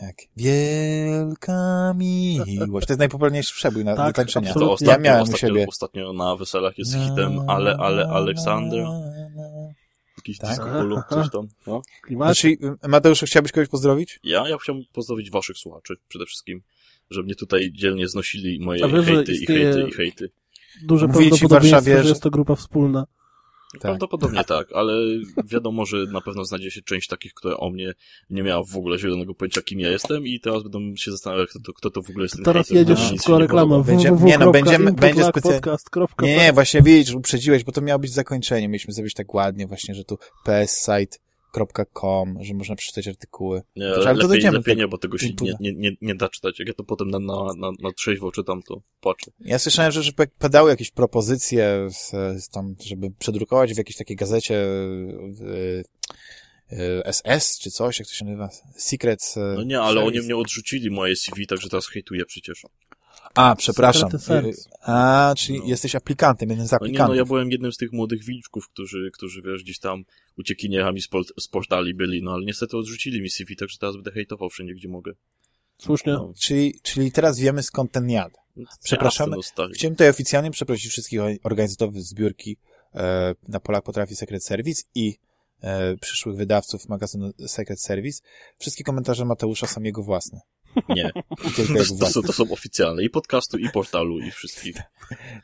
tak. Wielka miłość. To jest najpopularniejszy przebój na, Tak, tańczenia. To ostatnio, Ja miałem u ostatnio, siebie. ostatnio na weselach jest hitem Ale, Ale, Aleksander. Jakiś Tak? disco coś tam. No. Klimat. Znaczy, Mateuszu, chciałbyś kogoś pozdrowić? Ja, ja chciałbym pozdrowić waszych słuchaczy przede wszystkim, żeby mnie tutaj dzielnie znosili moje wiesz, że hejty i hejty i hejty. Duże Mówili prawdopodobieństwo, Warszawie, że że- jest to grupa wspólna. Tak. Prawdopodobnie tak, ale wiadomo, że na pewno znajdzie się część takich, która o mnie nie miała w ogóle zielonego pojęcia, kim ja jestem i teraz będą się zastanawiać, kto to, kto to w ogóle jest ten Teraz hejter, bo jedziesz nic szybko reklama. Będzie- nie no, będziemy- będzie www.podcast.pl Nie, nie, właśnie widzisz, uprzedziłeś, bo to miało być zakończenie. Mieliśmy zrobić tak ładnie właśnie, że tu pssite.com, że można przeczytać artykuły. Nie, Dobrze, ale ale to lepiej, dojdziemy lepiej nie, bo tego się nie, nie, nie, nie da czytać. Jak ja to potem na, na, na, na trzeźwo czytam, to płaczę. Ja słyszałem, że, że padały jakieś propozycje z, z tam, żeby przedrukować w jakiejś takiej gazecie y, y, SS czy coś, jak to się nazywa? Secret. y, No nie, ale oni mnie odrzucili moje CV, także teraz hejtuję przecież. A, przepraszam. A, czyli No. jesteś aplikantem, jednym z No nie, aplikantów. no ja byłem jednym z tych młodych wilczków, którzy, którzy wiesz, gdzieś tam uciekinierami z, port, z portali byli, no ale niestety odrzucili mi CV, także teraz będę hejtował wszędzie, gdzie mogę. Słusznie. No. Czyli, czyli teraz wiemy skąd ten jad. Przepraszamy. No stary. Chciałem tutaj oficjalnie przeprosić wszystkich organizatorów zbiórki e, na Polak Potrafi Secret Service i e, przyszłych wydawców magazynu Secret Service. Wszystkie komentarze Mateusza są jego własne. Nie, to, to, to są oficjalne i podcastu, i portalu, i wszystkich.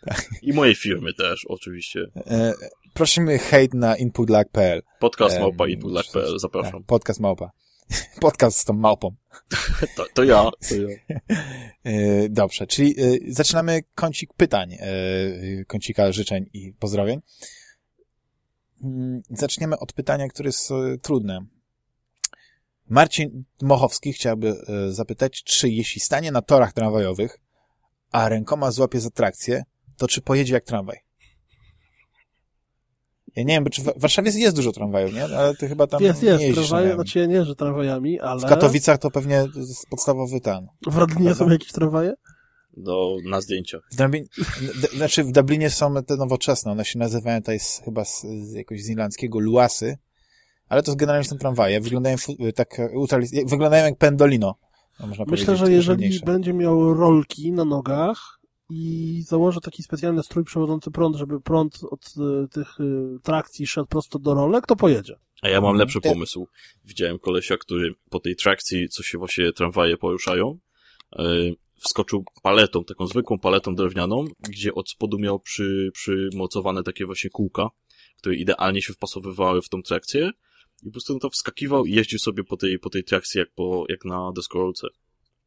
Tak. I mojej firmy też, oczywiście. E, prosimy hejt na inputlag.pl. Podcast Em, małpa inputlag.pl, zapraszam. Tak, podcast małpa. Podcast z tą małpą. To, to ja, to ja. E, dobrze, czyli e, zaczynamy kącik pytań, e, kącika życzeń i pozdrowień. Mm, Zaczniemy od pytania, które jest e, trudne. Marcin Mochowski chciałby e, zapytać, czy jeśli stanie na torach tramwajowych, a rękoma złapie za trakcję, to czy pojedzie jak tramwaj? Ja nie wiem, bo czy w Warszawie jest dużo tramwajów, nie? Ale ty chyba tam Jest, nie jest. jeździsz Tramwaje, znaczy ja nie jeżdżę tramwajami, ale... W Katowicach to pewnie jest podstawowy ten. W Radlinie są jakieś tramwaje? Do, na zdjęciach. W Dublinie, d- znaczy w Dublinie są te nowoczesne, one się nazywają tutaj z, chyba z, z jakoś z irlandzkiego luasy, ale to generalnie są tramwaje, wyglądają fu- tak e, utralis- jak- wyglądają jak pendolino. No, można Myślę, że jeżeli mniejsze. będzie miał rolki na nogach i założy taki specjalny strój przewodzący prąd, żeby prąd od y, tych y, trakcji szedł prosto do rolek, to pojedzie. A ja mam lepszy Ty- pomysł. Widziałem kolesia, który po tej trakcji, co się właśnie tramwaje poruszają, yy, wskoczył paletą, taką zwykłą paletą drewnianą, gdzie od spodu miał przy, przymocowane takie właśnie kółka, które idealnie się wpasowywały w tą trakcję i po prostu na to wskakiwał i jeździł sobie po tej, po tej trakcji jak, po, jak na deskorolce.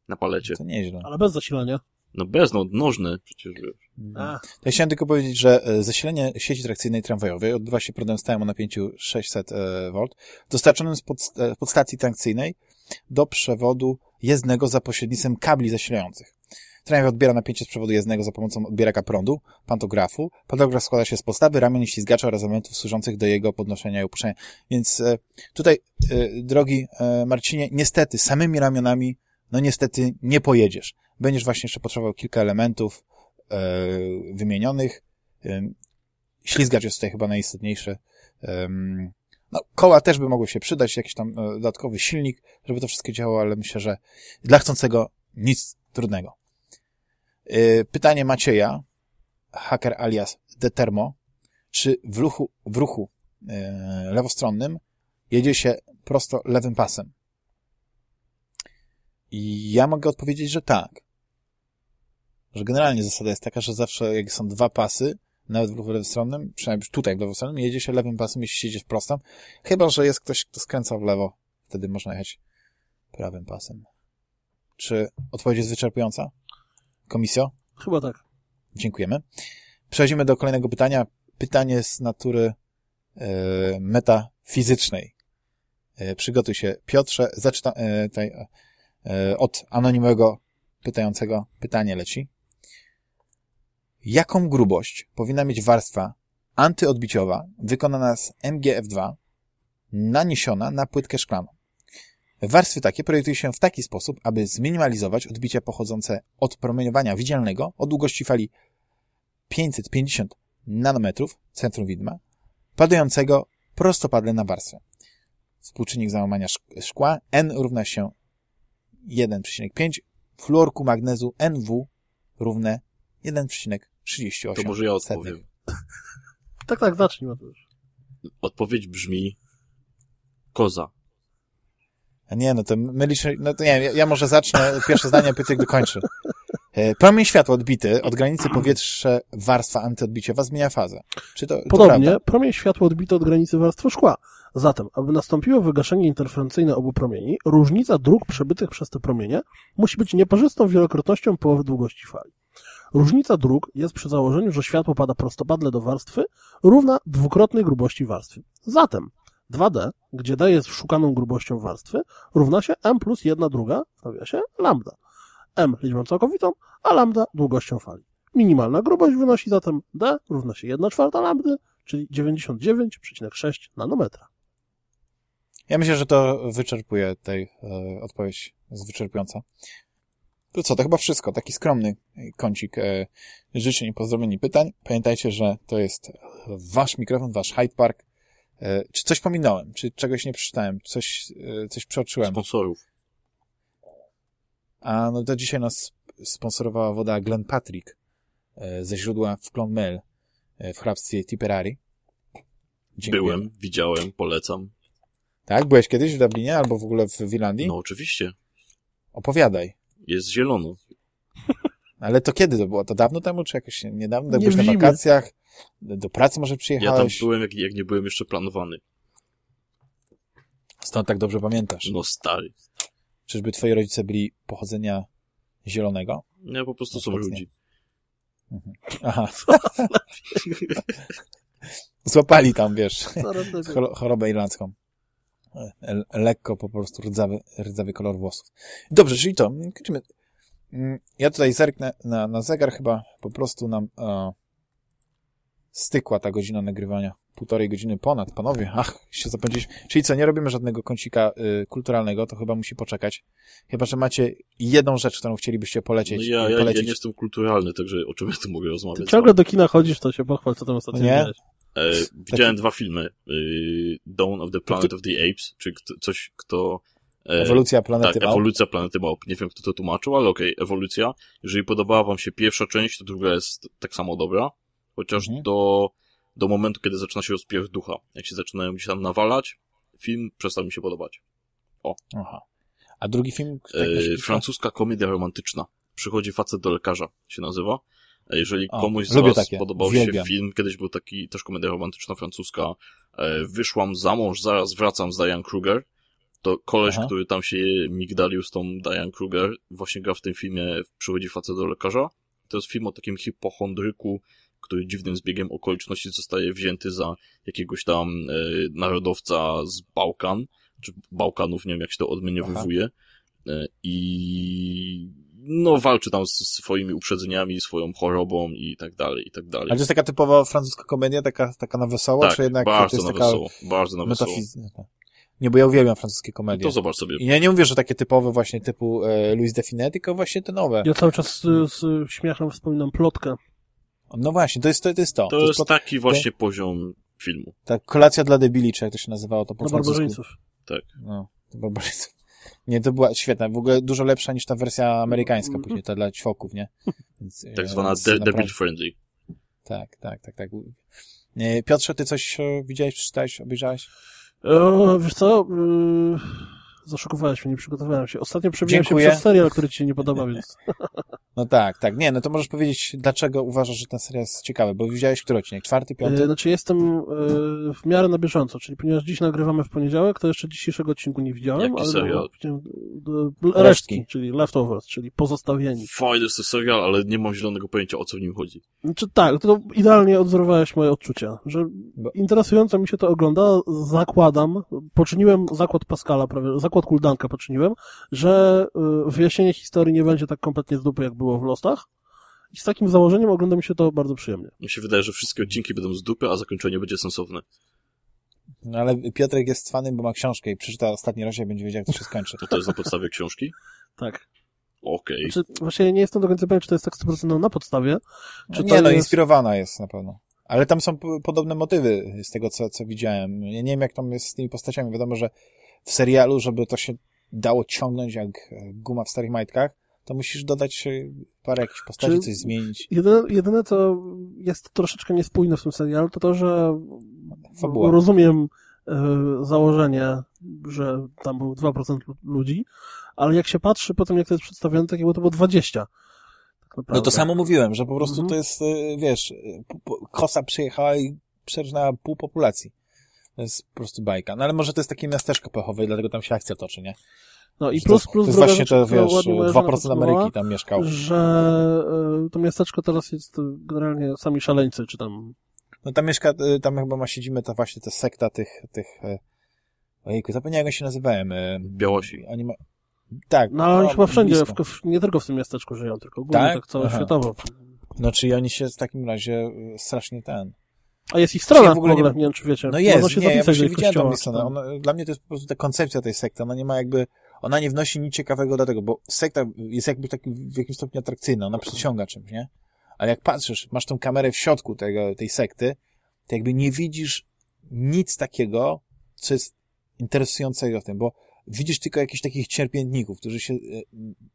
Na palecie. To nieźle. Ale bez zasilania. No bez, no nożne przecież. wiesz. A, To ja chciałem tylko powiedzieć, że e, zasilenie sieci trakcyjnej tramwajowej odbywa się prądem stałym o napięciu 600 e, V, dostarczonym z pod, e, podstacji trakcyjnej do przewodu jezdnego za pośrednictwem kabli zasilających. Tramwaj odbiera napięcie z przewodu jezdnego za pomocą odbieraka prądu, pantografu. Pantograf składa się z podstawy, ramion i ślizgacza oraz elementów służących do jego podnoszenia i opuszczenia. Więc e, tutaj, e, drogi e, Marcinie, niestety samymi ramionami, no niestety nie pojedziesz. Będziesz właśnie jeszcze potrzebował kilka elementów e, wymienionych. E, ślizgacz jest tutaj chyba najistotniejszy. Em, no, koła też by mogły się przydać, jakiś tam e, dodatkowy silnik, żeby to wszystko działało, ale myślę, że dla chcącego nic trudnego. E, Pytanie Macieja, haker alias Determo, czy w ruchu, w ruchu e, lewostronnym jedzie się prosto lewym pasem? I ja mogę odpowiedzieć, że tak. Że generalnie zasada jest taka, że zawsze jak są dwa pasy, nawet w ruchu lewostronnym, przynajmniej tutaj w lewostronnym, jedzie się lewym pasem, jeśli jedziesz prosto. Chyba, że jest ktoś, kto skręca w lewo. Wtedy można jechać prawym pasem. Czy odpowiedź jest wyczerpująca? Komisjo? Chyba tak. Dziękujemy. Przechodzimy do kolejnego pytania. Pytanie z natury e, metafizycznej. E, przygotuj się, Piotrze. Zaczytam e, tutaj, e, od anonimowego pytającego pytanie leci. Jaką grubość powinna mieć warstwa antyodbiciowa wykonana z MGF2 naniesiona na płytkę szklaną? Warstwy takie projektuje się w taki sposób, aby zminimalizować odbicia pochodzące od promieniowania widzialnego o długości fali 550 nanometrów, centrum widma, padającego prostopadle na warstwę. Współczynnik załamania szk- szkła N równa się 1,5, fluorku magnezu NW równe 1,38. To może ja odpowiem. Tak, tak, zacznij Mateusz. Odpowiedź brzmi koza. A nie, no to mylisz, no to nie ja, ja może zacznę pierwsze zdanie, Piotrek dokończy. E, Promień światła odbity od granicy powietrze warstwa antyodbiciowa zmienia fazę. Czy to, to Podobnie, prawda? promień światła odbity od granicy warstwy szkła. Zatem, aby nastąpiło wygaszenie interferencyjne obu promieni, różnica dróg przebytych przez te promienie musi być nieparzystą wielokrotnością połowy długości fali. Różnica dróg jest przy założeniu, że światło pada prostopadle do warstwy, równa dwukrotnej grubości warstwy. Zatem 2D, gdzie D jest szukaną grubością warstwy, równa się m plus 1 druga, w nawiasie, lambda. m liczbą całkowitą, a lambda długością fali. Minimalna grubość wynosi zatem D równa się 1 czwarta lambdy, czyli 99,6 nanometra. Ja myślę, że to wyczerpuje tej e, odpowiedź, jest wyczerpująca. To co, to chyba wszystko. Taki skromny kącik e, życzeń, i pozdrowień i pytań. Pamiętajcie, że to jest wasz mikrofon, wasz Hyde Park. E, czy coś pominąłem? Czy czegoś nie przeczytałem? Coś, e, coś przeoczyłem? Sponsorów. A no to dzisiaj nas sponsorowała woda Glen Patrick e, ze źródła w Clonmel w hrabstwie Tipperary. Dziękuję. Byłem, widziałem, polecam. Tak? Byłeś kiedyś w Dublinie albo w ogóle w Wilandii? No oczywiście. Opowiadaj. Jest zielono. Ale to kiedy to było? To dawno temu, czy jakoś niedawno? Nie Byłeś na wakacjach? Do pracy może Ja tam przyjechałeś? byłem, jak, jak nie byłem jeszcze planowany. Stąd tak dobrze pamiętasz. No stary. Czyżby twoi rodzice byli pochodzenia zielonego? Nie, po prostu są ludzi. Aha. Złapali tam, wiesz, chorobę irlandzką. E, lekko po prostu rdzawy, rdzawy kolor włosów. Dobrze, czyli to, mm, kończymy. Mm, Ja tutaj zerknę na, na zegar, chyba po prostu nam e, stykła ta godzina nagrywania. Półtorej godziny ponad, panowie. Ach, się zapędziliśmy. Czyli co, nie robimy żadnego kącika y, kulturalnego, to chyba musi poczekać. Chyba, że macie jedną rzecz, którą chcielibyście No polecieć. ja, ja, ja polecić. nie jestem kulturalny, także o czym ja tu mogę rozmawiać? Ty ciągle do kina chodzisz, to się pochwal, co tam ostatnio Nie? E, widziałem dwa filmy. Y, Dawn of the Planet of the Apes, czy kto, coś, kto... e, Ewolucja planety tak, Małp. ewolucja planety małp. Nie wiem, kto to tłumaczył, ale okej, ewolucja. Jeżeli podobała wam się pierwsza część, to druga jest tak samo dobra. Chociaż Mhm. do, do momentu, kiedy zaczyna się rozpierw ducha. Jak się zaczynają gdzieś tam nawalać, film przestał mi się podobać. Aha. A drugi film? Tak, E, francuska komedia romantyczna. Przychodzi facet do lekarza, się nazywa. E, Jeżeli O, komuś z was takie, podobał uwielbiam. się film, kiedyś był taki też komedia romantyczna francuska, e, wyszłam za mąż, zaraz wracam z Diane Kruger, to koleś, Aha. który tam się migdalił z tą Diane Kruger, właśnie gra w tym filmie Przychodzi facet do lekarza. To jest film o takim hipochondryku, który dziwnym zbiegiem okoliczności zostaje wzięty za jakiegoś tam e, narodowca z Bałkan, czy Bałkanów, nie wiem jak się to odmieniowywuje. E, I no walczy tam z swoimi uprzedzeniami, swoją chorobą i tak dalej, i tak dalej. Ale to jest taka typowa francuska komedia, taka, taka na wesoło, tak, czy jednak to bardzo jest na taka wesoło, bardzo na wesoło. metafizyczna? Nie, bo ja uwielbiam francuskie No komedie. to zobacz sobie. I ja nie mówię, że takie typowe właśnie typu e, Louis Define, tylko właśnie te nowe. Ja cały czas z, z śmiechem wspominam plotkę. No właśnie, to jest to. To jest, to. To jest po- taki właśnie poziom filmu. ta kolacja dla debili, czy jak to się nazywało to po Do francusku. barbarzyńców. Tak. No, to barbarzyńców. Nie, to była świetna, w ogóle dużo lepsza niż ta wersja amerykańska później, ta dla ćwoków, nie? Więc, Tak e, zwana więc de naprawdę- debil friendly. Tak, tak, tak, tak. E, Piotrze, ty coś e, widziałeś, przeczytałeś, obejrzałeś? O, wiesz co? Zaszokowałeś mnie, nie przygotowałem się. Ostatnio przebiłem się Dziękuję. przez serial, który ci się nie podoba, więc... No tak, tak. Nie, no to możesz powiedzieć, dlaczego uważasz, że ten serial jest ciekawy, bo widziałeś który odcinek? Czwarty, piąty? Znaczy jestem yy, w miarę na bieżąco, czyli ponieważ dziś nagrywamy w poniedziałek, to jeszcze dzisiejszego odcinku nie widziałem. Jaki ale serial? yy, Resztki, czyli leftovers, czyli pozostawieni. Fajny jest to serial, ale nie mam zielonego pojęcia, o co w nim chodzi. Znaczy tak, to idealnie odzorowałeś moje odczucia, że interesująco mi się to ogląda, zakładam, poczyniłem zakład Pascala, prawie, zakład Kuldanka poczyniłem, że y, wyjaśnienie historii nie będzie tak kompletnie z dupy, jak było w Lostach i z takim założeniem ogląda mi się to bardzo przyjemnie. Mi się wydaje, że wszystkie odcinki będą z dupy, a zakończenie będzie sensowne. No ale Piotrek jest fanem, bo ma książkę i przeczyta ostatni rozdział i będzie wiedział, jak to się skończy. To to jest na podstawie książki? Tak. Okej. Znaczy, właśnie nie jestem do końca pewien, czy to jest tak 100% na podstawie, czy No to nie, no jest... inspirowana jest na pewno. Ale tam są podobne motywy z tego, co, co widziałem. Ja nie wiem, jak tam jest z tymi postaciami. Wiadomo, że w serialu, żeby to się dało ciągnąć jak e, guma w starych majtkach, to musisz dodać e, parę jakichś postaci, Czy- coś zmienić. Jedyne, jedyne, co jest troszeczkę niespójne w tym serialu, to to, że Fabuła. rozumiem e, założenie, że tam było 2% lu- ludzi, ale jak się patrzy po tym, jak to jest przedstawione, to jakby to było 20. Tak naprawdę. No to samo mówiłem, że po prostu Mhm. to jest, e, wiesz, kosa przyjechała i przerżnęła pół populacji. To jest po prostu bajka. No ale może to jest takie miasteczko pechowe i dlatego tam się akcja toczy, nie? No i plus, to, plus to jest właśnie to, wiesz, ładnie moja żona 2% podsumowała, Ameryki tam mieszkało. że e, to miasteczko teraz jest e, generalnie sami szaleńcy, czy tam... No tam mieszka, y, tam chyba ma siedzimy ta właśnie ta sekta tych, tych, e, ojejku, zapomniałem jak się nazywałem. e, Białosi. Oni ma, tak. No ale oni no, chyba wszędzie, w, w, nie tylko w tym miasteczku żyją, tylko ogólnie Tak? tak, całe Aha. światowo. No czyli oni się w takim razie strasznie ten. A jest ich strona Ja w w ogóle ogóle, nie- nie, wiem czy wiecie. No Można jest, się nie, ja widziałem tą tam- Ona, dla mnie to jest po prostu ta koncepcja tej sekty. Ona nie ma jakby, ona nie wnosi nic ciekawego do tego, bo sekta jest jakby taki w jakimś stopniu atrakcyjna, ona przyciąga czymś, nie? Ale jak patrzysz, masz tą kamerę w środku tego, tej sekty, to jakby nie widzisz nic takiego, co jest interesującego w tym, bo widzisz tylko jakichś takich cierpiętników, którzy się, e,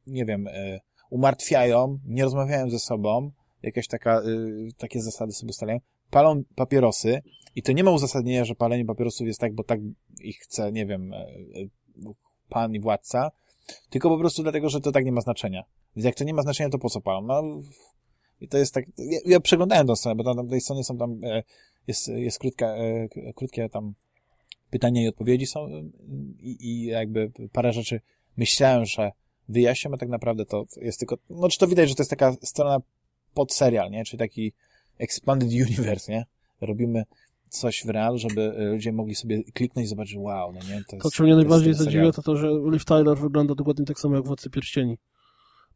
nie wiem, e, umartwiają, nie rozmawiają ze sobą, jakaś taka, y, takie zasady sobie ustalają, palą papierosy i to nie ma uzasadnienia, że palenie papierosów jest tak, bo tak ich chce, nie wiem, e, e, pan i władca, tylko po prostu dlatego, że to tak nie ma znaczenia. Więc jak to nie ma znaczenia, to po co palą? No, i to jest tak, ja, ja przeglądałem tą stronę, bo tam, na tej stronie są tam, e, jest, jest krótka, krótkie tam pytania i odpowiedzi są i, i jakby parę rzeczy myślałem, że wyjaśniam, a tak naprawdę to jest tylko, no czy to widać, że to jest taka strona pod serial, nie? Czyli taki expanded universe, nie? Robimy coś w realu, żeby e, ludzie mogli sobie kliknąć i zobaczyć, wow, no nie? To, jest, To, co mnie najbardziej serial. to to, że Liv Tyler wygląda dokładnie tak samo jak Władcy Pierścieni.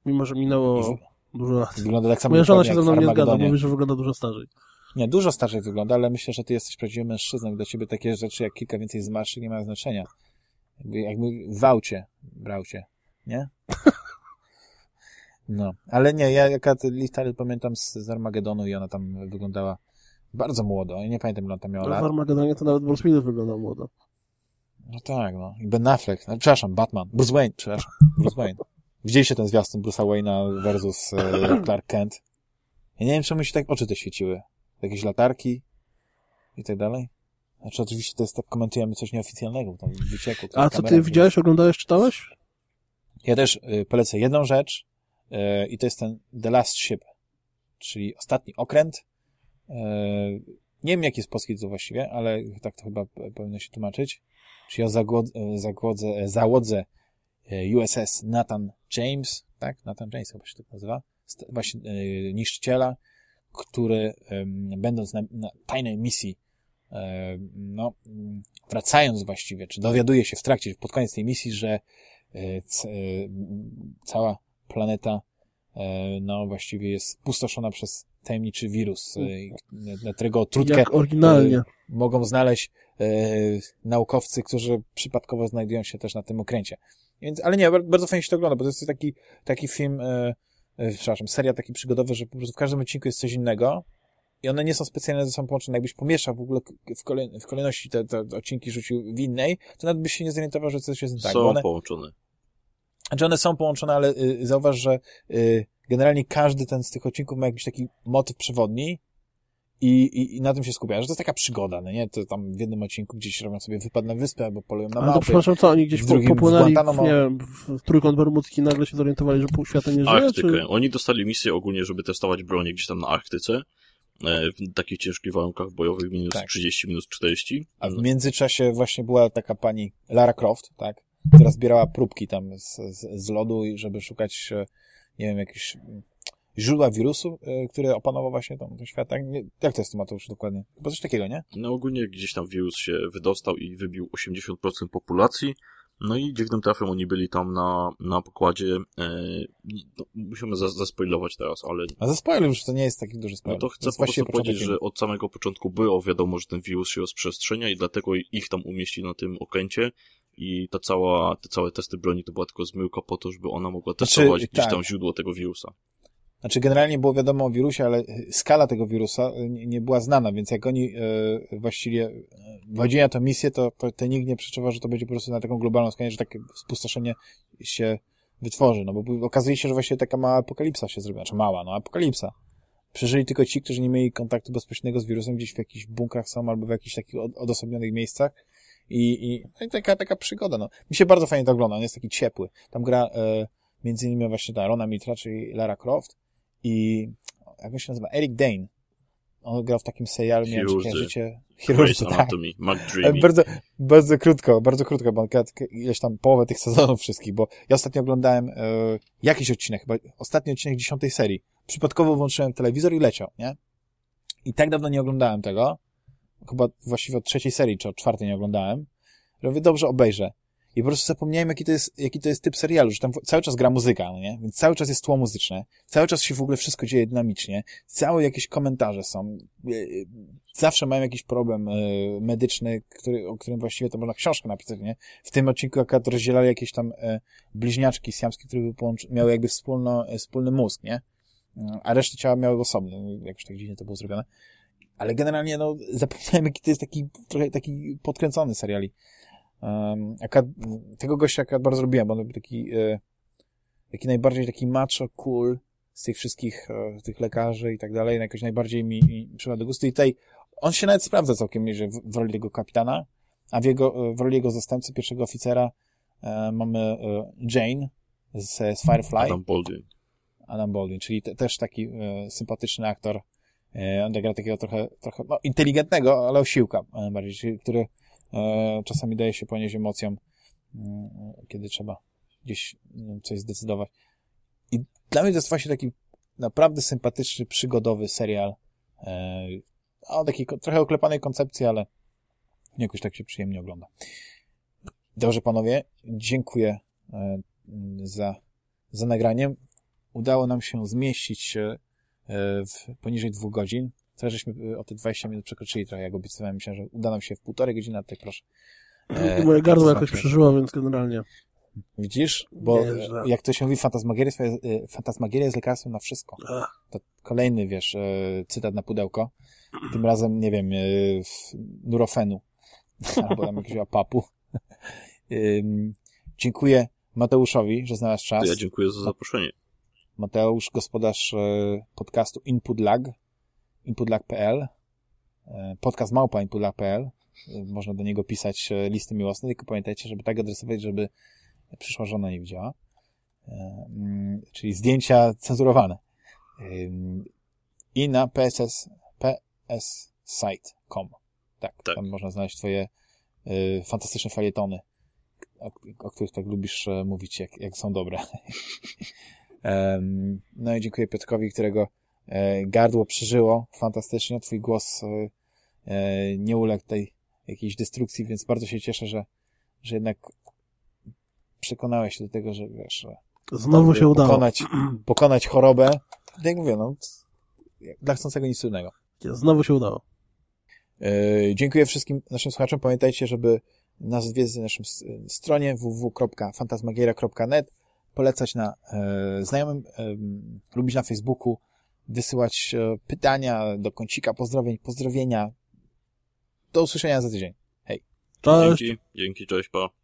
Mimo, że minęło dużo lat. Wygląda tak samo Moja żona się ze mną w nie zgadza, mówi, że wygląda dużo starzej. Nie, dużo starzej wygląda, ale myślę, że ty jesteś prawdziwym mężczyzną i dla ciebie takie rzeczy jak kilka więcej zmarszczek nie mają znaczenia. Jakby, wał cię, brał cię, nie? No, ale nie, ja jak Liv Tyler pamiętam z, z Armagedonu i ona tam wyglądała bardzo młodo. Ja nie pamiętam, ile ona tam miała Ale w lat. Armagedonie to nawet Bruce Willis wyglądał młodo. No tak, no. I Ben Affleck, no, przepraszam, Batman. Bruce Wayne, przepraszam. Bruce Wayne. Widzieliście ten zwiastun Bruce'a Wayne'a versus e, Clark Kent? Ja nie wiem, czemu się tak oczy te świeciły. Jakieś latarki i tak dalej. Znaczy oczywiście to jest tak, komentujemy coś nieoficjalnego, tam wyciekło. A co ty widziałeś, oglądałeś, czytałeś? Ja też y, polecę jedną rzecz i to jest ten The Last Ship, czyli ostatni okręt. Y, nie wiem, jaki jest polski tytuł właściwie, ale tak to chyba powinno się tłumaczyć. Czyli o zagłodze, zagłodze, załodze USS Nathan James, tak? Nathan James chyba się tak nazywa. Właśnie niszczyciela, który będąc na, na tajnej misji no, wracając właściwie, czy dowiaduje się w trakcie, pod koniec tej misji, że e, e, cała planeta e, no właściwie jest spustoszona przez tajemniczy wirus, e, na, na którego trutkę e, mogą znaleźć naukowcy, którzy przypadkowo znajdują się też na tym okręcie. Więc, ale nie, bar- bardzo fajnie się to ogląda, bo to jest taki, taki film, przepraszam, seria taki przygodowy, że po prostu w każdym odcinku jest coś innego i one nie są specjalnie ze sobą połączone. Jakbyś pomieszał w ogóle w, kolej, w kolejności te, te odcinki rzucił w innej, to nawet byś się nie zorientował, że coś jest nie tak. Są one, połączone. Znaczy one są połączone, ale y, zauważ, że y, generalnie każdy ten z tych odcinków ma jakiś taki motyw przewodni i, i, i na tym się skupia, że to jest taka przygoda, no nie? To tam w jednym odcinku gdzieś robią sobie wypad na wyspę albo polują na Ale to przepraszam, co, oni gdzieś po, popłynęli w, nie wiem, w, trójkąt bermudzki nagle się zorientowali, że pół świata nie żyje, Arktykę. czy... Oni dostali misję ogólnie, żeby testować bronię gdzieś tam na Arktyce, e, w takich ciężkich warunkach bojowych, minus Tak. 30, minus 40. A w międzyczasie właśnie była taka pani Lara Croft, tak? Która zbierała próbki tam z, z, z lodu, żeby szukać, e, nie wiem, jakiegoś mm, źródła wirusu, e, które opanował właśnie tam ten świat. Tak? Nie, jak to jest, Mateusz, dokładnie? Chyba coś takiego, nie? No ogólnie gdzieś tam wirus się wydostał i wybił 80% populacji. No i dziwnym trafem oni byli tam na, na pokładzie. E, no, musimy zas- zaspoilować teraz, ale A ze spoiler już to nie jest taki duży no spoiler. to chcę po prostu powiedzieć, początek że od samego początku było wiadomo, że ten wirus się rozprzestrzenia i dlatego ich tam umieścili na tym okręcie. I ta cała, te całe testy broni to była tylko zmyłka po to, żeby ona mogła Znaczy, testować gdzieś tak. tam źródło tego wirusa. Znaczy generalnie było wiadomo o wirusie, ale skala tego wirusa nie, była znana, więc jak oni e, właściwie e, wchodzili na tę misję, to, to, to nikt nie przeczuwał, że to będzie po prostu na taką globalną skalę, że takie spustoszenie się wytworzy, no bo okazuje się, że właśnie taka mała apokalipsa się zrobiła, znaczy mała, no apokalipsa. Przeżyli tylko ci, którzy nie mieli kontaktu bezpośredniego z wirusem, gdzieś w jakichś bunkrach są albo w jakichś takich od- odosobnionych miejscach i, i, no i taka, taka przygoda, no. Mi się bardzo fajnie to ogląda, on jest taki ciepły. Tam gra e, między innymi właśnie ta Rona Mitra, czyli Lara Croft i jak on się nazywa? Eric Dane. On grał w takim serialu, nie wiem. Grey's Chirurdzy, tak. Bardzo, bardzo krótko, bardzo krótko, bo tylko ileś tam połowę tych sezonów wszystkich, bo ja ostatnio oglądałem e, jakiś odcinek, chyba ostatni odcinek dziesiątej serii. Przypadkowo włączyłem telewizor i leciał, nie? I tak dawno nie oglądałem tego, chyba właściwie od trzeciej serii, czy od czwartej nie oglądałem, że mówię, dobrze, obejrzę. I po prostu zapomniałem, jaki to jest, jaki to jest typ serialu, że tam cały czas gra muzyka, no nie? Więc cały czas jest tło muzyczne, cały czas się w ogóle wszystko dzieje dynamicznie, całe jakieś komentarze są, e, e, zawsze mają jakiś problem e, medyczny, który, o którym właściwie to można książkę napisać, nie? W tym odcinku akurat rozdzielali jakieś tam bliźniaczki siamskie, które miały jakby wspólno, wspólny mózg, nie? A resztę ciała miały osobny, jakoś tak dziwnie to było zrobione. Ale generalnie, no, zapomniałem, jaki to jest taki, trochę taki podkręcony seriali. Um, tego gościa akurat bardzo lubiłem, bo on był taki, e, taki najbardziej taki macho, cool z tych wszystkich, e, tych lekarzy i tak dalej, jakoś najbardziej mi, mi przypadł do gustu i tutaj on się nawet sprawdza całkiem nieźle w, w roli tego kapitana, a w, jego, w roli jego zastępcy, pierwszego oficera e, mamy e, Jane z, z Firefly. Adam Baldwin. Adam Baldwin, czyli te, też taki e, sympatyczny aktor. E, on gra takiego trochę, trochę no, inteligentnego, ale osiłka e, bardziej, który e, czasami daje się ponieść emocjom, mm, kiedy trzeba gdzieś mm, coś zdecydować. I dla mnie to jest właśnie taki naprawdę sympatyczny, przygodowy serial e, o takiej trochę oklepanej koncepcji, ale jakoś tak się przyjemnie ogląda. Dobrze, panowie, dziękuję e, za, za nagranie udało nam się zmieścić e, w poniżej dwóch godzin. Teraz żeśmy e, o te 20 minut przekroczyli trochę, jak obiecywałem. Myślałem, że uda nam się w półtorej godziny, a tutaj proszę. E, I moje gardło jakoś przeżyło, więc generalnie. Widzisz? Bo Nie, e, że- jak to się mówi, fantasmagieria, swoje- e, fantasmagieria jest lekarstwem na wszystko. Ach, To kolejny, wiesz, e, cytat na pudełko. Tym razem, nie wiem, e, w Nurofenu. Albo tam jakiegoś apapu. Ym, Dziękuję Mateuszowi, że znalazł czas. Ja dziękuję za zaproszenie. Mateusz, gospodarz e, podcastu Input Lag, inputlag.pl, e, podcast małpa inputlag.pl. E, Można do niego pisać listy miłosne, tylko pamiętajcie, żeby tak adresować, żeby przyszła żona nie widziała. Mm, Czyli zdjęcia cenzurowane. I na pss, pssite.com. Tak, Tak. tam można znaleźć twoje fantastyczne felietony, o, o których tak lubisz mówić, jak, jak są dobre. No i dziękuję Piotrkowi, którego e, gardło przeżyło fantastycznie. Twój głos e, e, nie uległ tej jakiejś destrukcji, więc bardzo się cieszę, że, że jednak przekonałeś się do tego, że wiesz, że Znowu się udało. Pokonać, pokonać chorobę. Jak mówię, no, dla chcącego nic trudnego. Znowu się udało. Yy, dziękuję wszystkim naszym słuchaczom. Pamiętajcie, żeby nas odwiedzić na naszym stronie www.fantasmagieria.net, polecać na e, znajomym, e, lubić na Facebooku, wysyłać e, pytania do kącika, pozdrowień, pozdrowienia. Do usłyszenia za tydzień. Cześć! Dzięki, dzięki, cześć, pa.